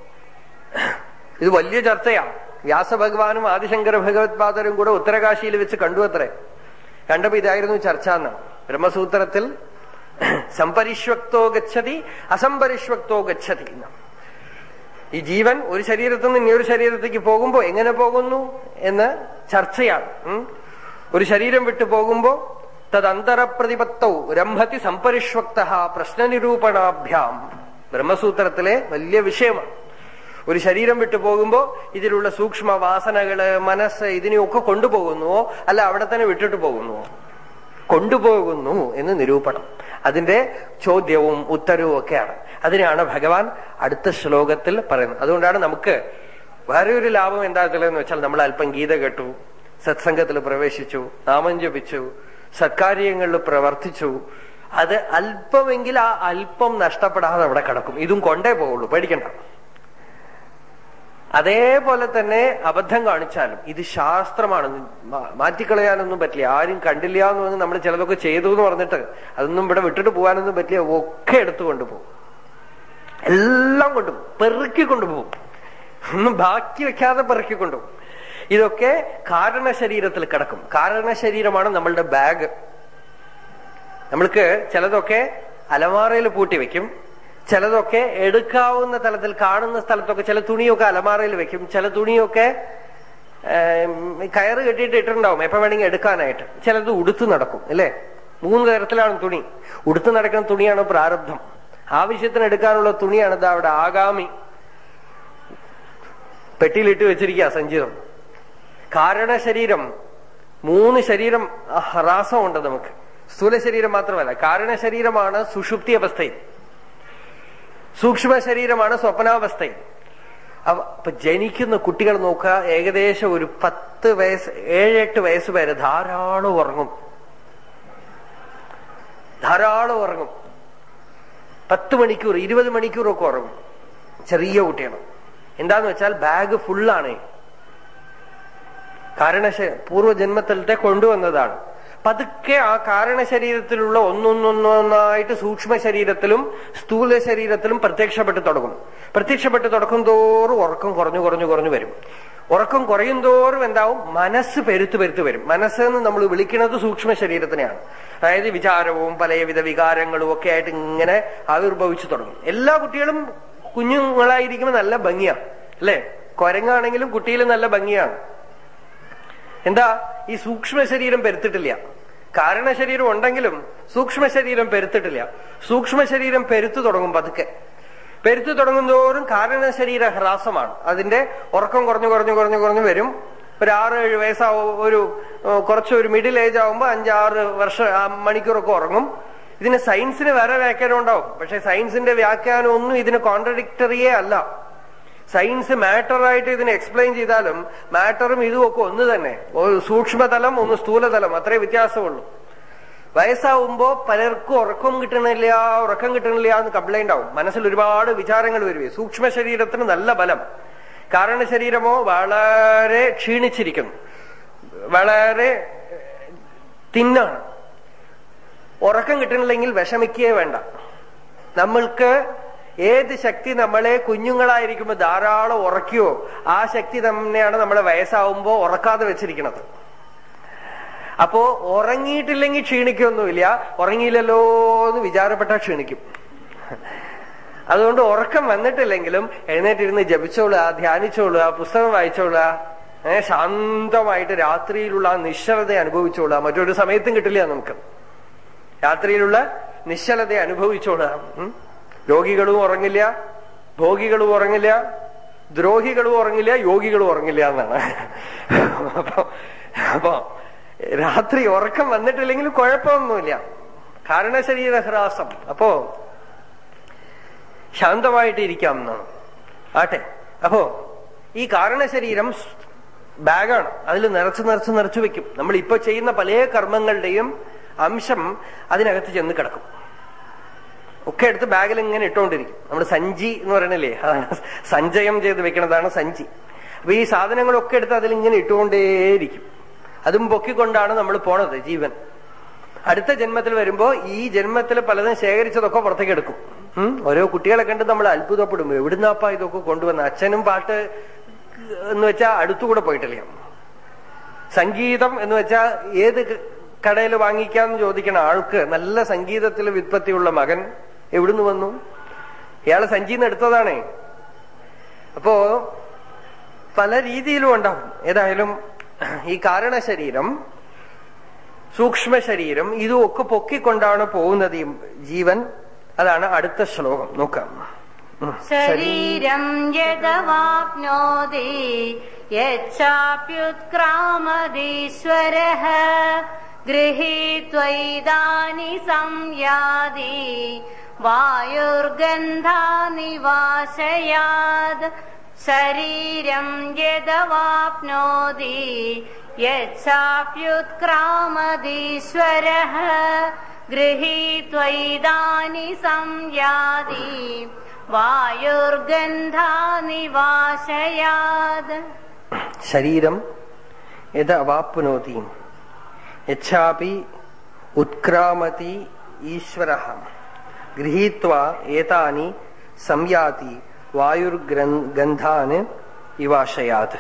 ഇത് വലിയ ചർച്ചയാണ്. വ്യാസഭഗവാനും ആദിശങ്കര ഭഗവത്പാദരും കൂടെ ഉത്തരകാശിയിൽ വെച്ച് കണ്ടു അത്രേ. കണ്ടപ്പോ ഇതായിരുന്നു ചർച്ച എന്ന്. ബ്രഹ്മസൂത്രത്തിൽ സംപരിഷ്വക്തോ ഗച്ഛതി അസംപരിഷ്വക്തോ ഗച്ഛതി ഈ ജീവൻ ഒരു ശരീരത്തു നിന്ന് ഇനിയൊരു ശരീരത്തേക്ക് പോകുമ്പോ എങ്ങനെ പോകുന്നു എന്ന് ചർച്ചയാണ്. ഒരു ശരീരം വിട്ടു പോകുമ്പോ തദന്തരപ്രതിപത്തൗ രംഭത്തി സംപരിഷ്വക്ത പ്രശ്നനിരൂപണാഭ്യാം. ബ്രഹ്മസൂത്രത്തിലെ വലിയ വിഷയമാണ്. ഒരു ശരീരം വിട്ടു പോകുമ്പോ ഇതിലുള്ള സൂക്ഷ്മ വാസനകൾ മനസ്സ് ഇതിനെയൊക്കെ കൊണ്ടുപോകുന്നുവോ അല്ല അവിടെ തന്നെ വിട്ടിട്ട് പോകുന്നുവോ കൊണ്ടുപോകുന്നു എന്ന് നിരൂപണം. അതിന്റെ ചോദ്യവും ഉത്തരവും ഒക്കെയാണ്. അതിനാണ് ഭഗവാൻ അടുത്ത ശ്ലോകത്തിൽ പറയുന്നത്. അതുകൊണ്ടാണ് നമുക്ക് വേറെ ഒരു ലാഭം എന്താ എന്ന് വെച്ചാൽ നമ്മൾ അല്പം ഗീത കേട്ടു സത്സംഗത്തിൽ പ്രവേശിച്ചു നാമം ജപിച്ചു സത്കാര്യങ്ങളിൽ പ്രവർത്തിച്ചു. അത് അല്പമെങ്കിൽ ആ അല്പം നഷ്ടപ്പെടാതെ അവിടെ കിടക്കും. ഇതും കൊണ്ടേ പോവുള്ളൂ. പേടിക്കണ്ട. അതേപോലെ തന്നെ അബദ്ധം കാണിച്ചാലും ഇത് ശാസ്ത്രമാണ്. മാറ്റിക്കളയാനൊന്നും പറ്റില്ല. ആരും കണ്ടില്ല എന്ന് പറഞ്ഞ് നമ്മൾ ചിലതൊക്കെ ചെയ്തു എന്ന് പറഞ്ഞിട്ട് അതൊന്നും ഇവിടെ വിട്ടിട്ട് പോകാനൊന്നും പറ്റില്ല. ഒക്കെ എടുത്തു കൊണ്ടുപോകും. എല്ലാം കൊണ്ടുപോകും. പെറുക്കി കൊണ്ടുപോകും. ഒന്നും ബാക്കി വെക്കാതെ പെറുക്കി കൊണ്ടുപോകും. ഇതൊക്കെ കാരണ ശരീരത്തിൽ കിടക്കും. കാരണ ശരീരമാണ് നമ്മളുടെ ബാഗ് നമ്മൾക്ക് ചിലതൊക്കെ അലമാറയിൽ പൂട്ടി വെക്കും. ചിലതൊക്കെ എടുക്കാവുന്ന തലത്തിൽ കാണുന്ന സ്ഥലത്തൊക്കെ ചില തുണിയൊക്കെ അലമാറയിൽ വെക്കും. ചില തുണിയൊക്കെ കയറ് കെട്ടിയിട്ട് ഇട്ടിട്ടുണ്ടാവും. എപ്പോ വേണമെങ്കിൽ എടുക്കാനായിട്ട്. ചിലത് ഉടുത്തു നടക്കും അല്ലേ? മൂന്ന് തരത്തിലാണ് തുണി. ഉടുത്തു നടക്കുന്ന തുണിയാണ് പ്രാരബ്ധം. ആവശ്യത്തിന് എടുക്കാനുള്ള തുണിയാണ് ഇതാ അവിടെ ആഗാമി. പെട്ടിയിലിട്ട് വെച്ചിരിക്കുക സഞ്ചിതം. കാരണ ശരീരം മൂന്ന് ശരീരം ഹ്രാസമുണ്ട് നമുക്ക്. സ്ഥൂല ശരീരം മാത്രമല്ല. കാരണ ശരീരമാണ് സുഷുപ്തി അവസ്ഥയിൽ. സൂക്ഷ്മ ശരീരമാണ് സ്വപ്നാവസ്ഥയിൽ. അപ്പൊ ജനിക്കുന്ന കുട്ടികൾ നോക്കുക ഏകദേശം ഒരു പത്ത് വയസ്സ് ഏഴെട്ട് വയസ്സ് വരെ ധാരാളം ഉറങ്ങും. ധാരാളം ഉറങ്ങും. പത്ത് മണിക്കൂർ ഇരുപത് മണിക്കൂറൊക്കെ ഉറങ്ങും. ചെറിയ കുട്ടിയാണ് എന്താന്ന് വെച്ചാൽ ബാഗ് ഫുള്ളാണ് കാരണശ പൂർവജന്മത്തിലത്തെ കൊണ്ടുവന്നതാണ്. പതുക്കെ ആ കാരണ ശരീരത്തിലുള്ള ഒന്നൊന്നൊന്നൊന്നായിട്ട് സൂക്ഷ്മ ശരീരത്തിലും സ്ഥൂല ശരീരത്തിലും പ്രത്യക്ഷപ്പെട്ട് തുടങ്ങും. പ്രത്യക്ഷപ്പെട്ട് തുടക്കും തോറും ഉറക്കം കുറഞ്ഞു കുറഞ്ഞു കുറഞ്ഞു വരും. ഉറക്കം കുറയും തോറും എന്താവും? മനസ്സ് പെരുത്തു പെരുത്തു വരും. മനസ്സെന്ന് നമ്മൾ വിളിക്കുന്നത് സൂക്ഷ്മ ശരീരത്തിനെയാണ് അതായത് വിചാരവും പലവിധ വികാരങ്ങളും ഒക്കെ ആയിട്ട് ഇങ്ങനെ ആവിർഭവിച്ചു തുടങ്ങും. എല്ലാ കുട്ടികളും കുഞ്ഞുങ്ങളായിരിക്കുമ്പോൾ നല്ല ഭംഗിയാണ് അല്ലെ? കുരങ്ങാണെങ്കിലും കുട്ടിയിൽ നല്ല ഭംഗിയാണ്. എന്താ? ഈ സൂക്ഷ്മ ശരീരം പെരുത്തിട്ടില്ല. കാരണ ശരീരം ഉണ്ടെങ്കിലും സൂക്ഷ്മ ശരീരം പെരുത്തിട്ടില്ല. സൂക്ഷ്മ ശരീരം പെരുത്തു തുടങ്ങും പതുക്കെ. പെരുത്തു തുടങ്ങുന്തോറും കാരണ ശരീര ഹ്രാസമാണ്. അതിന്റെ ഉറക്കം കുറഞ്ഞു കുറഞ്ഞു കുറഞ്ഞു കുറഞ്ഞു വരും. ഒരു ആറ് ഏഴ് വയസ്സാവും ഒരു കുറച്ചൊരു മിഡിൽ ഏജ് ആവുമ്പോ അഞ്ചാറ് വർഷ മണിക്കൂറൊക്കെ ഉറങ്ങും. ഇതിന് സയൻസിന് വേറെ വ്യാഖ്യാനം ഉണ്ടാവും. പക്ഷെ സയൻസിന്റെ വ്യാഖ്യാനം ഒന്നും ഇതിന് കോൺട്രഡിക്ടറിയേ അല്ല. സയൻസ് മാറ്ററായിട്ട് ഇതിനെ എക്സ്പ്ലെയിൻ ചെയ്താലും മാറ്ററും ഇതും ഒക്കെ ഒന്ന് തന്നെ. സൂക്ഷ്മതലം ഒന്ന് സ്ഥൂലതലം. അത്രേ വ്യത്യാസമുള്ളൂ. വയസ്സാവുമ്പോ പലർക്കും ഉറക്കം കിട്ടണില്ല ഉറക്കം കിട്ടണില്ല എന്ന് കംപ്ലൈന്റ് ആവും. മനസ്സിൽ ഒരുപാട് വിചാരങ്ങൾ വരുവേ. സൂക്ഷ്മ ശരീരത്തിന് നല്ല ബലം. കാരണ ശരീരമോ വളരെ ക്ഷീണിച്ചിരിക്കുന്നു. വളരെ തിന്നാണ്. ഉറക്കം കിട്ടണില്ലെങ്കിൽ വിഷമിക്കുകയേ വേണ്ട. നമ്മൾക്ക് ഏത് ശക്തി നമ്മളെ കുഞ്ഞുങ്ങളായിരിക്കുമ്പോൾ ധാരാളം ഉറക്കിയോ ആ ശക്തി തന്നെയാണ് നമ്മളെ വയസ്സാവുമ്പോൾ ഉറക്കാതെ വെച്ചിരിക്കുന്നത്. അപ്പോ ഉറങ്ങിയിട്ടില്ലെങ്കിൽ ക്ഷീണിക്കൊന്നുമില്ല. ഉറങ്ങിയില്ലല്ലോ എന്ന് വിചാരപ്പെട്ടാൽ ക്ഷീണിക്കും. അതുകൊണ്ട് ഉറക്കം വന്നിട്ടില്ലെങ്കിലും എഴുന്നേറ്റിരുന്ന് ജപിച്ചോളുക ധ്യാനിച്ചോളുക പുസ്തകം വായിച്ചോളുക ഏഹ് ശാന്തമായിട്ട് രാത്രിയിലുള്ള ആ നിശ്ചലത അനുഭവിച്ചോളുക മറ്റൊരു സമയത്തും കിട്ടില്ല നമുക്ക്. രാത്രിയിലുള്ള നിശ്ചലത അനുഭവിച്ചോളുക. രോഗികളും ഉറങ്ങില്ല ഭോഗികളും ഉറങ്ങില്ല ദ്രോഹികളും ഉറങ്ങില്ല യോഗികളും ഉറങ്ങില്ല എന്നാണ്. അപ്പൊ അപ്പൊ രാത്രി ഉറക്കം വന്നിട്ടില്ലെങ്കിൽ കുഴപ്പമൊന്നുമില്ല. കാരണശരീരഹ്രാസം. അപ്പോ ശാന്തമായിട്ട് ഇരിക്കാം എന്നാണ്. ആട്ടെ അപ്പോ ഈ കാരണശരീരം ബാഗാണ്. അതിൽ നിറച്ച് നിറച്ച് നിറച്ചു വെക്കും. നമ്മൾ ഇപ്പൊ ചെയ്യുന്ന പല കർമ്മങ്ങളുടെയും അംശം അതിനകത്ത് ചെന്ന് കിടക്കും. ഒക്കെ എടുത്ത് ബാഗിൽ ഇങ്ങനെ ഇട്ടുകൊണ്ടിരിക്കും നമ്മുടെ സഞ്ചി എന്ന് പറയണില്ലേ? സഞ്ചയം ചെയ്ത് വെക്കണതാണ് സഞ്ചി. അപ്പൊ ഈ സാധനങ്ങളൊക്കെ എടുത്ത് അതിലിങ്ങനെ ഇട്ടുകൊണ്ടേയിരിക്കും. അതും പൊക്കിക്കൊണ്ടാണ് നമ്മൾ പോണത് ജീവൻ. അടുത്ത ജന്മത്തിൽ വരുമ്പോ ഈ ജന്മത്തിൽ പലതും ശേഖരിച്ചതൊക്കെ പുറത്തേക്ക് എടുക്കും. ഓരോ കുട്ടികളെ കണ്ട് നമ്മൾ അത്ഭുതപ്പെടും. എവിടുന്നാപ്പാ ഇതൊക്കെ കൊണ്ടുവന്ന? അച്ഛനും പാട്ട് എന്ന് വെച്ചാൽ അടുത്തുകൂടെ പോയിട്ടില്ല. സംഗീതം എന്ന് വെച്ചാൽ ഏത് കടയിൽ വാങ്ങിക്കാന്ന് ചോദിക്കണ ആൾക്ക് നല്ല സംഗീതത്തിൽ വിത്പത്തിയുള്ള മകൻ എവിടുന്ന് വന്നു? ഇയാളെ സഞ്ചിന്ന് എടുത്തതാണേ. അപ്പോ പല രീതിയിലും ഉണ്ടാവും. ഏതായാലും ഈ കാരണ ശരീരം സൂക്ഷ്മ ശരീരം ഇതും ഒക്കെ പൊക്കിക്കൊണ്ടാണ് പോകുന്നത് ജീവൻ. അതാണ് അടുത്ത ശ്ലോകം. നോക്കാം. ശരീരം യച്ഛാപ്യുത്ക്രാമദീശ്വരः ഗൃഹീത്വൈതാനി സംയാതി वायुर्गन्धानिवासयाद् शरीरं यदवाप्नोति यत्साप्युत्क्रामदीश्वरः गृहीत्वैदानि संयाति। वायुर्गन्धा निवासयात् शरीरम् यदवाप्नोति यच्छापि उत्क्रामति ईश्वरः। ഗൃഹീത്വാ ഏതാനി സംയാതി വായുർഗന്ധാന് ഇവാശയാത്.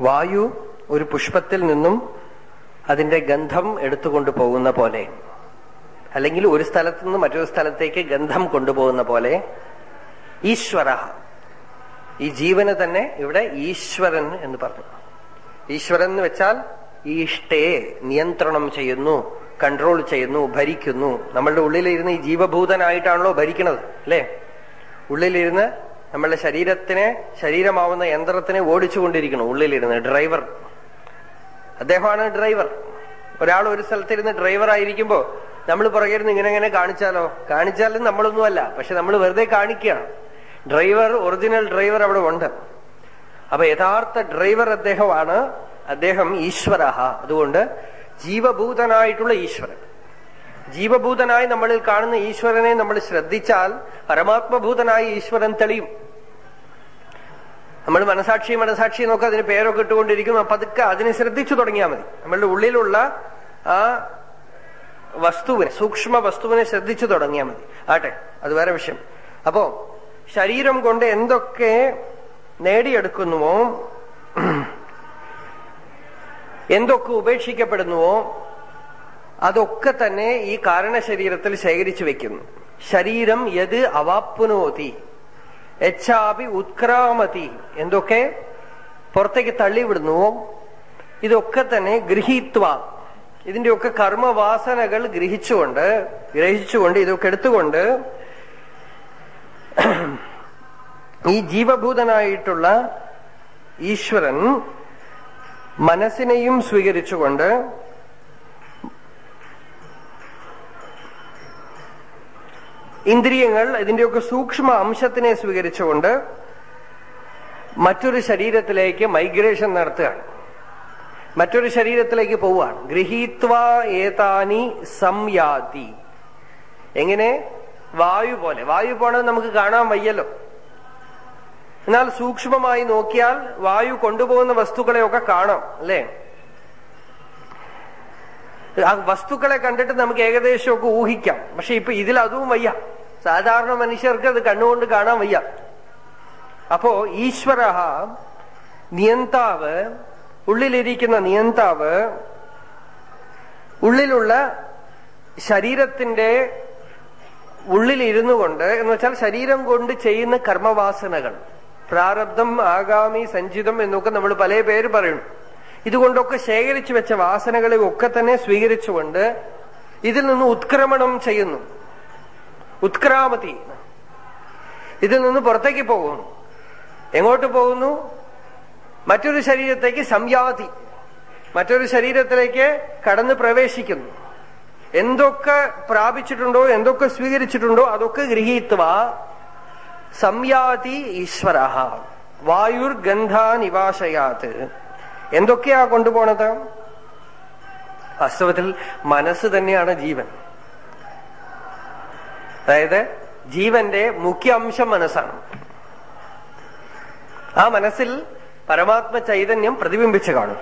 വായു ഒരു പുഷ്പത്തിൽ നിന്നും അതിന്റെ ഗന്ധം എടുത്തുകൊണ്ടു പോകുന്ന പോലെ അല്ലെങ്കിൽ ഒരു സ്ഥലത്തു നിന്ന് മറ്റൊരു സ്ഥലത്തേക്ക് ഗന്ധം കൊണ്ടുപോകുന്ന പോലെ ഈശ്വര. ഈ ജീവന് തന്നെ ഇവിടെ ഈശ്വരൻ എന്ന് പറഞ്ഞു. ഈശ്വരൻ എന്ന് വെച്ചാൽ ഈ ഇഷ്ടയെ നിയന്ത്രണം ചെയ്യുന്നു. കൺട്രോൾ ചെയ്യുന്നു ഭരിക്കുന്നു. നമ്മളുടെ ഉള്ളിലിരുന്ന് ഈ ജീവഭൂതനായിട്ടാണല്ലോ ഭരിക്കുന്നത് അല്ലേ? ഉള്ളിലിരുന്ന് നമ്മളുടെ ശരീരത്തിനെ ശരീരമാവുന്ന യന്ത്രത്തിനെ ഓടിച്ചുകൊണ്ടിരിക്കുന്നു ഉള്ളിലിരുന്ന് ഡ്രൈവർ അദ്ദേഹമാണ് ഡ്രൈവർ ഒരാൾ ഒരു സ്ഥലത്തിരുന്ന് ഡ്രൈവർ ആയിരിക്കുമ്പോ നമ്മൾ പുറകിരുന്ന് ഇങ്ങനെ ഇങ്ങനെ കാണിച്ചാലോ? കാണിച്ചാലും നമ്മളൊന്നുമല്ല പക്ഷെ നമ്മൾ വെറുതെ കാണിക്കുകയാണ്. ഡ്രൈവർ ഒറിജിനൽ ഡ്രൈവർ അവിടെ ഉണ്ട്. അപ്പൊ യഥാർത്ഥ ഡ്രൈവർ അദ്ദേഹമാണ് അദ്ദേഹം ഈശ്വരഹ. അതുകൊണ്ട് ജീവഭൂതനായിട്ടുള്ള ഈശ്വരൻ. ജീവഭൂതനായി നമ്മളിൽ കാണുന്ന ഈശ്വരനെ നമ്മൾ ശ്രദ്ധിച്ചാൽ പരമാത്മഭൂതനായ ഈശ്വരൻ തെളിയും. നമ്മൾ മനസാക്ഷി മനസാക്ഷി എന്നൊക്കെ അതിന് പേരൊക്കെ ഇട്ടുകൊണ്ടിരിക്കും അപ്പൊ അതൊക്കെ അതിനെ ശ്രദ്ധിച്ചു തുടങ്ങിയാൽ മതി. നമ്മളുടെ ഉള്ളിലുള്ള ആ വസ്തുവിനെ സൂക്ഷ്മ വസ്തുവിനെ ശ്രദ്ധിച്ചു തുടങ്ങിയാൽ മതി. ആട്ടെ അത് വേറെ വിഷയം. അപ്പോ ശരീരം കൊണ്ട് എന്തൊക്കെ നേടിയെടുക്കുന്നുവോ എന്തൊക്കെ ഉപേക്ഷിക്കപ്പെടുന്നുവോ അതൊക്കെ തന്നെ ഈ കാരണ ശരീരത്തിൽ ശേഖരിച്ചു വെക്കുന്നു. ശരീരം യത് അവാപ്പുനോതി എച്ചാപി ഉത്ക്രാമതി. എന്തൊക്കെ? പുറത്തേക്ക് തള്ളിവിടുന്നുവോ? ഇതൊക്കെ തന്നെ ഗൃഹീത്വ. ഇതിന്റെയൊക്കെ കർമ്മവാസനകൾ ഗ്രഹിച്ചുകൊണ്ട് ഗ്രഹിച്ചുകൊണ്ട് ഇതൊക്കെ എടുത്തുകൊണ്ട് ഈ ജീവഭൂതനായിട്ടുള്ള ഈശ്വരൻ മനസ്സിനെയും സ്വീകരിച്ചുകൊണ്ട് ഇന്ദ്രിയങ്ങൾ ഇതിന്റെയൊക്കെ സൂക്ഷ്മ അംശത്തിനെ സ്വീകരിച്ചുകൊണ്ട് മറ്റൊരു ശരീരത്തിലേക്ക് മൈഗ്രേഷൻ നടത്തുകയാണ്. മറ്റൊരു ശരീരത്തിലേക്ക് പോവുകയാണ്. ഗൃഹീത്വ ഏതാനി സംയാതി. എങ്ങനെ? വായു പോലെ. വായു പോണത് നമുക്ക് കാണാൻ വയ്യല്ലോ. എന്നാൽ സൂക്ഷ്മമായി നോക്കിയാൽ വായു കൊണ്ടുപോകുന്ന വസ്തുക്കളെയൊക്കെ കാണാം അല്ലേ? ആ വസ്തുക്കളെ കണ്ടിട്ട് നമുക്ക് ഏകദേശമൊക്കെ ഊഹിക്കാം. പക്ഷെ ഇപ്പൊ ഇതിൽ അതും വയ്യ. സാധാരണ മനുഷ്യർക്ക് അത് കണ്ണുകൊണ്ട് കാണാൻ വയ്യ. അപ്പോ ഈശ്വര നിയന്താവ് ഉള്ളിലിരിക്കുന്ന നിയന്താവ് ഉള്ളിലുള്ള ശരീരത്തിന്റെ ഉള്ളിലിരുന്നു കൊണ്ട് എന്ന് വെച്ചാൽ ശരീരം കൊണ്ട് ചെയ്യുന്ന കർമ്മവാസനകൾ. പ്രാരബ്ധം ആഗാമി സഞ്ചിതം എന്നൊക്കെ നമ്മൾ പല പേര് പറയുന്നു ഇതുകൊണ്ടൊക്കെ ശേഖരിച്ചു വെച്ച വാസനകളെ ഒക്കെ തന്നെ സ്വീകരിച്ചുകൊണ്ട് ഇതിൽ നിന്ന് ഉത്ക്രമണം ചെയ്യുന്നു. ഉത്ക്രാമതി. ഇതിൽ നിന്ന് പുറത്തേക്ക് പോകുന്നു എങ്ങോട്ട് പോകുന്നു? മറ്റൊരു ശരീരത്തേക്ക് സംയാതി. മറ്റൊരു ശരീരത്തിലേക്ക് കടന്ന് പ്രവേശിക്കുന്നു. എന്തൊക്കെ പ്രാപിച്ചിട്ടുണ്ടോ എന്തൊക്കെ സ്വീകരിച്ചിട്ടുണ്ടോ അതൊക്കെ ഗൃഹീത്വ സംയാതി ഈശ്വര വായുർ ഗന്ധാനിവാശയാത്ത് എന്തൊക്കെയാ കൊണ്ടുപോണത്? വാസ്തവത്തിൽ മനസ്സ് തന്നെയാണ് ജീവൻ. അതായത് ജീവന്റെ മുഖ്യ അംശം മനസ്സാണ്. ആ മനസ്സിൽ പരമാത്മ ചൈതന്യം പ്രതിബിംബിച്ചു കാണും.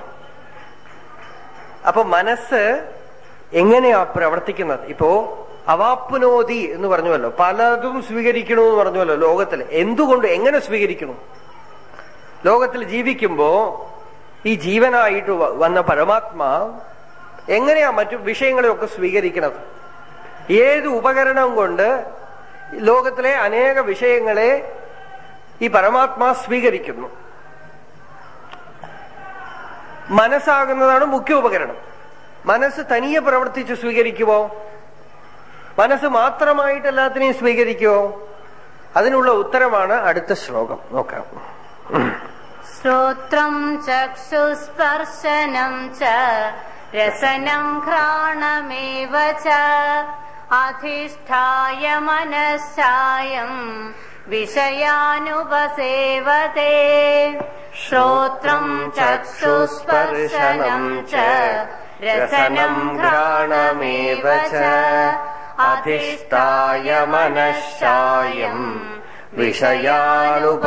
അപ്പൊ മനസ്സ് എങ്ങനെയാ പ്രവർത്തിക്കുന്നത്? ഇപ്പോ അവാപ്നോതി എന്ന് പറഞ്ഞുവല്ലോ. പലതും സ്വീകരിക്കണു എന്ന് പറഞ്ഞുവല്ലോ ലോകത്തിൽ. എന്തുകൊണ്ട് എങ്ങനെ സ്വീകരിക്കണു? ലോകത്തിൽ ജീവിക്കുമ്പോ ഈ ജീവനായിട്ട് വന്ന പരമാത്മാ എങ്ങനെയാ മറ്റു വിഷയങ്ങളെയൊക്കെ സ്വീകരിക്കണത്? ഏത് ഉപകരണം കൊണ്ട് ലോകത്തിലെ അനേക വിഷയങ്ങളെ ഈ പരമാത്മാ സ്വീകരിക്കുന്നു? മനസ്സാകുന്നതാണ് മുഖ്യ ഉപകരണം. മനസ്സ് തനിയെ പ്രവർത്തിച്ച് സ്വീകരിക്കുമോ മനസ്സ് മാത്രമായിട്ട് എല്ലാത്തിനെയും സ്വീകരിക്കുമോ അതിനുള്ള ഉത്തരമാണ് അടുത്ത ശ്ലോകം. നോക്കാം. ശ്രോത്രം ചക്ഷുസ്പർശനം ച രസനം ഘ്രാണമേവ ച അധിഷ്ഠായ മനഃശായം വിഷയാനുപസേവത്തെ ശ്രോത്രം ചക്ഷുസ്പർശനം ച രസനം ഘ്രാണമേവ ച അധിഷ്ഠായ മനഃശായം വിഷയാനുപസേവത്തെ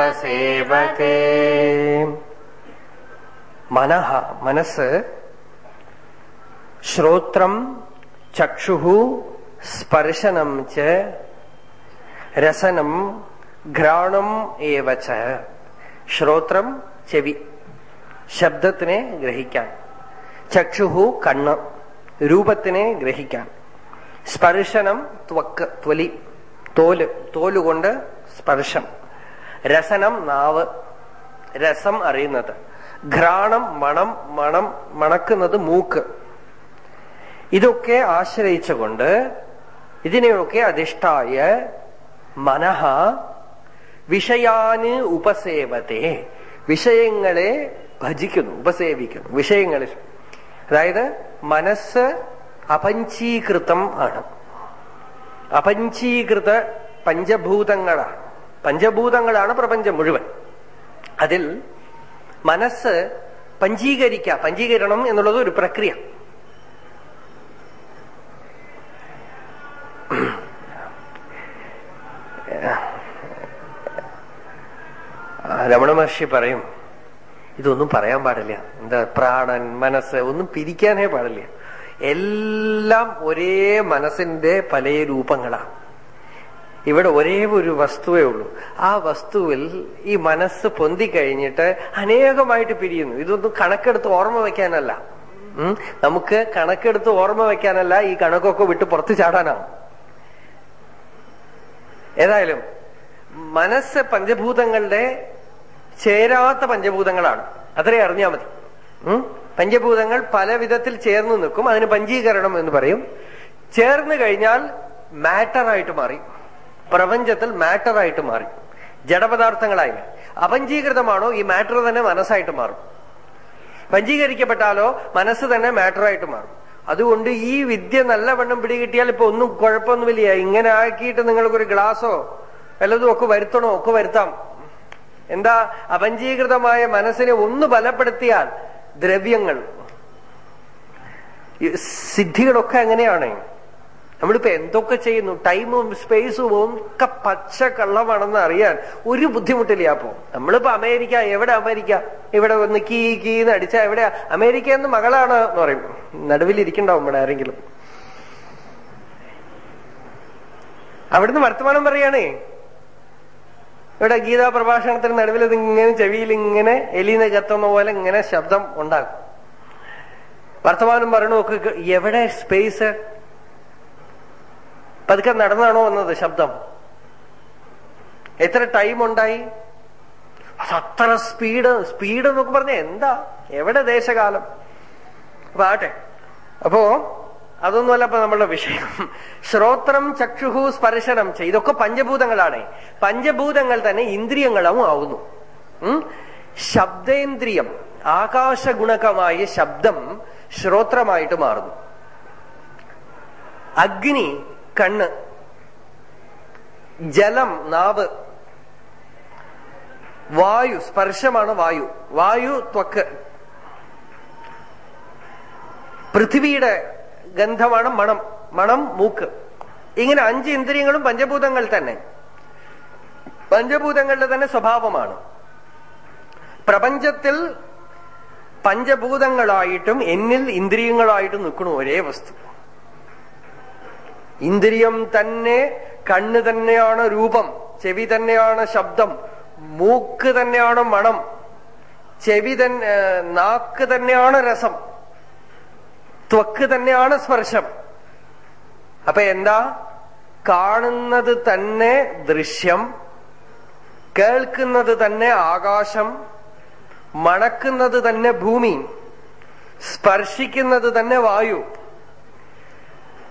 മനഃ മനസ്സ് ശ്രോത്രം ചക്ഷു സ്പർശനം ച രസനം ഘ്രാണം ഏവ ച ശ്രോത്രം ചെവി ശബ്ദത്തിനെ ഗ്രഹിക്കാൻ ചക്ഷുഹു കണ്ണ്. രൂപത്തിനെ ഗ്രഹിക്കാൻ സ്പർശനം ത്വക്ക് ത്വലി. തോൽ തോലുകൊണ്ട് സ്പർശം. രസനം നാവ്. രസം അറിയുന്നത്. ഘ്രാണം മണം മണം മണക്കുന്നത് മൂക്ക്. ഇതൊക്കെ ആശ്രയിച്ചുകൊണ്ട് ഇതിനെയൊക്കെ അധിഷ്ഠായ മനഃ വിഷയാന് ഉപസേവത്തെ വിഷയങ്ങളെ ഭജിക്കുന്നു ഉപസേവിക്കുന്നു. വിഷയങ്ങളെ അതായത് മനസ്സ് അപഞ്ചീകൃതം ആണ്. അപഞ്ചീകൃത പഞ്ചഭൂതങ്ങളാണ്. പഞ്ചഭൂതങ്ങളാണ് പ്രപഞ്ചം മുഴുവൻ. അതിൽ മനസ്സ് പഞ്ചീകരിക്കുക പഞ്ചീകരണം എന്നുള്ളത് ഒരു പ്രക്രിയ. രമണ മഹർഷി പറയും ഇതൊന്നും പറയാൻ പാടില്ല. എന്താ പ്രാണൻ മനസ്സ് ഒന്നും പിരിക്കാനേ പാടില്ല. എല്ലാം ഒരേ മനസ്സിന്റെ പല രൂപങ്ങളാണ് ഇവിടെ ഒരേ ഒരു വസ്തുവേ ഉള്ളൂ. ആ വസ്തുവിൽ ഈ മനസ്സ് പൊന്തി കഴിഞ്ഞിട്ട് അനേകമായിട്ട് പിരിയുന്നു. ഇതൊന്നും കണക്കെടുത്ത് ഓർമ്മ വെക്കാനല്ല. നമുക്ക് കണക്കെടുത്ത് ഓർമ്മ വെക്കാനല്ല ഈ കണക്കൊക്കെ വിട്ട് പുറത്ത് ചാടാനാണ് ഏതായാലും മനസ്സ് പഞ്ചഭൂതങ്ങളുടെ ചേരാത്ത പഞ്ചഭൂതങ്ങളാണ്. അത്രേ അറിഞ്ഞാൽ മതി? പഞ്ചഭൂതങ്ങൾ പല വിധത്തിൽ ചേർന്ന് നിൽക്കും. അതിന് പഞ്ചീകരണം എന്ന് പറയും. ചേർന്ന് കഴിഞ്ഞാൽ മാറ്ററായിട്ട് മാറി. പ്രപഞ്ചത്തിൽ മാറ്ററായിട്ട് മാറി. ജഡപദാർത്ഥങ്ങളായി. അപഞ്ചീകൃതമാണോ ഈ മാറ്റർ തന്നെ മനസ്സായിട്ട് മാറും. പഞ്ചീകരിക്കപ്പെട്ടാലോ മനസ്സ് തന്നെ മാറ്ററായിട്ട് മാറും. അതുകൊണ്ട് ഈ വിദ്യ നല്ലവണ്ണം പിടികിട്ടിയാൽ ഇപ്പൊ ഒന്നും കുഴപ്പമൊന്നുമില്ല. ഇങ്ങനെ ആക്കിയിട്ട് നിങ്ങൾക്കൊരു ഗ്ലാസോ വല്ലതും ഒക്കെ വരുത്തണോ? ഒക്കെ വരുത്താം. എന്താ? അപഞ്ചീകൃതമായ മനസ്സിനെ ഒന്ന് ബലപ്പെടുത്തിയാൽ ദ്രവ്യങ്ങൾ. സിദ്ധികളൊക്കെ അങ്ങനെയാണ് നമ്മളിപ്പോ എന്തൊക്കെ ചെയ്യുന്നു? ടൈമും സ്പേസും ഒക്കെ പച്ച കള്ളമാണെന്ന് അറിയാൻ ഒരു ബുദ്ധിമുട്ടില്ല അപ്പോ. നമ്മളിപ്പോ അമേരിക്ക എവിടെ അമേരിക്ക? ഇവിടെ വന്ന് കീ കീന്ന് അടിച്ച എവിടെ അമേരിക്ക എന്ന് മകളാണ് എന്ന് പറയും. നടുവിൽ ഇരിക്കണ്ടാവും ഇവിടെ ആരെങ്കിലും. അവിടുന്ന് വർത്തമാനം പറയണേ ഇവിടെ ഗീതാ പ്രഭാഷണത്തിന് നടുവിൽ ഇത് ഇങ്ങനെ ചെവിയിൽ ഇങ്ങനെ എലിന്ന് കത്തുന്ന പോലെ ഇങ്ങനെ ശബ്ദം ഉണ്ടാകും വർത്തമാനം പറയണു ഒക്കെ എവിടെ സ്പേസ് പതുക്കെ നടന്നാണോ വന്നത് ശബ്ദം. എത്ര ടൈം ഉണ്ടായി? അത്ര സ്പീഡ് സ്പീഡ് എന്നൊക്കെ പറഞ്ഞ എന്താ? എവിടെ ദേശകാലം? അപ്പൊ ആട്ടെ അപ്പോ അതൊന്നുമല്ല ഇപ്പൊ നമ്മളുടെ വിഷയം. ശ്രോത്രം ചക്ഷുഹു സ്പർശനം ചെ ഇതൊക്കെ പഞ്ചഭൂതങ്ങളാണ്. പഞ്ചഭൂതങ്ങൾ തന്നെ ഇന്ദ്രിയങ്ങളും ആവുന്നു. ശബ്ദേന്ദ്രിയം ആകാശ ആകാശഗുണകമായ ശബ്ദം ശ്രോത്രമായിട്ട് മാറുന്നു. അഗ്നി കണ്ണ്. ജലം നാവ്. വായു സ്പർശമാണ് വായു. വായു ത്വക്ക്. പൃഥ്വിയുടെ ഗന്ധമാണ് മണം. മണം മൂക്ക്. ഇങ്ങനെ അഞ്ച് ഇന്ദ്രിയങ്ങളും പഞ്ചഭൂതങ്ങൾ തന്നെ. പഞ്ചഭൂതങ്ങളുടെ തന്നെ സ്വഭാവമാണ്. പ്രപഞ്ചത്തിൽ പഞ്ചഭൂതങ്ങളായിട്ടും എന്നിൽ ഇന്ദ്രിയങ്ങളായിട്ടും നിൽക്കണു ഒരേ വസ്തു. ഇന്ദ്രിയം തന്നെ കണ്ണ് തന്നെയാണ് രൂപം ചെവി തന്നെയാണ് ശബ്ദം മൂക്ക് തന്നെയാണ് മണം ചെവി തന്നെ നാക്ക് തന്നെയാണ് രസം. ത്വക്ക് തന്നെയാണ് സ്പർശം. അപ്പൊ എന്താ? കാണുന്നത് തന്നെ ദൃശ്യം കേൾക്കുന്നത് തന്നെ ആകാശം മണക്കുന്നത് തന്നെ ഭൂമി സ്പർശിക്കുന്നത് തന്നെ വായു.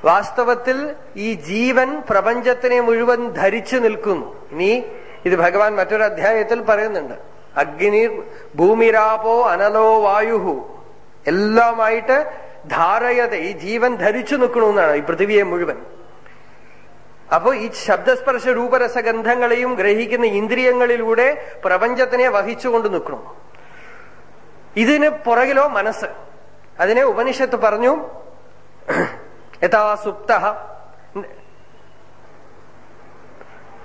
വാസ്തവത്തിൽ ഈ ജീവൻ പ്രപഞ്ചത്തിനെ മുഴുവൻ ധരിച്ചു നിൽക്കുന്നു. ഇനി ഇത് ഭഗവാൻ മറ്റൊരു അധ്യായത്തിൽ പറയുന്നുണ്ട്. അഗ്നി ഭൂമിരാപോ അനലോ വായുഹു. എല്ലാമായിട്ട് ധാരയത ഈ ജീവൻ ധരിച്ചു നിൽക്കണമെന്നാണ് ഈ പൃഥിവിയെ മുഴുവൻ. അപ്പോ ഈ ശബ്ദസ്പർശ രൂപരസഗന്ധങ്ങളെയും ഗ്രഹിക്കുന്ന ഇന്ദ്രിയങ്ങളിലൂടെ പ്രപഞ്ചത്തിനെ വഹിച്ചുകൊണ്ട് നിൽക്കണം. ഇതിന് പുറകിലോ മനസ്സ്. അതിനെ ഉപനിഷത്ത് പറഞ്ഞു യഥാ സുപ്ത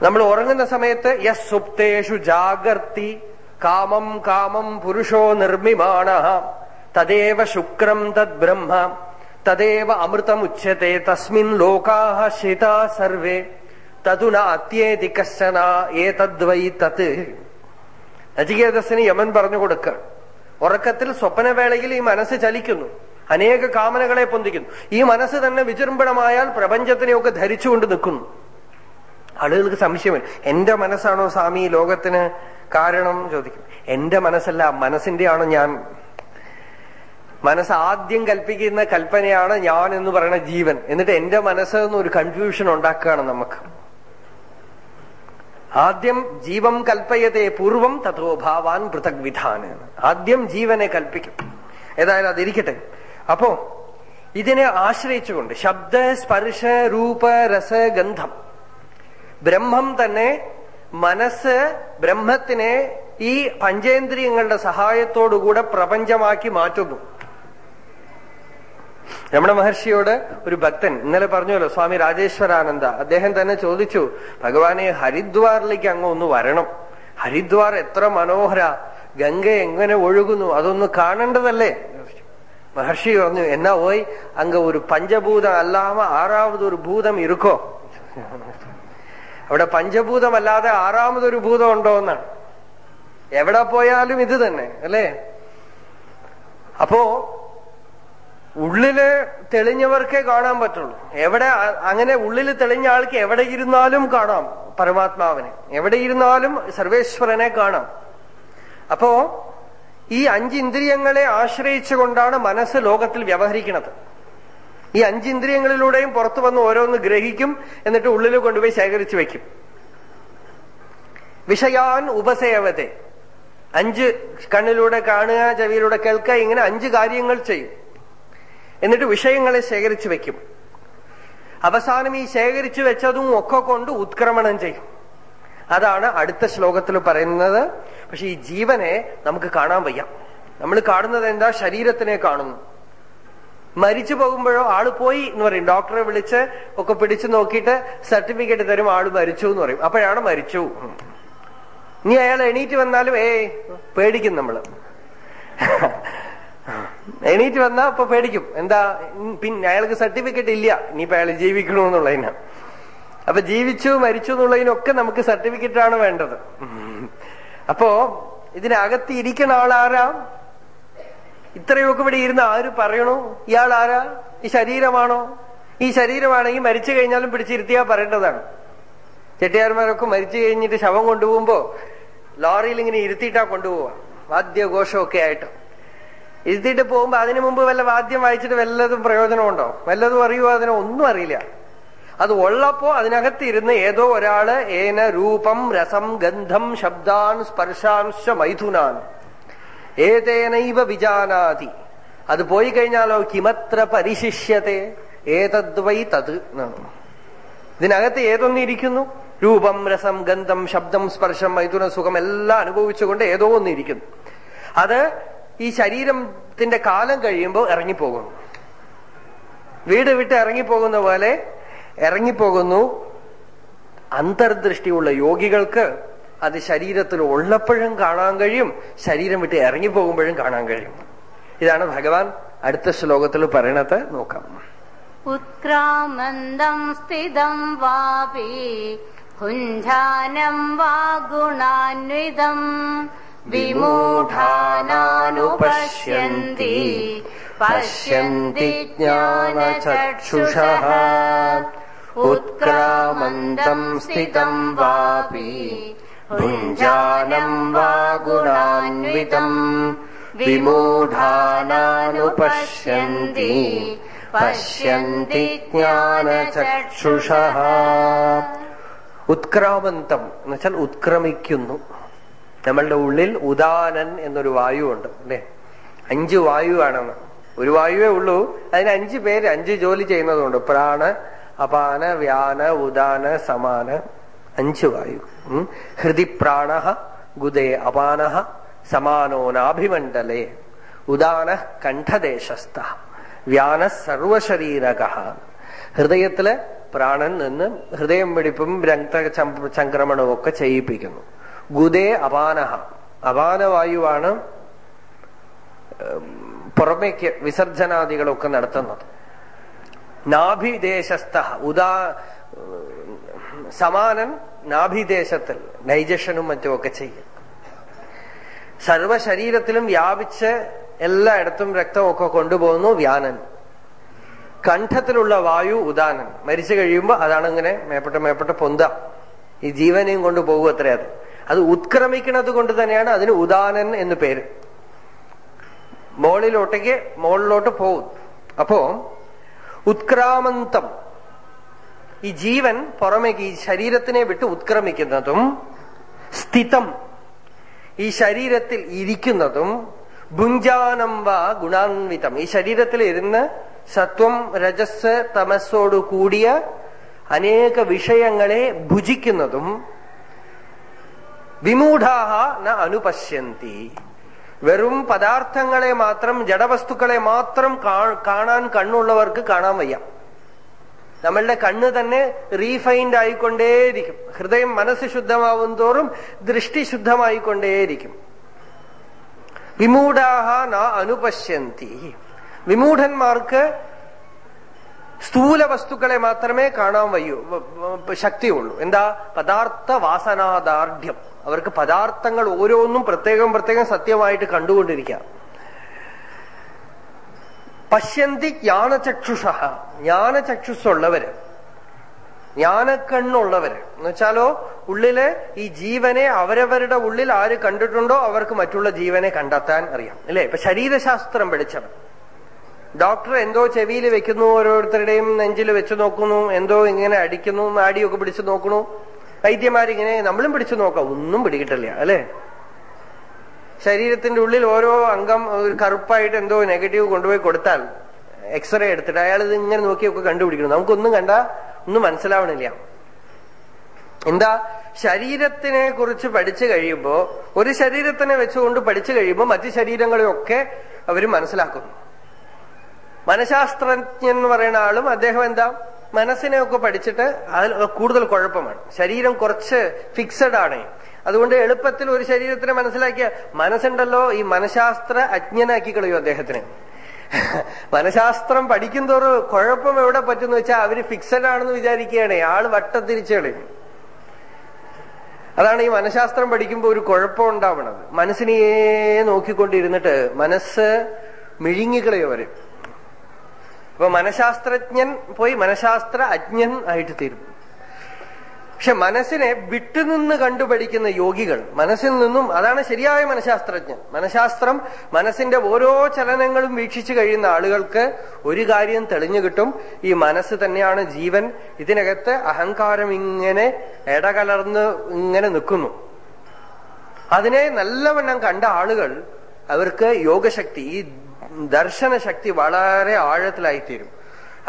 നമ്മൾ ഉറങ്ങുന്ന സമയത്ത് യസ് സുപ്തേഷു ജാഗർത്തി കാമം കാമം പുരുഷോ നിർമ്മിമാണ. തദേവ ശുക്രം തദ് ബ്രഹ്മ തദേവ അമൃതമുച്യത്തെ തസ്മിൻ ലോകാഹ ശിതാ സർവേ തതുന അത്യേതി കശ്ചന ഏതദ്വൈ തത്. നചികേതസിന് യമൻ പറഞ്ഞു കൊടുക്ക. ഉറക്കത്തിൽ സ്വപ്നവേളയിൽ ഈ മനസ്സ് ചലിക്കുന്നു. അനേക കാമനകളെ പൊന്തിക്കുന്നു. ഈ മനസ്സ് തന്നെ വിജൃംഭണമായാൽ പ്രപഞ്ചത്തിനെയൊക്കെ ധരിച്ചുകൊണ്ട് നിൽക്കുന്നു. ആളുകൾക്ക് സംശയമില്ല. എന്റെ മനസ്സാണോ സ്വാമി ലോകത്തിന് കാരണം? ചോദിക്കും. എന്റെ മനസ്സല്ല മനസ്സിന്റെയാണ് ഞാൻ? മനസ്സ് ആദ്യം കൽപ്പിക്കുന്ന കൽപ്പനയാണ് ഞാൻ എന്ന് പറയുന്ന ജീവൻ. എന്നിട്ട് എന്റെ മനസ്സ് ഒരു കൺഫ്യൂഷൻ ഉണ്ടാക്കുകയാണ് നമുക്ക്. ആദ്യം ജീവം കൽപ്പയതേ പൂർവം തഥോഭാവാൻ പൃഥക് വിധാന. ആദ്യം ജീവനെ കൽപ്പിക്കും. ഏതായാലും അതിരിക്കട്ടെ. അപ്പോ ഇതിനെ ആശ്രയിച്ചുകൊണ്ട് ശബ്ദ സ്പർശ രൂപ രസ ഗന്ധം ബ്രഹ്മം തന്നെ മനസ്സ് ബ്രഹ്മത്തിനെ ഈ പഞ്ചേന്ദ്രിയങ്ങളുടെ സഹായത്തോടുകൂടെ പ്രപഞ്ചമാക്കി മാറ്റുന്നു. രമണ മഹർഷിയോട് ഒരു ഭക്തൻ ഇന്നലെ പറഞ്ഞല്ലോ സ്വാമി രാജേശ്വരാനന്ദ അദ്ദേഹം തന്നെ ചോദിച്ചു ഭഗവാനെ ഹരിദ്വാറിലേക്ക് അങ്ങ് ഒന്ന് വരണം. ഹരിദ്വാർ എത്ര മനോഹര ഗംഗ എങ്ങനെ ഒഴുകുന്നു അതൊന്ന് കാണേണ്ടതല്ലേ? മഹർഷി പറഞ്ഞു എന്നാ പോയി അങ്ങ് ഒരു പഞ്ചഭൂതം അല്ലാമ ആറാമത് ഒരു ഭൂതം ഇരുക്കോ അവിടെ പഞ്ചഭൂതം അല്ലാതെ ആറാമതൊരു ഭൂതം ഉണ്ടോ എന്നാണ്. എവിടെ പോയാലും ഇത് തന്നെ അല്ലേ? അപ്പോ ഉള്ളിൽ തെളിഞ്ഞവർക്കേ കാണാൻ പറ്റുള്ളൂ. എവിടെ അങ്ങനെ ഉള്ളിൽ തെളിഞ്ഞ ആൾക്ക് എവിടെ ഇരുന്നാലും കാണാം പരമാത്മാവിനെ. എവിടെ ഇരുന്നാലും സർവേശ്വരനെ കാണാം. അപ്പോ ഈ അഞ്ച് ഇന്ദ്രിയങ്ങളെ ആശ്രയിച്ചുകൊണ്ടാണ് മനസ്സ് ലോകത്തിൽ വ്യവഹരിക്കുന്നത്. ഈ അഞ്ചിന്ദ്രിയങ്ങളിലൂടെയും പുറത്തു വന്ന് ഓരോന്ന് ഗ്രഹിക്കും എന്നിട്ട് ഉള്ളിൽ കൊണ്ടുപോയി ശേഖരിച്ചു വെക്കും വിഷയാൻ ഉപസേവതെ. അഞ്ച് കണ്ണിലൂടെ കാണുക ചെവിയിലൂടെ കേൾക്കുക ഇങ്ങനെ അഞ്ച് കാര്യങ്ങൾ ചെയ്യും. എന്നിട്ട് വിഷയങ്ങളെ ശേഖരിച്ചു വെക്കും. അവസാനം ഈ ശേഖരിച്ചു വെച്ചതും ഒക്കെ കൊണ്ട് ഉത്ക്രമണം ചെയ്യും. അതാണ് അടുത്ത ശ്ലോകത്തിൽ പറയുന്നത്. പക്ഷെ ഈ ജീവനെ നമുക്ക് കാണാൻ വയ്യ. നമ്മൾ കാണുന്നത് എന്താ? ശരീരത്തിനെ കാണുന്നു. മരിച്ചു പോകുമ്പോഴോ ആൾ പോയി എന്ന് പറയും. ഡോക്ടറെ വിളിച്ച് ഒക്കെ പിടിച്ചു നോക്കിയിട്ട് സർട്ടിഫിക്കറ്റ് തരും ആൾ മരിച്ചു എന്ന് പറയും. അപ്പോഴാണ് മരിച്ചു. ഇനി അയാൾ എണീറ്റ് വന്നാലും ഏ പേടിക്കും നമ്മൾ. എണീറ്റ് വന്നാ അപ്പൊ പേടിക്കും. എന്താ പിന്നെ അയാൾക്ക് സർട്ടിഫിക്കറ്റ് ഇല്ല. ഇനിയിപ്പോ അയാൾ ജീവിക്കണമെന്നുള്ളതിന് അപ്പൊ ജീവിച്ചു മരിച്ചു എന്നുള്ളതിനൊക്കെ നമുക്ക് സർട്ടിഫിക്കറ്റ് ആണ് വേണ്ടത്. അപ്പോ ഇതിനകത്ത് ഇരിക്കുന്ന ആളാരാ? ഇത്രയൊക്കെ ഇവിടെ ഇരുന്ന് ആര് പറയണു? ഇയാൾ ആരാ? ഈ ശരീരമാണോ? ഈ ശരീരമാണെങ്കിൽ മരിച്ചു കഴിഞ്ഞാലും പിടിച്ചിരുത്തിയാ പറയേണ്ടതാണ്. ചെട്ടിയാർമാരൊക്കെ മരിച്ചു കഴിഞ്ഞിട്ട് ശവം കൊണ്ടുപോകുമ്പോ ലോറിയിൽ ഇങ്ങനെ ഇരുത്തിയിട്ടാ കൊണ്ടുപോവാ വാദ്യഘോഷമൊക്കെ ആയിട്ട്. ഇരുത്തിയിട്ട് പോകുമ്പോ അതിനു മുമ്പ് വല്ല വാദ്യം വായിച്ചിട്ട് വല്ലതും പ്രയോജനമുണ്ടോ? വല്ലതും അറിയുമോ അതിനെ? ഒന്നും അറിയില്ല. അത് ഉള്ളപ്പോ അതിനകത്ത് ഇരുന്ന് ഏതോ ഒരാൾ ഏന രൂപം രസം ഗന്ധം ശബ്ദാൻ സ്പർശാംശ മൈഥുനാൻ. ഏതേനൈവ വിജാനാതി. അത് പോയി കഴിഞ്ഞാലോ കിമത്ര പരിശിഷ്യത്തെ? ഏതദ്വൈ തത് എന്നാണ്. ഇതിനകത്ത് ഏതൊന്നിരിക്കുന്നു രൂപം രസം ഗന്ധം ശബ്ദം സ്പർശം മൈഥുന സുഖം എല്ലാം അനുഭവിച്ചുകൊണ്ട് ഏതോ ഒന്നിരിക്കുന്നു അത് ഈ ശരീരത്തിന്റെ കാലം കഴിയുമ്പോൾ ഇറങ്ങിപ്പോകുന്നു. വീട് വിട്ട് ഇറങ്ങിപ്പോകുന്ന പോലെ ഇറങ്ങിപ്പോകുന്നു. അന്തർദൃഷ്ടിയുള്ള യോഗികൾക്ക് അത് ശരീരത്തിൽ ഉള്ളപ്പോഴും കാണാൻ കഴിയും ശരീരം വിട്ട് ഇറങ്ങിപ്പോകുമ്പോഴും കാണാൻ കഴിയും. ഇതാണ് ഭഗവാൻ അടുത്ത ശ്ലോകത്തിൽ പറയണത്. നോക്കാം. ഉത്രാമന്ദം സ്ഥിതം വാപി കുഞ്ചാനം വാഗുണാന്വിതം विमूढानानुपश्यन्ति पश्यन्ति ज्ञानचक्षुषः उत्क्रामन्तम् स्थितम् वापि भुञ्जानम् वा गुणान्वितम् विमूढानानुपश्यन्ति പശ്യന്തി ജ്ഞാനചക്ഷുഷ ഉത്ക്രാമന്തം എന്ന് വെച്ചാൽ ഉത്ക്രമിക്കുന്നു നമ്മളുടെ ഉള്ളിൽ ഉദാനൻ എന്നൊരു വായു ഉണ്ട് അല്ലെ? അഞ്ച് വായുവാണെന്ന്. ഒരു വായുവേ ഉള്ളൂ. അതിന് അഞ്ച് പേര് അഞ്ച് ജോലി ചെയ്യുന്നതുകൊണ്ട് പ്രാണ അപാന വ്യാന ഉദാന സമാന. അഞ്ച് വായു. ഹൃദിപ്രാണ ഹൃദി പ്രാണ ഗുദേ അപാന സമാനോനാഭിമണ്ഡലേ. ഉദാന കണ്ഠദേശസ്ഥ. വ്യാന സർവശരീരക. ഹൃദയത്തിൽ പ്രാണൻ നിന്ന് ഹൃദയം പിടിപ്പും രക്ത ചംക്രമണവും ഒക്കെ ചെയ്യിപ്പിക്കുന്നു. ഗുദേ അപാനഹ. അപാനവായുവാണ് പുറമേക്ക് വിസർജനാദികളൊക്കെ നടത്തുന്നത്. നാഭിദേശസ്ഥ ഉദാ സമാനൻ നാഭിദേശത്തിൽ ഡൈജഷനും മറ്റുമൊക്കെ ചെയ്യും. സർവശരീരത്തിലും വ്യാപിച്ച് എല്ലായിടത്തും രക്തമൊക്കെ കൊണ്ടുപോകുന്നു വ്യാനൻ. കണ്ഠത്തിലുള്ള വായു ഉദാനൻ. മരിച്ചു കഴിയുമ്പോൾ അതാണ് ഇങ്ങനെ മേപ്പെട്ട മേപ്പെട്ട പൊന്ത ഈ ജീവനെയും കൊണ്ടുപോകും അത്രേ അത്. അത് ഉത്ക്രമിക്കുന്നത് കൊണ്ട് തന്നെയാണ് അതിന് ഉദാനൻ എന്ന് പേര്. മോളിലോട്ടേക്ക് മോളിലോട്ട് പോകും അപ്പോ ഉത്ക്രാമന്തം. ഈ ജീവൻ പുറമേക്ക് ഈ ശരീരത്തിനെ വിട്ട് ഉത്ക്രമിക്കുന്നതും സ്ഥിതം. ഈ ശരീരത്തിൽ ഇരിക്കുന്നതും ഭുഞ്ചാനം വാ ഗുണാൻവിതം. ഈ ശരീരത്തിൽ ഇരുന്ന് സത്വം രജസ് തമസ്സോടു കൂടിയ അനേക വിഷയങ്ങളെ ഭുജിക്കുന്നതും വിമൂഢാഹ ന അനുപശ്യന്തി. വെറും പദാർത്ഥങ്ങളെ മാത്രം ജഡവസ്തുക്കളെ മാത്രം കാണാൻ കണ്ണുള്ളവർക്ക് കാണാൻ വയ്യ. നമ്മളുടെ കണ്ണ് തന്നെ റീഫൈൻഡ് ആയിക്കൊണ്ടേയിരിക്കും. ഹൃദയം മനസ്സ് ശുദ്ധമാവും തോറും ദൃഷ്ടി ശുദ്ധമായിക്കൊണ്ടേയിരിക്കും. വിമൂഢാഹ ന അനുപശ്യന്തി. വിമൂഢന്മാർക്ക് സ്ഥൂല വസ്തുക്കളെ മാത്രമേ കാണാൻ വയ്യൂ ശക്തിയുള്ളൂ. എന്താ? പദാർത്ഥ വാസനാദാർഢ്യം അവർക്ക് പദാർത്ഥങ്ങൾ ഓരോന്നും പ്രത്യേകം പ്രത്യേകം സത്യമായിട്ട് കണ്ടുകൊണ്ടിരിക്കാം. പശ്യന്തി ജ്ഞാനചക്ഷുഷ ജ്ഞാനചക്ഷുസുള്ളവര് ജ്ഞാനക്കണ്ണുള്ളവര്. എന്നുവെച്ചാലോ ഉള്ളിൽ ഈ ജീവനെ അവരവരുടെ ഉള്ളിൽ ആര് കണ്ടിട്ടുണ്ടോ അവർക്ക് മറ്റുള്ള ജീവനെ കണ്ടെത്താൻ അറിയാം. അല്ലെ? ഇപ്പൊ ശരീരശാസ്ത്രം പഠിച്ചവർ ഡോക്ടർ എന്തോ ചെവിയിൽ വെക്കുന്നു ഓരോരുത്തരുടെയും നെഞ്ചിൽ വെച്ച് നോക്കുന്നു എന്തോ ഇങ്ങനെ അടിക്കുന്നു നാടിയൊക്കെ പിടിച്ചു നോക്കണു വൈദ്യന്മാരിങ്ങനെ നമ്മളും പിടിച്ചു നോക്കാം ഒന്നും പിടികിട്ടില്ല അല്ലെ? ശരീരത്തിന്റെ ഉള്ളിൽ ഓരോ അംഗം ഒരു കറുപ്പായിട്ട് എന്തോ നെഗറ്റീവ് കൊണ്ടുപോയി കൊടുത്താൽ എക്സ്റേ എടുത്തിട്ട് അയാൾ ഇത് ഇങ്ങനെ നോക്കിയൊക്കെ കണ്ടുപിടിക്കണം നമുക്കൊന്നും കണ്ട ഒന്നും മനസ്സിലാവണില്ല. എന്താ? ശരീരത്തിനെ കുറിച്ച് പഠിച്ചു കഴിയുമ്പോ ഒരു ശരീരത്തിനെ വെച്ചുകൊണ്ട് പഠിച്ചു കഴിയുമ്പോൾ മറ്റു ശരീരങ്ങളെയൊക്കെ അവർ മനസ്സിലാക്കുന്നു. മനഃശാസ്ത്രജ്ഞൻ എന്ന് പറയുന്ന ആളും അദ്ദേഹം എന്താ? മനസ്സിനെ ഒക്കെ പഠിച്ചിട്ട് അതിൽ കൂടുതൽ കുഴപ്പമാണ്. ശരീരം കുറച്ച് ഫിക്സഡ് ആണ്. അതുകൊണ്ട് എളുപ്പത്തിൽ ഒരു ശരീരത്തിനെ മനസ്സിലാക്കിയ മനസ്സുണ്ടല്ലോ ഈ മനഃശാസ്ത്ര അജ്ഞനാക്കി കളയും അദ്ദേഹത്തിന്. മനഃശാസ്ത്രം പഠിക്കുന്തോറും കുഴപ്പം എവിടെ പറ്റുന്ന വെച്ചാൽ അവർ ഫിക്സഡ് ആണെന്ന് വിചാരിക്കുകയാണ്. ആൾ വട്ടത്തിരിച്ചു കളയും അതാണ് ഈ മനഃശാസ്ത്രം പഠിക്കുമ്പോൾ ഒരു കുഴപ്പം ഉണ്ടാവണത്. മനസ്സിനെയേ നോക്കിക്കൊണ്ടിരുന്നിട്ട് മനസ്സ് മിഴുങ്ങിക്കളയോ അവർ. അപ്പൊ മനഃശാസ്ത്രജ്ഞൻ പോയി മനഃശാസ്ത്ര അജ്ഞൻ ആയിട്ട് തീരും. പക്ഷെ മനസ്സിനെ വിട്ടുനിന്ന് കണ്ടുപഠിക്കുന്ന യോഗികൾ മനസ്സിൽ നിന്നും അതാണ് ശരിയായ മനഃശാസ്ത്രജ്ഞൻ. മനഃശാസ്ത്രം മനസ്സിന്റെ ഓരോ ചലനങ്ങളും വീക്ഷിച്ചു കഴിയുന്ന ആളുകൾക്ക് ഒരു കാര്യം തെളിഞ്ഞു കിട്ടും. ഈ മനസ്സ് തന്നെയാണ് ജീവൻ. ഇതിനകത്ത് അഹങ്കാരം ഇങ്ങനെ ഇടകലർന്ന് ഇങ്ങനെ നിൽക്കുന്നു. അതിനെ നല്ലവണ്ണം കണ്ട ആളുകൾ അവർക്ക് യോഗശക്തി ഈ ദർശനശക്തി വളരെ ആഴത്തിലായിത്തീരും.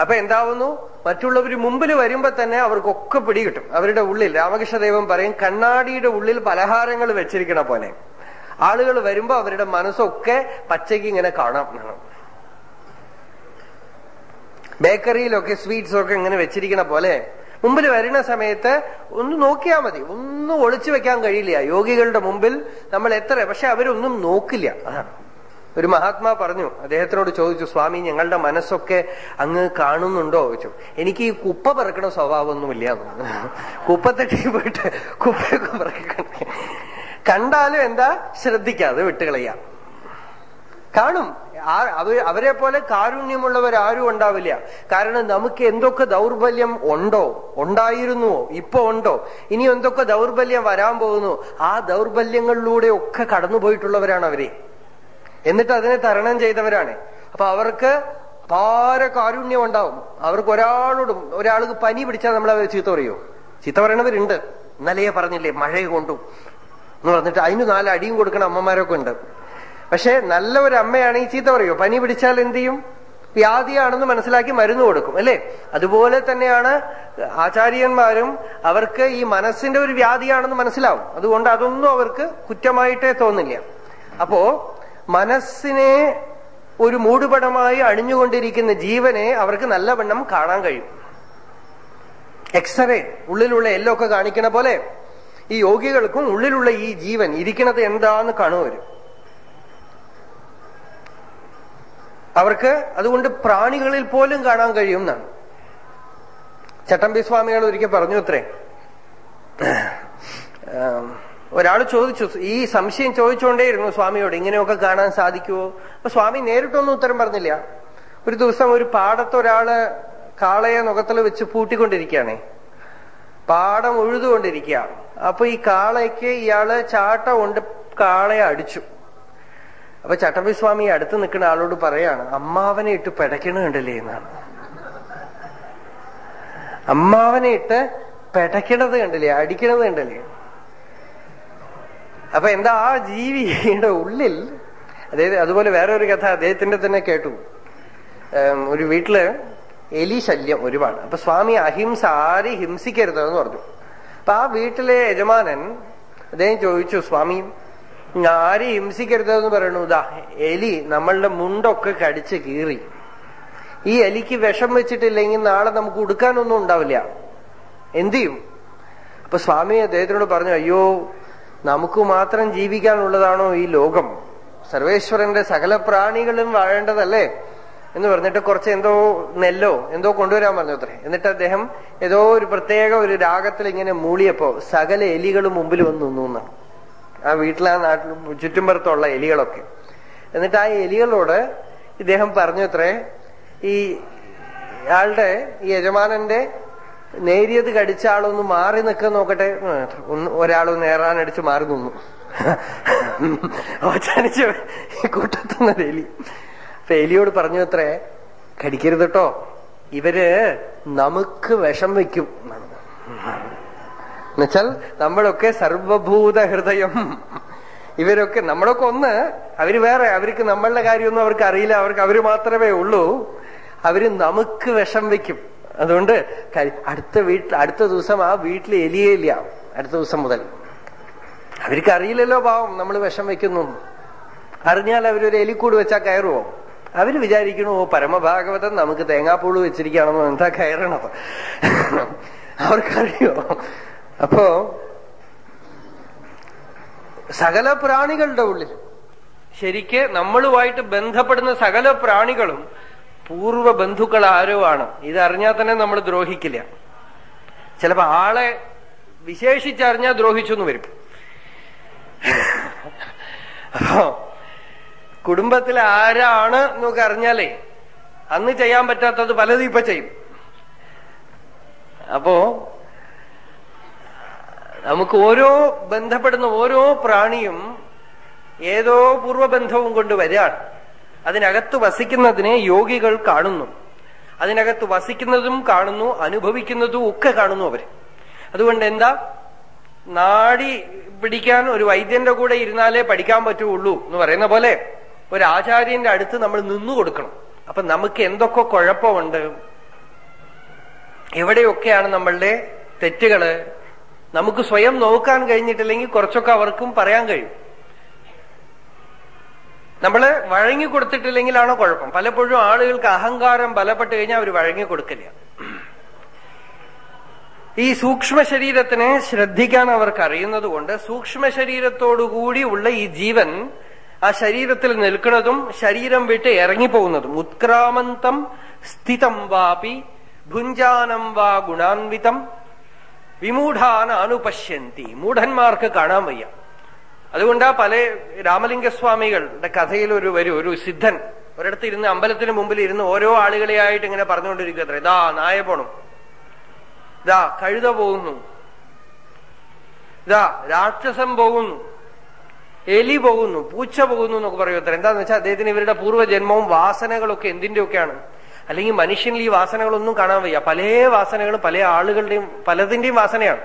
അപ്പൊ എന്താവുന്നു? മറ്റുള്ളവർ മുമ്പിൽ വരുമ്പോ തന്നെ അവർക്കൊക്കെ പിടികിട്ടും അവരുടെ ഉള്ളിൽ രാമകൃഷ്ണദേവൻ പറയും കണ്ണാടിയുടെ ഉള്ളിൽ പലഹാരങ്ങൾ വെച്ചിരിക്കണ പോലെ. ആളുകൾ വരുമ്പോ അവരുടെ മനസ്സൊക്കെ പച്ചയ്ക്ക് ഇങ്ങനെ കാണാം ബേക്കറിയിലൊക്കെ സ്വീറ്റ്സ് ഒക്കെ ഇങ്ങനെ വെച്ചിരിക്കണ പോലെ മുമ്പിൽ വരുന്ന സമയത്ത് ഒന്ന് നോക്കിയാൽ മതി. ഒന്നും ഒളിച്ചു വെക്കാൻ കഴിയില്ല. യോഗികളുടെ മുമ്പിൽ നമ്മൾ എത്ര പക്ഷെ അവരൊന്നും നോക്കില്ല. അതാണ്. ഒരു മഹാത്മാ പറഞ്ഞു അദ്ദേഹത്തിനോട് ചോദിച്ചു സ്വാമി ഞങ്ങളുടെ മനസ്സൊക്കെ അങ്ങ് കാണുന്നുണ്ടോ? ചോദിച്ചു. എനിക്ക് ഈ കുപ്പ പറക്കണ സ്വഭാവമൊന്നുമില്ല. കുപ്പത്തട്ടി പോയിട്ട് കുപ്പയൊക്കെ പറക്കണം കണ്ടാലും എന്താ? ശ്രദ്ധിക്കാതെ വിട്ടുകളയാം. കാണും. അവരെ പോലെ കാരുണ്യമുള്ളവർ ആരും ഉണ്ടാവില്ല. കാരണം നമുക്ക് എന്തൊക്കെ ദൗർബല്യം ഉണ്ടോ? ഉണ്ടായിരുന്നുവോ? ഇപ്പൊ ഉണ്ടോ? ഇനി എന്തൊക്കെ ദൗർബല്യം വരാൻ പോകുന്നു? ആ ദൗർബല്യങ്ങളിലൂടെ ഒക്കെ കടന്നുപോയിട്ടുള്ളവരാണ് അവരെ. എന്നിട്ട് അതിനെ തരണം ചെയ്തവരാണ്. അപ്പൊ അവർക്ക് അപാര കാരുണ്യം ഉണ്ടാവും. അവർക്ക് ഒരാളോടും ഒരാൾക്ക് പനി പിടിച്ചാൽ നമ്മൾ അവർ ചീത്ത പറയോ. ചീത്ത പറയണവരുണ്ട്. ഇന്നലെയെ പറഞ്ഞില്ലേ മഴ കൊണ്ടു എന്ന് പറഞ്ഞിട്ട് അതിന് നാല് അടിയും കൊടുക്കണ അമ്മമാരൊക്കെ ഉണ്ട്. പക്ഷെ നല്ല ഒരു അമ്മയാണെങ്കിൽ ചീത്ത പറയോ. പനി പിടിച്ചാൽ എന്ത് ചെയ്യും? വ്യാധിയാണെന്ന് മനസ്സിലാക്കി മരുന്ന് കൊടുക്കും അല്ലെ? അതുപോലെ തന്നെയാണ് ആചാര്യന്മാരും അവർക്ക് ഈ മനസ്സിന്റെ ഒരു വ്യാധിയാണെന്ന് മനസ്സിലാവും. അതുകൊണ്ട് അതൊന്നും അവർക്ക് കുറ്റമായിട്ടേ തോന്നില്ല. അപ്പോ മനസ്സിനെ ഒരു മൂടുപടമായി അണിഞ്ഞുകൊണ്ടിരിക്കുന്ന ജീവനെ അവർക്ക് നല്ലവണ്ണം കാണാൻ കഴിയും. എക്സ്റേ ഉള്ളിലുള്ള എല്ലൊക്കെ കാണിക്കണ പോലെ ഈ യോഗികൾക്കും ഉള്ളിലുള്ള ഈ ജീവൻ ഇരിക്കണത് എന്താന്ന് കാണുവരും അവർക്ക് അതുകൊണ്ട് പ്രാണികളിൽ പോലും കാണാൻ കഴിയും എന്നാണ്. ചട്ടമ്പി സ്വാമികൾ ഒരിക്കൽ പറഞ്ഞു അത്രേ. ഒരാൾ ചോദിച്ചു ഈ സംശയം ചോദിച്ചുകൊണ്ടേയിരുന്നു സ്വാമിയോട് ഇങ്ങനെയൊക്കെ കാണാൻ സാധിക്കുമോ അപ്പൊ സ്വാമി നേരിട്ടൊന്നും ഉത്തരം പറഞ്ഞില്ല. ഒരു ദിവസം ഒരു പാടത്ത് ഒരാൾ കാളയെ നുഖത്തിൽ വെച്ച് പൂട്ടിക്കൊണ്ടിരിക്കുകയാണേ. പാടം ഉഴുതുകൊണ്ടിരിക്കുക. അപ്പൊ ഈ കാളയ്ക്ക് ഇയാൾ ചാട്ട കൊണ്ട് കാളയെ അടിച്ചു. അപ്പൊ ചട്ടമ്പി സ്വാമി അടുത്ത് നിൽക്കുന്ന ആളോട് പറയാണ് അമ്മാവനെ ഇട്ട് പെടയ്ക്കണ കണ്ടില്ലേ എന്നാണ്. അമ്മാവനെ ഇട്ട് പെടയ്ക്കണത് കണ്ടില്ലേ അടിക്കണത് കണ്ടില്ലേ? അപ്പൊ എന്താ ആ ജീവിയുടെ ഉള്ളിൽ അതായത് അതുപോലെ വേറെ ഒരു കഥ അദ്ദേഹത്തിന്റെ തന്നെ കേട്ടു. ഒരു വീട്ടിൽ എലി ശല്യം ഒരുപാട്. അപ്പൊ സ്വാമി അഹിംസ ആരെ ഹിംസിക്കരുതെന്ന് പറഞ്ഞു. അപ്പൊ ആ വീട്ടിലെ യജമാനൻ അദ്ദേഹം ചോദിച്ചു സ്വാമി ആരെ ഹിംസിക്കരുതെന്ന് പറയണു ഇതാ എലി നമ്മളുടെ മുണ്ടൊക്കെ കടിച്ച് കീറി. ഈ എലിക്ക് വിഷം വെച്ചിട്ടില്ലെങ്കിൽ നാളെ നമുക്ക് ഉടുക്കാനൊന്നും ഉണ്ടാവില്ല. എന്ത് ചെയ്യും? അപ്പൊ സ്വാമി അദ്ദേഹത്തിനോട് പറഞ്ഞു അയ്യോ നമുക്ക് മാത്രം ജീവിക്കാനുള്ളതാണോ ഈ ലോകം? സർവേശ്വരന്റെ സകല പ്രാണികളും വാഴേണ്ടതല്ലേ? എന്ന് പറഞ്ഞിട്ട് കുറച്ച് എന്തോ നെല്ലോ എന്തോ കൊണ്ടുവരാൻ പറഞ്ഞു അത്രേ എന്നിട്ട് അദ്ദേഹം ഏതോ ഒരു പ്രത്യേക ഒരു രാഗത്തിൽ ഇങ്ങനെ മൂളിയപ്പോ സകല എലികളും മുമ്പിൽ വന്ന് നിന്നു എന്നാണ് ആ വീട്ടിലെ ആ നാട്ടിൽ ചുറ്റുമ്പുറത്തുള്ള എലികളൊക്കെ. എന്നിട്ട് ആ എലികളോട് ഇദ്ദേഹം പറഞ്ഞു അത്രേ ഈ ആളുടെ ഈ യജമാനന്റെ നേരിയത് കടിച്ച ആളൊന്ന് മാറി നിൽക്കാൻ നോക്കട്ടെ. ഒരാളൊന്ന് നേറാനടിച്ച് മാറി നിന്നു. അവസാനിച്ച് കൂട്ടത്തുന്നത് എലി. അപ്പൊ എലിയോട് പറഞ്ഞു അത്രേ കടിക്കരുത് കേട്ടോ. ഇവർ നമുക്ക് വിഷം വെക്കും. എന്നുവെച്ചാൽ നമ്മളൊക്കെ സർവഭൂത ഹൃദയം ഇവരൊക്കെ നമ്മളൊക്കെ ഒന്ന് അവർ വേറെ അവർക്ക് നമ്മളുടെ കാര്യമൊന്നും അവർക്ക് അറിയില്ല. അവർക്ക് അവർ മാത്രമേ ഉള്ളൂ. അവർ നമുക്ക് വിഷം വെക്കും അതുകൊണ്ട് അടുത്ത വീട്ടിൽ അടുത്ത ദിവസം ആ വീട്ടിൽ എലിയേ ഇല്ല. അടുത്ത ദിവസം മുതൽ. അവർക്ക് അറിയില്ലല്ലോ പാവം നമ്മൾ വിഷം വെക്കുന്നു. അറിഞ്ഞാൽ അവരൊരു എലിക്കൂട് വെച്ചാൽ കയറുമോ അവർ വിചാരിക്കണു ഓ പരമഭാഗവതം നമുക്ക് തേങ്ങാപ്പൂൾ വെച്ചിരിക്കുകയാണെന്നോ എന്താ കയറണത്? അവർക്കറിയോ? അപ്പോ സകല പ്രാണികളുടെ ഉള്ളിൽ. ശരിക്ക് നമ്മളുമായിട്ട് ബന്ധപ്പെടുന്ന സകല പ്രാണികളും പൂർവ ബന്ധുക്കൾ ആരോ ആണ്. ഇതറിഞ്ഞാൽ തന്നെ നമ്മൾ ദ്രോഹിക്കില്ല. ചിലപ്പോ ആളെ വിശേഷിച്ചറിഞ്ഞാൽ ദ്രോഹിച്ചെന്ന് വരും. കുടുംബത്തിൽ ആരാണ് എന്നൊക്കെ അറിഞ്ഞാലേ അന്ന് ചെയ്യാൻ പറ്റാത്തത് പലതും ഇപ്പൊ ചെയ്യും. അപ്പോ നമുക്ക് ഓരോ ബന്ധപ്പെടുന്ന ഓരോ പ്രാണിയും ഏതോ പൂർവബന്ധവും കൊണ്ട് വരികയാണ്. അതിനകത്ത് വസിക്കുന്നതിനെ യോഗികൾ കാണുന്നു. അതിനകത്ത് വസിക്കുന്നതും കാണുന്നു അനുഭവിക്കുന്നതും ഒക്കെ കാണുന്നു അവർ. അതുകൊണ്ട് എന്താ? നാടി പിടിക്കാൻ ഒരു വൈദ്യന്റെ കൂടെ ഇരുന്നാലേ പഠിക്കാൻ പറ്റുള്ളൂ എന്ന് പറയുന്ന പോലെ ഒരു ആചാര്യന്റെ അടുത്ത് നമ്മൾ നിന്നു കൊടുക്കണം. അപ്പൊ നമുക്ക് എന്തൊക്കെ കുഴപ്പമുണ്ട്? എവിടെയൊക്കെയാണ് നമ്മളുടെ തെറ്റുകൾ? നമുക്ക് സ്വയം നോക്കാൻ കഴിഞ്ഞിട്ടില്ലെങ്കിൽ കുറച്ചൊക്കെ അവർക്കും പറയാൻ കഴിയും. നമ്മൾ വഴങ്ങി കൊടുത്തിട്ടില്ലെങ്കിലാണോ കുഴപ്പം. പലപ്പോഴും ആളുകൾക്ക് അഹങ്കാരം ബലപ്പെട്ട് കഴിഞ്ഞാൽ അവർ വഴങ്ങി കൊടുക്കില്ല ഈ സൂക്ഷ്മ ശരീരത്തിനെ ശ്രദ്ധിക്കാൻ അവർക്ക് അറിയുന്നത് കൊണ്ട് സൂക്ഷ്മ ശരീരത്തോടുകൂടി ഉള്ള ഈ ജീവൻ ആ ശരീരത്തിൽ നിൽക്കുന്നതും ശരീരം വിട്ട് ഇറങ്ങിപ്പോകുന്നതും. ഉത്ക്രാമന്തം സ്ഥിതം വാപി ഭുഞ്ചാനം വാ ഗുണാൻവിതം വിമൂഢാന അനുപശ്യന്തി മൂഢന്മാർക്ക് കാണാൻ വയ്യ. അതുകൊണ്ടാ പല രാമലിംഗസ്വാമികളുടെ കഥയിൽ ഒരു വരും ഒരു സിദ്ധൻ ഒരിടത്ത് ഇരുന്ന് അമ്പലത്തിന് മുമ്പിൽ ഇരുന്ന് ഓരോ ആളുകളെയായിട്ട് ഇങ്ങനെ പറഞ്ഞുകൊണ്ടിരിക്കുക ഇതാ നായ പോണം. ഇതാ കഴുത പോകുന്നു. ഇതാ രാക്ഷസം പോകുന്നു. എലി പോകുന്നു. പൂച്ച പോകുന്നു എന്നൊക്കെ പറയൂ അത്ര. എന്താന്ന് വെച്ചാൽ അദ്ദേഹത്തിന് ഇവരുടെ പൂർവജന്മവും വാസനകളൊക്കെ എന്തിന്റെയൊക്കെയാണ്. അല്ലെങ്കിൽ മനുഷ്യനിൽ ഈ വാസനകളൊന്നും കാണാൻ വയ്യ. പല വാസനകളും പല ആളുകളുടെയും പലതിന്റെയും വാസനയാണ്.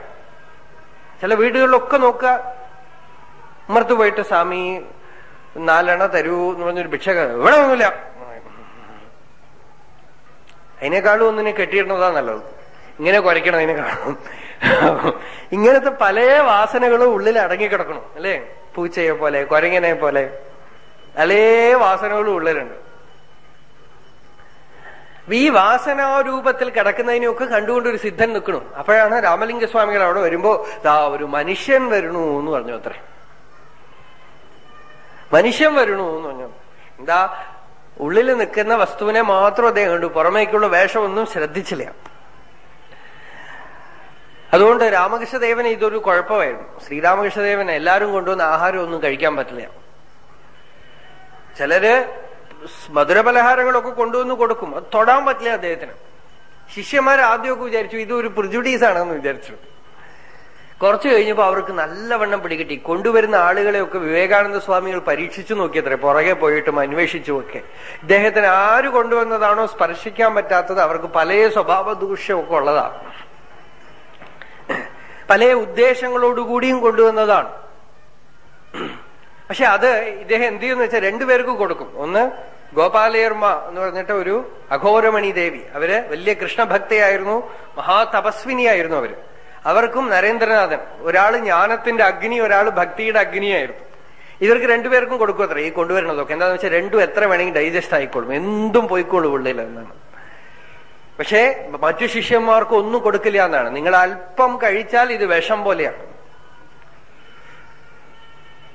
ചില വീടുകളിലൊക്കെ നോക്കുക. ഉമ്മർത്ത് പോയിട്ട് സ്വാമി നാലെണ്ണ തരൂ എന്ന് പറഞ്ഞൊരു ഭിക്ഷക ഇവിടെ ഒന്നുമില്ല അതിനേക്കാളും ഒന്നിനെ കെട്ടിയിടുന്നതാ നല്ലത്. ഇങ്ങനെ കുരയ്ക്കണതിനേക്കാളും ഇങ്ങനത്തെ പല വാസനകളും ഉള്ളിൽ അടങ്ങിക്കിടക്കണം അല്ലേ? പൂച്ചയെ പോലെ കുരങ്ങനെ പോലെ. പല വാസനകളും ഉള്ളിലുണ്ട്. ഈ വാസനാരൂപത്തിൽ കിടക്കുന്നതിനെയൊക്കെ കണ്ടുകൊണ്ട് ഒരു സിദ്ധൻ നിൽക്കണം. അപ്പോഴാണ് രാമലിംഗസ്വാമികൾ അവിടെ വരുമ്പോ ദാ ഒരു മനുഷ്യൻ വരണു എന്ന് പറഞ്ഞു അത്രേ. മനുഷ്യൻ വരണു എന്ന് പറഞ്ഞു. എന്താ ഉള്ളിൽ നിൽക്കുന്ന വസ്തുവിനെ മാത്രം അദ്ദേഹം കണ്ടു. പുറമേക്കുള്ള വേഷമൊന്നും ശ്രദ്ധിച്ചില്ല. അതുകൊണ്ട് രാമകൃഷ്ണദേവന് ഇതൊരു കുഴപ്പമായിരുന്നു. ശ്രീരാമകൃഷ്ണദേവൻ എല്ലാരും കൊണ്ടുവന്ന ആഹാരം ഒന്നും കഴിക്കാൻ പറ്റില്ല. ചിലര് മധുരപലഹാരങ്ങളൊക്കെ കൊണ്ടുവന്ന് കൊടുക്കും. അത് തൊടാൻ പറ്റില്ല അദ്ദേഹത്തിന്. ശിഷ്യന്മാർ ആദ്യമൊക്കെ വിചാരിച്ചു ഇത് ഒരു പ്രിജുഡീസ് ആണെന്ന് വിചാരിച്ചു. കുറച്ചു കഴിഞ്ഞപ്പോ അവർക്ക് നല്ലവണ്ണം പിടികിട്ടി. കൊണ്ടുവരുന്ന ആളുകളെയൊക്കെ വിവേകാനന്ദ സ്വാമികൾ പരീക്ഷിച്ചു നോക്കിയത്രേ പുറകെ പോയിട്ടും അന്വേഷിച്ചും ഒക്കെ. ഇദ്ദേഹത്തിന് ആര് കൊണ്ടുവന്നതാണോ സ്പർശിക്കാൻ പറ്റാത്തത് അവർക്ക് പല സ്വഭാവ ദൂഷ്യമൊക്കെ ഉള്ളതാണ്. പല ഉദ്ദേശങ്ങളോടുകൂടിയും കൊണ്ടുവന്നതാണ്. പക്ഷെ അത് ഇദ്ദേഹം എന്ത് ചെയ്യുന്ന വെച്ചാൽ രണ്ടുപേർക്കും കൊടുക്കും. ഒന്ന് ഗോപാലയർമ്മ എന്ന് പറഞ്ഞിട്ട് ഒരു അഘോരമണി ദേവി. അവർ വലിയ കൃഷ്ണഭക്തയായിരുന്നു മഹാതപസ്വിനിയായിരുന്നു അവർ. അവർക്കും നരേന്ദ്രനാഥൻ ഒരാൾ ജ്ഞാനത്തിന്റെ അഗ്നി ഒരാൾ ഭക്തിയുടെ അഗ്നിയായിരുന്നു. ഇവർക്ക് രണ്ടുപേർക്കും കൊടുക്കും അത്ര. ഈ കൊണ്ടുവരണതൊക്കെ എന്താന്ന് വെച്ചാൽ രണ്ടും എത്ര വേണമെങ്കിൽ ഡൈജസ്റ്റ് ആയിക്കോളും എന്തും പോയിക്കോളും ഉള്ളിൽ എന്നാണ്. പക്ഷേ മറ്റു ശിഷ്യന്മാർക്ക് ഒന്നും കൊടുക്കില്ല എന്നാണ്. നിങ്ങൾ അല്പം കഴിച്ചാൽ ഇത് വിഷം പോലെയാണ്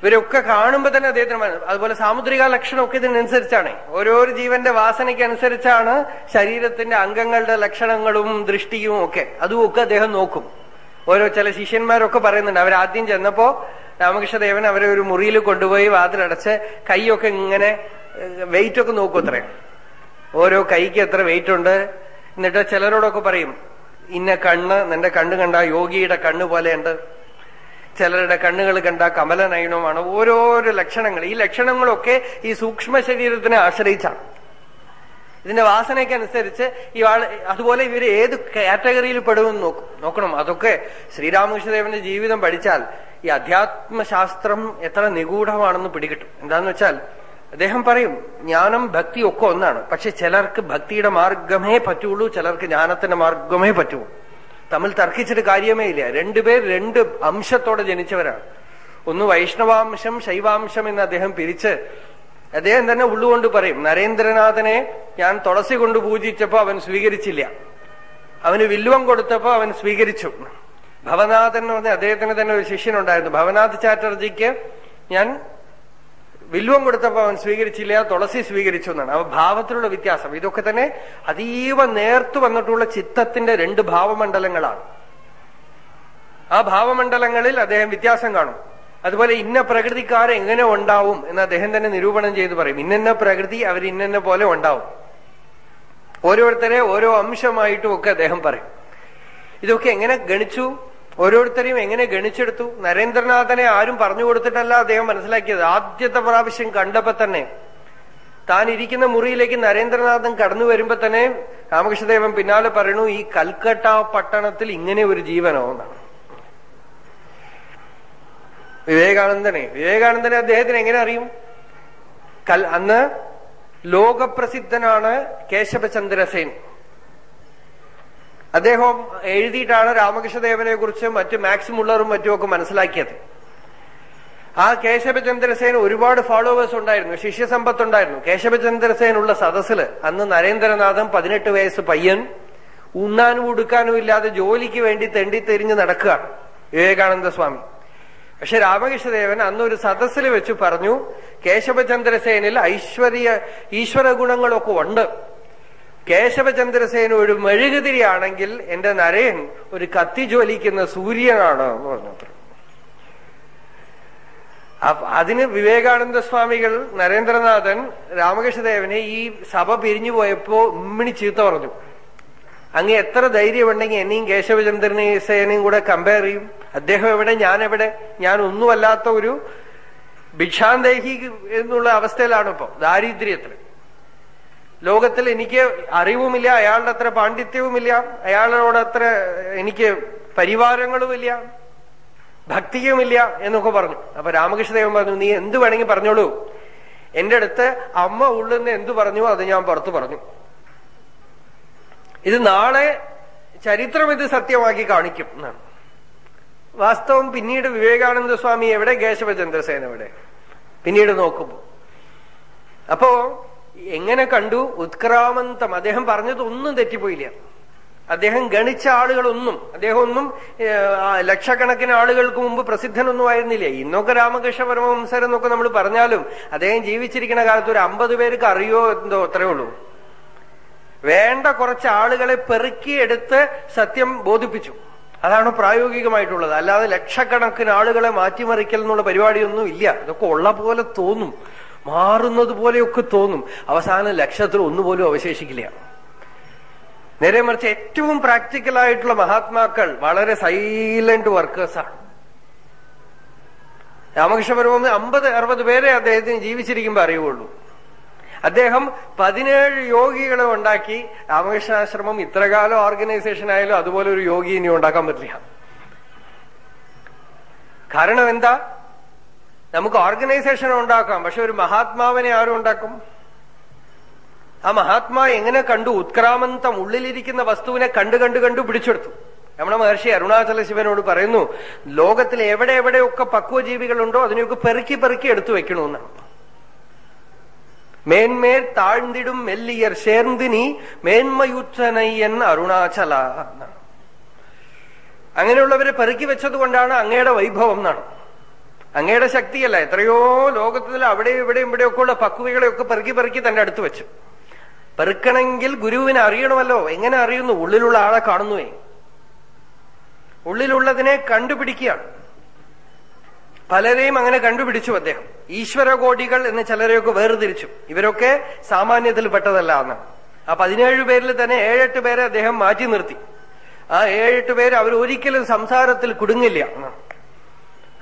ഇവരൊക്കെ കാണുമ്പോ തന്നെ അദ്ദേഹത്തിന് അതുപോലെ സാമുദ്രിക ലക്ഷണമൊക്കെ ഇതിനനുസരിച്ചാണ്. ഓരോരോ ജീവന്റെ വാസനയ്ക്ക് അനുസരിച്ചാണ് ശരീരത്തിന്റെ അംഗങ്ങളുടെ ലക്ഷണങ്ങളും ദൃഷ്ടിയും ഒക്കെ. അതും ഒക്കെ അദ്ദേഹം നോക്കും. ഓരോ ചില ശിഷ്യന്മാരൊക്കെ പറയുന്നുണ്ട്. അവരാദ്യം ചെന്നപ്പോ രാമകൃഷ്ണദേവൻ അവരെ ഒരു മുറിയിൽ കൊണ്ടുപോയി വാതിലടച്ച് കൈയൊക്കെ ഇങ്ങനെ വെയിറ്റ് ഒക്കെ നോക്കും അത്ര. ഓരോ കൈക്ക് എത്ര വെയിറ്റ് ഉണ്ട്. എന്നിട്ട് ചിലരോടൊക്കെ പറയും ഇന്ന കണ്ണ് നിന്റെ കണ്ണ് കണ്ട യോഗിയുടെ കണ്ണ് പോലെയുണ്ട്. ചിലരുടെ കണ്ണുകൾ കണ്ട കമലനയനവുമാണ്. ഓരോരോ ലക്ഷണങ്ങൾ. ഈ ലക്ഷണങ്ങളൊക്കെ ഈ സൂക്ഷ്മ ശരീരത്തിനെ ആശ്രയിച്ചാണ്. ഇതിന്റെ വാസനയ്ക്കനുസരിച്ച് ആൾ അതുപോലെ ഇവർ ഏത് കാറ്റഗറിയിൽ പെടുമെന്ന് നോക്കും നോക്കണം. അതൊക്കെ ശ്രീരാമകൃഷ്ണദേവന്റെ ജീവിതം പഠിച്ചാൽ ഈ അധ്യാത്മശാസ്ത്രം എത്ര നിഗൂഢമാണെന്ന് പിടികിട്ടും. എന്താന്ന് വെച്ചാൽ അദ്ദേഹം പറയും ജ്ഞാനം ഭക്തി ഒക്കെ ഒന്നാണ്. പക്ഷെ ചിലർക്ക് ഭക്തിയുടെ മാർഗമേ പറ്റുള്ളൂ ചിലർക്ക് ജ്ഞാനത്തിന്റെ മാർഗമേ പറ്റുള്ളൂ തമ്മിൽ തർക്കിച്ചിട്ട് കാര്യമേ ഇല്ല. രണ്ടുപേർ രണ്ട് അംശത്തോടെ ജനിച്ചവരാണ്. ഒന്ന് വൈഷ്ണവാംശം ശൈവാംശം എന്ന് അദ്ദേഹം പിരിച്ച് അദ്ദേഹം തന്നെ ഉള്ളുകൊണ്ട് പറയും നരേന്ദ്രനാഥനെ ഞാൻ തുളസി കൊണ്ട് പൂജിച്ചപ്പോ അവൻ സ്വീകരിച്ചില്ല. അവന് വില്ലുവം കൊടുത്തപ്പോ അവൻ സ്വീകരിച്ചു. ഭവനാഥൻ എന്ന് പറഞ്ഞ അദ്ദേഹത്തിന് തന്നെ ഒരു ശിഷ്യനുണ്ടായിരുന്നു. ഭവനാഥ് ചാറ്റർജിക്ക് ഞാൻ വില്ലുവം കൊടുത്തപ്പോ അവൻ സ്വീകരിച്ചില്ല തുളസി സ്വീകരിച്ചു എന്നാണ്. അവ ഭാവത്തിലുള്ള വ്യത്യാസം. ഇതൊക്കെ തന്നെ അതീവ നേർത്തു വന്നിട്ടുള്ള ചിത്തത്തിന്റെ രണ്ട് ഭാവമണ്ഡലങ്ങളാണ്. ആ ഭാവമണ്ഡലങ്ങളിൽ അദ്ദേഹം വ്യത്യാസം കാണും. അതുപോലെ ഇന്ന പ്രകൃതിക്കാർ എങ്ങനെ ഉണ്ടാവും എന്ന് അദ്ദേഹം തന്നെ നിരൂപണം ചെയ്ത് പറയും. ഇന്ന പ്രകൃതി അവർ ഇന്ന പോലെ ഉണ്ടാവും. ഓരോരുത്തരെ ഓരോ അംശമായിട്ടും ഒക്കെ അദ്ദേഹം പറയും. ഇതൊക്കെ എങ്ങനെ ഗണിച്ചു? ഓരോരുത്തരെയും എങ്ങനെ ഗണിച്ചെടുത്തു? നരേന്ദ്രനാഥനെ ആരും പറഞ്ഞു കൊടുത്തിട്ടല്ല അദ്ദേഹം മനസ്സിലാക്കിയത്. ആദ്യത്തെ പ്രാവശ്യം കണ്ടപ്പോ തന്നെ താൻ ഇരിക്കുന്ന മുറിയിലേക്ക് നരേന്ദ്രനാഥൻ കടന്നു വരുമ്പോ തന്നെ രാമകൃഷ്ണദേവൻ പിന്നാലെ പറയണു ഈ കൽക്കട്ട പട്ടണത്തിൽ ഇങ്ങനെ ഒരു ജീവനോ എന്നാണ്. വിവേകാനന്ദനെ. വിവേകാനന്ദനെ അദ്ദേഹത്തിന് എങ്ങനെ അറിയും? കൽ അന്ന് ലോകപ്രസിദ്ധനാണ് കേശവചന്ദ്രസേൻ. അദ്ദേഹം എഴുതിയിട്ടാണ് രാമകൃഷ്ണദേവനെ കുറിച്ച് മറ്റ് മാക്സ് മുള്ളറും മറ്റുമൊക്കെ മനസ്സിലാക്കിയത്. ആ കേശവചന്ദ്രസേൻ ഒരുപാട് ഫോളോവേഴ്സ് ഉണ്ടായിരുന്നു. ശിഷ്യസമ്പത്ത് ഉണ്ടായിരുന്നു കേശവചന്ദ്രസേൻ ഉള്ള സദസ്സിൽ അന്ന് നരേന്ദ്രനാഥൻ പതിനെട്ട് വയസ്സ് പയ്യൻ ഉണ്ണാനും ഉടുക്കാനും ഇല്ലാതെ ജോലിക്ക് വേണ്ടി തെണ്ടി തെരിഞ്ഞ് നടക്കുകയാണ് വിവേകാനന്ദ സ്വാമി. പക്ഷെ രാമകൃഷ്ണദേവൻ അന്നൊരു സദസ്സിൽ വെച്ച് പറഞ്ഞു കേശവചന്ദ്രസേനിൽ ഐശ്വര്യ ഈശ്വര ഗുണങ്ങളൊക്കെ ഉണ്ട്. കേശവചന്ദ്രസേന ഒരു മെഴുകുതിരിയാണെങ്കിൽ എന്റെ നരയൻ ഒരു കത്തി ജ്വലിക്കുന്ന സൂര്യനാണ് എന്ന് പറഞ്ഞു അതിന് വിവേകാനന്ദ സ്വാമികൾ നരേന്ദ്രനാഥൻ രാമകൃഷ്ണദേവനെ ഈ സഭ പിരിഞ്ഞു പോയപ്പോ ഉമ്മിണി ചീത്ത പറഞ്ഞു. അങ്ങ് എത്ര ധൈര്യമുണ്ടെങ്കിൽ എന്നെയും കേശവചന്ദ്രനെയും സേനയും കൂടെ കമ്പയർ ചെയ്യും. അദ്ദേഹം എവിടെ ഞാൻ എവിടെ ഞാൻ ഒന്നുമല്ലാത്ത ഒരു ഭിക്ഷാന്തേഹി എന്നുള്ള അവസ്ഥയിലാണ് ഇപ്പോ. ദാരിദ്ര്യത്തിൽ. ലോകത്തിൽ എനിക്ക് അറിവുമില്ല അയാളുടെ അത്ര പാണ്ഡിത്യവുമില്ല അയാളോട് അത്ര എനിക്ക് പരിവാരങ്ങളുമില്ല ഭക്തിയുമില്ല എന്നൊക്കെ പറഞ്ഞു. അപ്പൊ രാമകൃഷ്ണദേവൻ പറഞ്ഞു നീ എന്ത് വേണമെങ്കിൽ പറഞ്ഞോളൂ. എന്റെ അടുത്ത് അമ്മ ഉള്ളെന്ന് എന്തു പറഞ്ഞു അത് ഞാൻ പുറത്തു പറഞ്ഞു. ഇത് നാളെ ചരിത്രം ഇത് സത്യമാക്കി കാണിക്കും എന്നാണ്. വാസ്തവം പിന്നീട് വിവേകാനന്ദ സ്വാമി എവിടെ കേശവചന്ദ്രസേന എവിടെ? പിന്നീട് നോക്കുമ്പോ അപ്പോ എങ്ങനെ കണ്ടു? ഉത്ക്രാമന്തം. അദ്ദേഹം പറഞ്ഞതൊന്നും തെറ്റിപ്പോയില്ല. അദ്ദേഹം ഗണിച്ച ആളുകളൊന്നും അദ്ദേഹം ഒന്നും ലക്ഷക്കണക്കിന് ആളുകൾക്ക് മുമ്പ് പ്രസിദ്ധനൊന്നും ആയിരുന്നില്ല. ഇന്നൊക്കെ രാമകൃഷ്ണ പരമവംസർ എന്നൊക്കെ നമ്മൾ പറഞ്ഞാലും അദ്ദേഹം ജീവിച്ചിരിക്കുന്ന കാലത്ത് ഒരു അമ്പത് പേർക്ക് അറിയോ എന്തോ അത്രേ ഉള്ളൂ. വേണ്ട കുറച്ച് ആളുകളെ പെറുക്കിയെടുത്ത് സത്യം ബോധിപ്പിച്ചു. അതാണ് പ്രായോഗികമായിട്ടുള്ളത്. അല്ലാതെ ലക്ഷക്കണക്കിന് ആളുകളെ മാറ്റിമറിക്കൽ എന്നുള്ള പരിപാടിയൊന്നും ഇല്ല. ഇതൊക്കെ ഉള്ള പോലെ തോന്നും. മാറുന്നത് പോലെയൊക്കെ തോന്നും. അവസാനം ലക്ഷത്തിൽ ഒന്നുപോലും അവശേഷിക്കില്ല. നേരെ മറിച്ച് ഏറ്റവും പ്രാക്ടിക്കൽ ആയിട്ടുള്ള മഹാത്മാക്കൾ വളരെ സൈലന്റ് വർക്കേഴ്സാണ് രാമകൃഷ്ണ പരമ അമ്പത് അറുപത് പേരെ അദ്ദേഹത്തിന് ജീവിച്ചിരിക്കുമ്പോ അറിയുള്ളൂ അദ്ദേഹം പതിനേഴ് യോഗികളെ ഉണ്ടാക്കി. രാമകൃഷ്ണാശ്രമം ഇത്രകാലം ഓർഗനൈസേഷൻ ആയാലും അതുപോലെ ഒരു യോഗി ഇനി ഉണ്ടാക്കാൻ പറ്റില്ല. കാരണം എന്താ? നമുക്ക് ഓർഗനൈസേഷൻ ഉണ്ടാക്കാം പക്ഷെ ഒരു മഹാത്മാവിനെ ആരും ഉണ്ടാക്കും? ആ മഹാത്മാ എങ്ങനെ കണ്ടു? ഉത്ക്രാമന്തം ഉള്ളിലിരിക്കുന്ന വസ്തുവിനെ കണ്ടു കണ്ടു കണ്ടു പിടിച്ചെടുത്തു. നമ്മുടെ മഹർഷി അരുണാചല ശിവനോട് പറയുന്നു ലോകത്തിൽ എവിടെ എവിടെയൊക്കെ പക്വജീവികളുണ്ടോ അതിനെയൊക്കെ പെറുക്കി പെറുക്കി എടുത്തു വെക്കണമെന്നാണ്. മേന്മേൽ താഴ്ന്നിടും മെല്ലിയർ നീ മേന്മയുറ്റനയ്യൻ അരുണാചല. അങ്ങനെയുള്ളവരെ പെറുക്കി വെച്ചത് കൊണ്ടാണ് അങ്ങയുടെ വൈഭവം എന്നാണ്. അങ്ങയുടെ ശക്തിയല്ല എത്രയോ ലോകത്തിൽ അവിടെയും ഇവിടെയും ഇവിടെയൊക്കെ ഉള്ള പക്വികളെയൊക്കെ പെറുക്കി പെറുക്കി തന്റെ അടുത്ത് വെച്ചു. പെറുക്കണമെങ്കിൽ ഗുരുവിനെ അറിയണമല്ലോ. എങ്ങനെ അറിയുന്നു? ഉള്ളിലുള്ള ആളെ കാണുന്നുവേ. ഉള്ളിലുള്ളതിനെ കണ്ടുപിടിക്കുകയാണ്. പലരെയും അങ്ങനെ കണ്ടുപിടിച്ചു അദ്ദേഹം. ഈശ്വരകോടികൾ എന്ന് ചിലരെയൊക്കെ വേർതിരിച്ചു. ഇവരൊക്കെ സാമാന്യത്തിൽ പെട്ടതല്ല എന്നാണ് ആ പതിനേഴ് പേരിൽ തന്നെ ഏഴെട്ട് പേരെ അദ്ദേഹം മാറ്റി നിർത്തി. ആ ഏഴെട്ട് പേര് അവർ ഒരിക്കലും സംസാരത്തിൽ കുടുങ്ങില്ല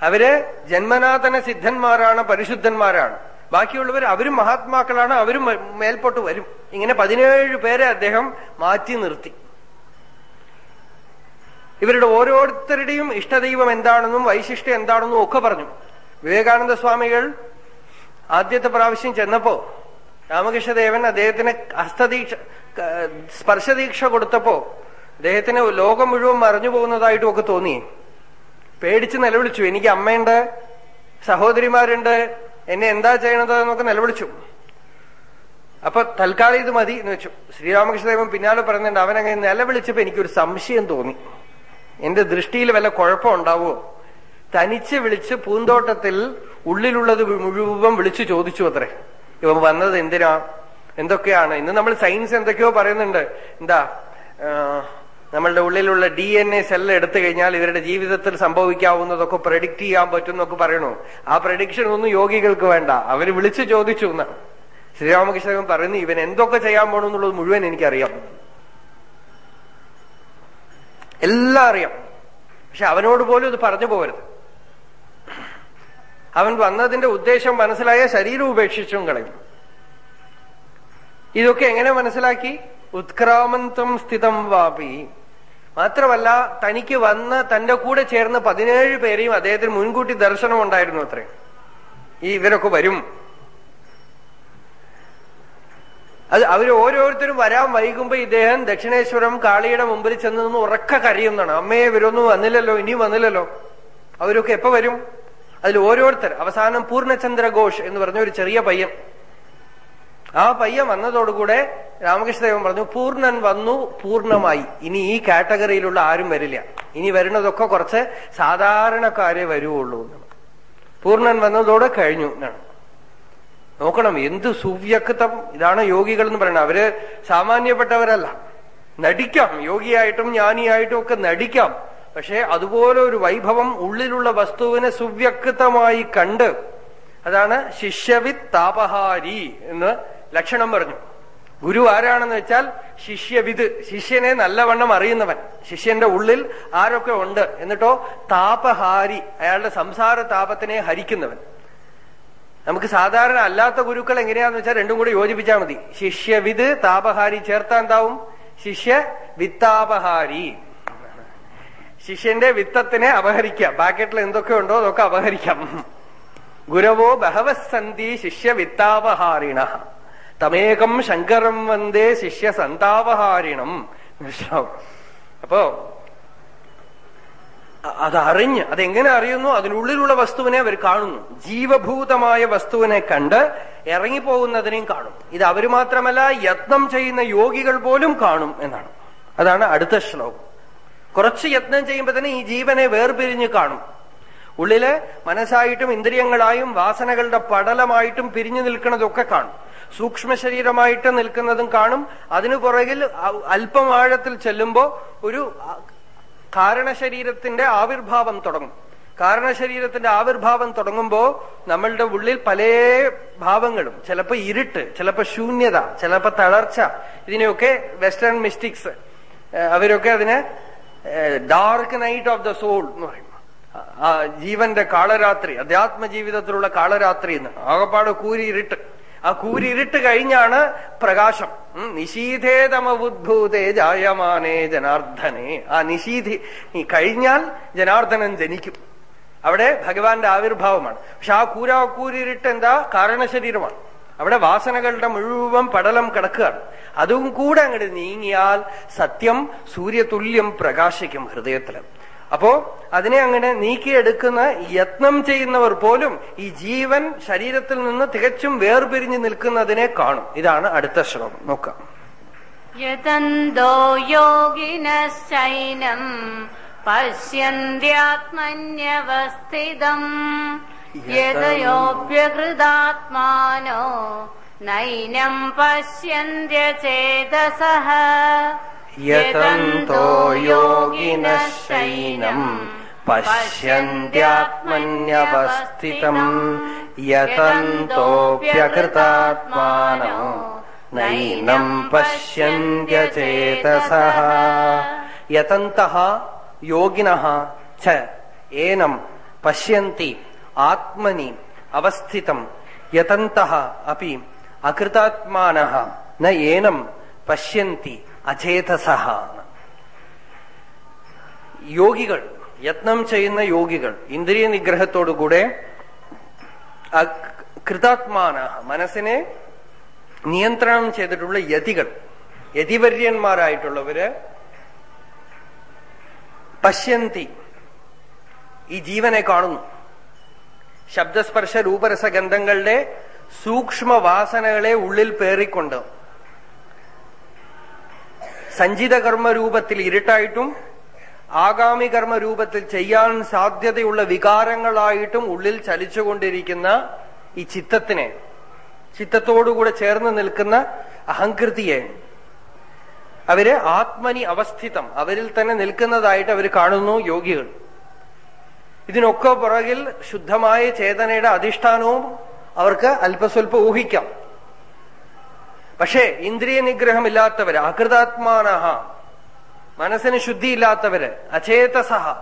അവർ ജന്മനാഥന സിദ്ധന്മാരാണ് പരിശുദ്ധന്മാരാണ്. ബാക്കിയുള്ളവർ അവരും മഹാത്മാക്കളാണ് അവരും മേൽപോട്ട് വരും. ഇങ്ങനെ പതിനേഴ് പേരെ അദ്ദേഹം മാറ്റി നിർത്തി. ഇവരുടെ ഓരോരുത്തരുടെയും ഇഷ്ടദൈവം എന്താണെന്നും വൈശിഷ്ട്യം എന്താണെന്നും ഒക്കെ പറഞ്ഞു. വിവേകാനന്ദ സ്വാമികൾ ആദ്യത്തെ പ്രാവശ്യം ചെന്നപ്പോ രാമകൃഷ്ണദേവൻ അദ്ദേഹത്തിന് ഹസ്തദീക്ഷ സ്പർശദീക്ഷ കൊടുത്തപ്പോ അദ്ദേഹത്തിന് ലോകം മുഴുവൻ മറിഞ്ഞു പോകുന്നതായിട്ടും ഒക്കെ തോന്നി. പേടിച്ച് നിലവിളിച്ചു. എനിക്ക് അമ്മയുണ്ട് സഹോദരിമാരുണ്ട് എന്നെ എന്താ ചെയ്യണത് എന്നൊക്കെ നിലവിളിച്ചു. അപ്പൊ തൽക്കാലം ഇത് മതി എന്ന് വെച്ചു. ശ്രീരാമകൃഷ്ണദേവൻ പിന്നാലെ പറയുന്നുണ്ട് അവനങ്ങനെ നിലവിളിച്ചപ്പോ എനിക്കൊരു സംശയം തോന്നി. എന്റെ ദൃഷ്ടിയിൽ വല്ല കുഴപ്പമുണ്ടാവോ? തനിച്ച് വിളിച്ച് പൂന്തോട്ടത്തിൽ ഉള്ളിലുള്ളത് മുഴുവൻ വിളിച്ചു ചോദിച്ചു അത്രേ. ഇവൻ വന്നത് എന്തിനാ? എന്തൊക്കെയാണ്? ഇന്ന് നമ്മൾ സയൻസ് എന്തൊക്കെയോ പറയുന്നുണ്ട്. എന്താ നമ്മളുടെ ഉള്ളിലുള്ള ഡി എൻ എ സെല്ല് എടുത്തു കഴിഞ്ഞാൽ ഇവരുടെ ജീവിതത്തിൽ സംഭവിക്കാവുന്നതൊക്കെ പ്രഡിക്ട് ചെയ്യാൻ പറ്റും എന്നൊക്കെ പറയണു. ആ പ്രഡിക്ഷൻ ഒന്നും യോഗികൾക്ക് വേണ്ട. അവർ വിളിച്ചു ചോദിച്ചു എന്നാണ് ശ്രീരാമകൃഷ്ണൻ പറയുന്നു ഇവൻ എന്തൊക്കെ ചെയ്യാൻ പോണെന്നുള്ളത് മുഴുവൻ എനിക്കറിയാം. എല്ലാം അറിയാം. പക്ഷെ അവനോട് പോലും ഇത് പറഞ്ഞു പോകരുത്. അവൻ വന്നതിന്റെ ഉദ്ദേശം മനസ്സിലായ ശരീരം ഉപേക്ഷിച്ചും കളയും ഇതൊക്കെ എങ്ങനെ മനസ്സിലാക്കി? ഉത്ക്രാമന്തം സ്ഥിതം വാപി. മാത്രമല്ല തനിക്ക് വന്ന് തന്റെ കൂടെ ചേർന്ന് പതിനേഴ് പേരെയും അദ്ദേഹത്തിന് മുൻകൂട്ടി ദർശനം ഉണ്ടായിരുന്നു അത്രേ. ഈ ഇവരൊക്കെ വരും. അത് അവർ ഓരോരുത്തരും വരാൻ വൈകുമ്പോ ഇദ്ദേഹം ദക്ഷിണേശ്വരം കാളിയുടെ മുമ്പിൽ ചെന്ന് നിന്ന് ഉറക്ക കരയുന്നതാണ്. അമ്മയെ ഇവരൊന്നും വന്നില്ലല്ലോ ഇനിയും വന്നില്ലല്ലോ. അവരൊക്കെ എപ്പോ വരും? അതിൽ ഓരോരുത്തർ അവസാനം പൂർണചന്ദ്ര ഘോഷ് എന്ന് പറഞ്ഞ ഒരു ചെറിയ പയ്യൻ. ആ പയ്യൻ വന്നതോടുകൂടെ രാമകൃഷ്ണദേവൻ പറഞ്ഞു പൂർണൻ വന്നു പൂർണമായി. ഇനി ഈ കാറ്റഗറിയിലുള്ള ആരും വരില്ല. ഇനി വരുന്നതൊക്കെ കുറച്ച് സാധാരണക്കാരെ വരുവുള്ളൂ പൂർണൻ വന്നതോടെ കഴിഞ്ഞു എന്നാണ്. നോക്കണം എന്ത് സുവ്യക്തം ഇതാണ് യോഗികൾ എന്ന് പറയുന്നത് അവർ സാമാന്യപ്പെട്ടവരല്ല. നടിക്കാം യോഗിയായിട്ടും ജ്ഞാനിയായിട്ടും ഒക്കെ നടിക്കാം. പക്ഷെ അതുപോലെ ഒരു വൈഭവം ഉള്ളിലുള്ള വസ്തുവിനെ സുവ്യക്തമായി കണ്ട് അതാണ് ശിഷ്യവിത് താപഹാരി എന്ന് ലക്ഷണം പറഞ്ഞു. ഗുരു ആരാണെന്ന് വെച്ചാൽ ശിഷ്യവിത് ശിഷ്യനെ നല്ലവണ്ണം അറിയുന്നവൻ. ശിഷ്യന്റെ ഉള്ളിൽ ആരൊക്കെ ഉണ്ട്? എന്നിട്ടോ താപഹാരി അയാളുടെ സംസാര താപത്തിനെ ഹരിക്കുന്നവൻ. നമുക്ക് സാധാരണ അല്ലാത്ത ഗുരുക്കൾ എങ്ങനെയാന്ന് വെച്ചാൽ രണ്ടും കൂടെ യോജിപ്പിച്ചാൽ മതി. ശിഷ്യവിത് താപഹാരി ചേർത്താൻ എന്താവും? ശിഷ്യ വിത്താപഹാരി. ശിഷ്യന്റെ വിത്തത്തിനെ അപഹരിക്കാം. ബാക്കറ്റിൽ എന്തൊക്കെ ഉണ്ടോ അതൊക്കെ അപഹരിക്കാം. ഗുരവോ ബഹവസന്തി ശിഷ്യ വിത്താപഹാരിണ. തമേകം ശങ്കരം വന്ദേ ശിഷ്യ സന്താപഹാരിണം. അപ്പോ അതറിഞ്ഞ് അതെങ്ങനെ അറിയുന്നു? അതിനുള്ളിലുള്ള വസ്തുവിനെ അവർ കാണുന്നു. ജീവഭൂതമായ വസ്തുവിനെ കണ്ട് ഇറങ്ങിപ്പോകുന്നതിനെയും കാണും. ഇത് അവർ മാത്രമല്ല യത്നം ചെയ്യുന്ന യോഗികൾ പോലും കാണും എന്നാണ്. അതാണ് അടുത്ത ശ്ലോകം. കുറച്ച് യത്നം ചെയ്യുമ്പോൾ തന്നെ ഈ ജീവനെ വേർപിരിഞ്ഞ് കാണും. ഉള്ളിൽ മനസ്സായിട്ടും ഇന്ദ്രിയങ്ങളായും വാസനകളുടെ പടലമായിട്ടും പിരിഞ്ഞു നിൽക്കുന്നതൊക്കെ കാണും. സൂക്ഷ്മ ശരീരമായിട്ട് നിൽക്കുന്നതും കാണും. അതിനു പുറകിൽ അല്പം ആഴത്തിൽ ചെല്ലുമ്പോ ഒരു കാരണശരീരത്തിന്റെ ആവിർഭാവം തുടങ്ങും. കാരണശരീരത്തിന്റെ ആവിർഭാവം തുടങ്ങുമ്പോ നമ്മളുടെ ഉള്ളിൽ പല ഭാവങ്ങളും ചിലപ്പോ ഇരുട്ട് ചിലപ്പോ ശൂന്യത ചിലപ്പോ തളർച്ച ഇതിനെയൊക്കെ വെസ്റ്റേൺ മിസ്റ്റിക്സ് അവരൊക്കെ അതിനെ dark night of the soul എന്ന് പറയും. ജീവന്റെ കാളരാത്രി അധ്യാത്മ ജീവിതത്തിലുള്ള കാളരാത്രി എന്ന്. ആകപ്പാട് കൂരി ഇരുട്ട് ആ കൂരിരുട്ട് കഴിഞ്ഞാണ് പ്രകാശം. നിശീധേതമബുദ്ഭൂതേ ജായമാനേ ജനാർദ്ദനെ. ആ നിശീധി കഴിഞ്ഞാൽ ജനാർദ്ദനൻ ജനിക്കും. അവിടെ ഭഗവാന്റെ ആവിർഭാവമാണ്. പക്ഷെ ആ കൂരാ എന്താ? കാരണശരീരമാണ്. അവിടെ വാസനകളുടെ മുഴുവൻ പടലം കിടക്കുകയാണ്. അതും കൂടെ അങ്ങോട്ട് നീങ്ങിയാൽ സത്യം സൂര്യതുല്യം പ്രകാശിക്കും ഹൃദയത്തിൽ. അപ്പോ അതിനെ അങ്ങനെ നീക്കിയെടുക്കുന്ന യത്നം ചെയ്യുന്നവർ പോലും ഈ ജീവൻ ശരീരത്തിൽ നിന്ന് തികച്ചും വേർപിരിഞ്ഞു നിൽക്കുന്നതിനെ കാണും. ഇതാണ് അടുത്ത ശ്ലോകം. നോക്കാം. യതന്തോ യോഗിനശൈനം പശ്യന്ത്യാത്മന്യവസ്ഥിതം യതയോപ്യകൃതാത്മാനോ നൈനം പശ്യന്ത്യചേതസഃ यतन्तो योगिनः शैनम् पश्यन्त्यात्मन्यवस्थितम् यतन्तोऽप्यकृतात्मानम् पश्यन्त्यचेतसः। यतन्तः योगिनः च एनम् पश्यन्ति आत्मनि अवस्थितम् यतन्तः अपि अकृतात्मानः न एनम् पश्यन्ति അചേതസഹ യോഗികൾ യത്നം ചെയ്യുന്ന യോഗികൾ ഇന്ദ്രിയ നിഗ്രഹത്തോടുകൂടെ കൃതാത്മാന മനസ്സിനെ നിയന്ത്രണം ചെയ്തിട്ടുള്ള യതികൾ യതിവര്യന്മാരായിട്ടുള്ളവര് പശ്യന്തി ഈ ജീവനെ കാണുന്നു. ശബ്ദസ്പർശ രൂപരസഗന്ധങ്ങളുടെ സൂക്ഷ്മ വാസനകളെ ഉള്ളിൽ പേറിക്കൊണ്ട് സഞ്ചിത കർമ്മരൂപത്തിൽ ഇരുട്ടായിട്ടും ആഗാമി കർമ്മരൂപത്തിൽ ചെയ്യാൻ സാധ്യതയുള്ള വികാരങ്ങളായിട്ടും ഉള്ളിൽ ചലിച്ചുകൊണ്ടിരിക്കുന്ന ഈ ചിത്തത്തിനെ ചിത്തത്തോടുകൂടെ ചേർന്ന് നിൽക്കുന്ന അഹങ്കൃതിയെ അവർ ആത്മനി അവസ്ഥിതം അവരിൽ തന്നെ നിൽക്കുന്നതായിട്ട് അവർ കാണുന്നു യോഗികൾ. ഇതിനൊക്കെ പുറകിൽ ശുദ്ധമായ ചേതനയുടെ അധിഷ്ഠാനവും അവർക്ക് അല്പസ്വല്പം ഊഹിക്കാം. പക്ഷേ ഇന്ദ്രിയ നിഗ്രഹമില്ലാത്തവര് അകൃതാത്മാനഹ മനസ്സിന് ശുദ്ധിയില്ലാത്തവര് അചേതസഹ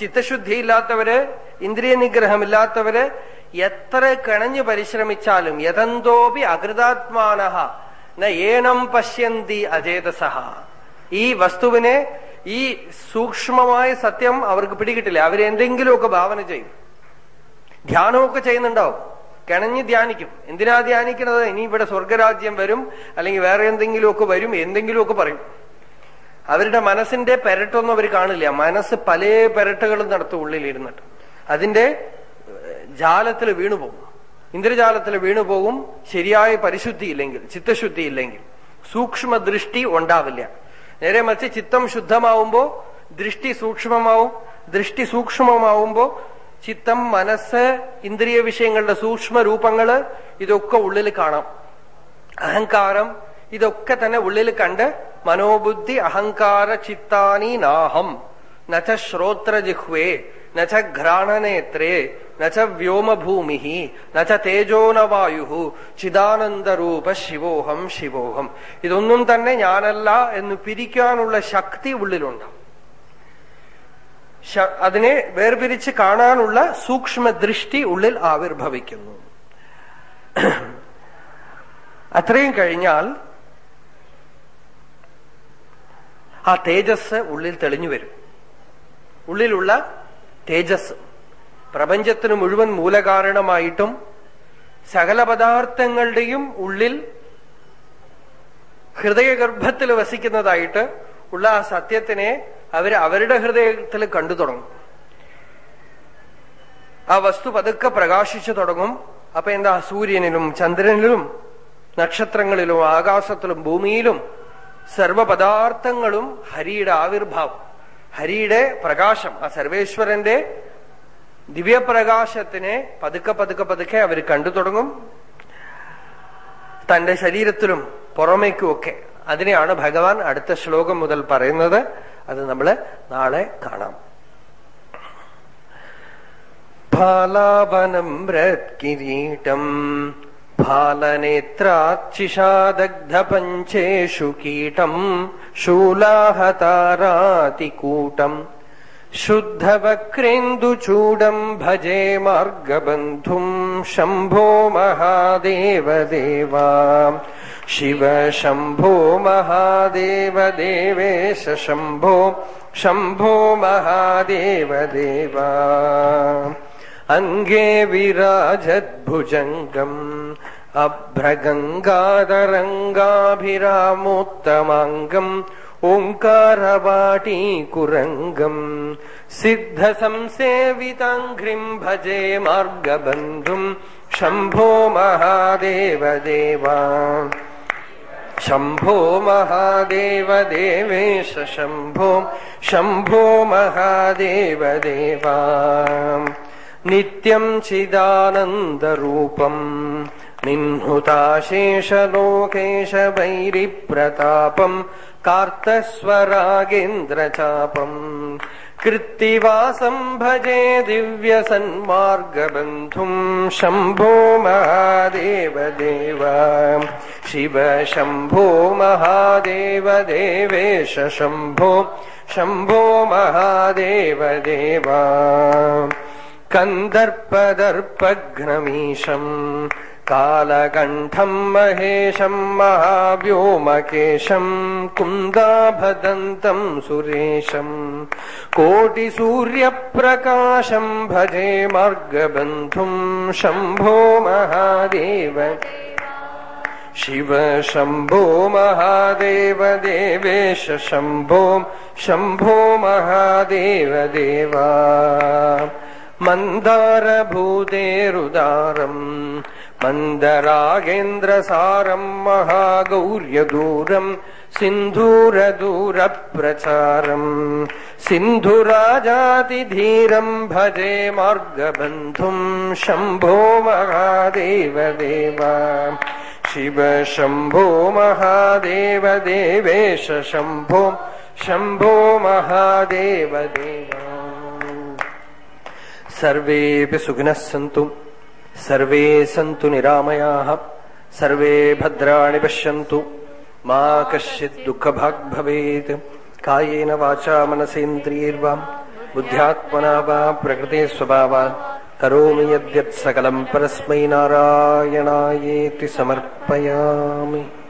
ചിത്തശുദ്ധിയില്ലാത്തവര് ഇന്ദ്രിയ നിഗ്രഹമില്ലാത്തവര് എത്ര കണഞ്ഞു പരിശ്രമിച്ചാലും യഥന്തോപി അകൃതാത്മാനഹ ഏനം പശ്യന്തി അചേതസഹ. ഈ വസ്തുവിനെ ഈ സൂക്ഷ്മമായ സത്യം അവർക്ക് പിടികിട്ടില്ല. അവരെന്തെങ്കിലുമൊക്കെ ഭാവന ചെയ്യും. ധ്യാനമൊക്കെ ചെയ്യുന്നുണ്ടാവും. കിണഞ്ഞ് ധ്യാനിക്കും. എന്തിനാ ധ്യാനിക്കുന്നത് ഇനി ഇവിടെ സ്വർഗരാജ്യം വരും അല്ലെങ്കിൽ വേറെ എന്തെങ്കിലുമൊക്കെ വരും എന്തെങ്കിലുമൊക്കെ പറയും. അവരുടെ മനസ്സിന്റെ പെരട്ടൊന്നും അവർ കാണില്ല. മനസ്സ് പല പെരട്ടുകളും നടത്തും ഉള്ളിലിരുന്നിട്ട്. അതിന്റെ ജാലത്തിൽ വീണുപോകും ഇന്ദ്രജാലത്തിൽ വീണുപോകും ശരിയായ പരിശുദ്ധി ഇല്ലെങ്കിൽ ചിത്തശുദ്ധി ഇല്ലെങ്കിൽ. സൂക്ഷ്മ ദൃഷ്ടി ഉണ്ടാവില്ല. നേരെ മറിച്ച് ചിത്തം ശുദ്ധമാവുമ്പോ ദൃഷ്ടി സൂക്ഷ്മമാവും. ദൃഷ്ടി സൂക്ഷ്മമാവുമ്പോ ചിത്തം മനസ്സ് ഇന്ദ്രിയ വിഷയങ്ങളുടെ സൂക്ഷ്മ രൂപങ്ങൾ ഇതൊക്കെ ഉള്ളിൽ കാണാം. അഹങ്കാരം ഇതൊക്കെ തന്നെ ഉള്ളിൽ കണ്ട് മനോബുദ്ധി അഹങ്കാര ചിത്താനി നാഹം. നച്ച ശ്രോത്രജിഹ്വേ നച്ച ഘ്രാണനേത്രേ നച്ച വ്യോമഭൂമി നച്ച തേജോനവായു ചിദാനന്ദരൂപ ശിവോഹം ശിവോഹം. ഇതൊന്നും തന്നെ ഞാനല്ല എന്ന് പിരിക്കാനുള്ള ശക്തി ഉള്ളിലുണ്ടാവും അതിനെ വേർപിരിച്ച് കാണാനുള്ള സൂക്ഷ്മ ദൃഷ്ടി ഉള്ളിൽ ആവിർഭവിക്കുന്നു. അത്രയും കഴിഞ്ഞാൽ ആ തേജസ് ഉള്ളിൽ തെളിഞ്ഞു വരും. ഉള്ളിലുള്ള തേജസ് പ്രപഞ്ചത്തിന് മുഴുവൻ മൂലകാരണമായിട്ടും സകല പദാർത്ഥങ്ങളുടെയും ഉള്ളിൽ ഹൃദയഗർഭത്തിൽ വസിക്കുന്നതായിട്ട് ഉള്ള ആ സത്യത്തിനെ അവർ അവരുടെ ഹൃദയത്തിൽ കണ്ടു തുടങ്ങും. ആ വസ്തു പതുക്കെ പ്രകാശിച്ചു തുടങ്ങും. അപ്പൊ എന്താ? സൂര്യനിലും ചന്ദ്രനിലും നക്ഷത്രങ്ങളിലും ആകാശത്തിലും ഭൂമിയിലും സർവപദാർത്ഥങ്ങളും ഹരിയുടെ ആവിർഭാവം. ഹരിയുടെ പ്രകാശം ആ സർവേശ്വരന്റെ ദിവ്യപ്രകാശത്തിനെ പതുക്കെ പതുക്കെ പതുക്കെ അവർ കണ്ടു തുടങ്ങും. തന്റെ ശരീരത്തിലും പുറമേക്കുമൊക്കെ അതിനെയാണ് ഭഗവാൻ അടുത്ത ശ്ലോകം മുതൽ പറയുന്നത്. അത് നമ്മൾ നാളെ കാണാം ഫാലാവനം കിരീടം फालनेत्राच्चिषादग्धपञ्चेषु कीटम् शूलाहतारातिकूटम् शुद्धवक्रेन्दुचूडम् भजे मार्गबन्धुम् शम्भो महादेव देवा शिव शम्भो महादेव देवेश शम्भो शम्भो महादेव देवा अङ्गे विराजद्भुजङ्गम् अभ्रगङ्गादरङ्गाभिरामोत्तमाङ्गम् ഓങ്കാരവാടീ കുരംഗം സിദ്ധസംസേവിതാഘ്രിം ഭജേ മാർഗബന്ധും ശംഭോ മഹാദേവദേവ. ശംഭോ മഹാദേവദേവേശ ശംഭോ ശംഭോ മഹാദേവദേവ. നിത്യം ചിദാനന്ദരൂപം नित्यम् चिदानन्दरूपम् निह्नुताशेषलोकेश वैरिप्रतापम् कार्तस्वरागेन्द्रचापम् कृत्तिवासम् भजे दिव्यसन्मार्गबन्धुम् शम्भो महादेव देव शिव शम्भो महादेव देवेश शम्भो शम्भो महादेव देवा कन्दर्पदर्पघ्नमीशम् कालकण्ठम् महेशम् महाव्योमकेशम् कुन्दाभदन्तम् सुरेशम् कोटिसूर्यप्रकाशम् भजे मार्गबन्धुम् शम्भो महादेव। शिव शम्भो महादेव देवेश शम्भो शम्भो महादेव देवा। मन्दारभूतेरुदारम् मन्दरागेन्द्रसारम् महागौर्यदूरम् सिन्धूरदूरप्रचारम् सिन्धुराजातिधीरम् भजे मार्गबन्धुम् शम्भो महादेव देवा शिव शम्भो महादेव देवेश शम्भो शम्भो महादेव देवा सर्वेऽपि सुखिनः सन्तु सर्वे सन्तु निरामयाः सर्वे भद्राणि पश्यन्तु। मा कश्चित् दुःखभाग् भवेत्। कायेन वाचा मनसेन्द्रियैर्वा बुद्ध्यात्मना वा प्रकृते स्वभावात्। करोमि यद्यत् सकलम् परस्मै नारायणायेति समर्पयामि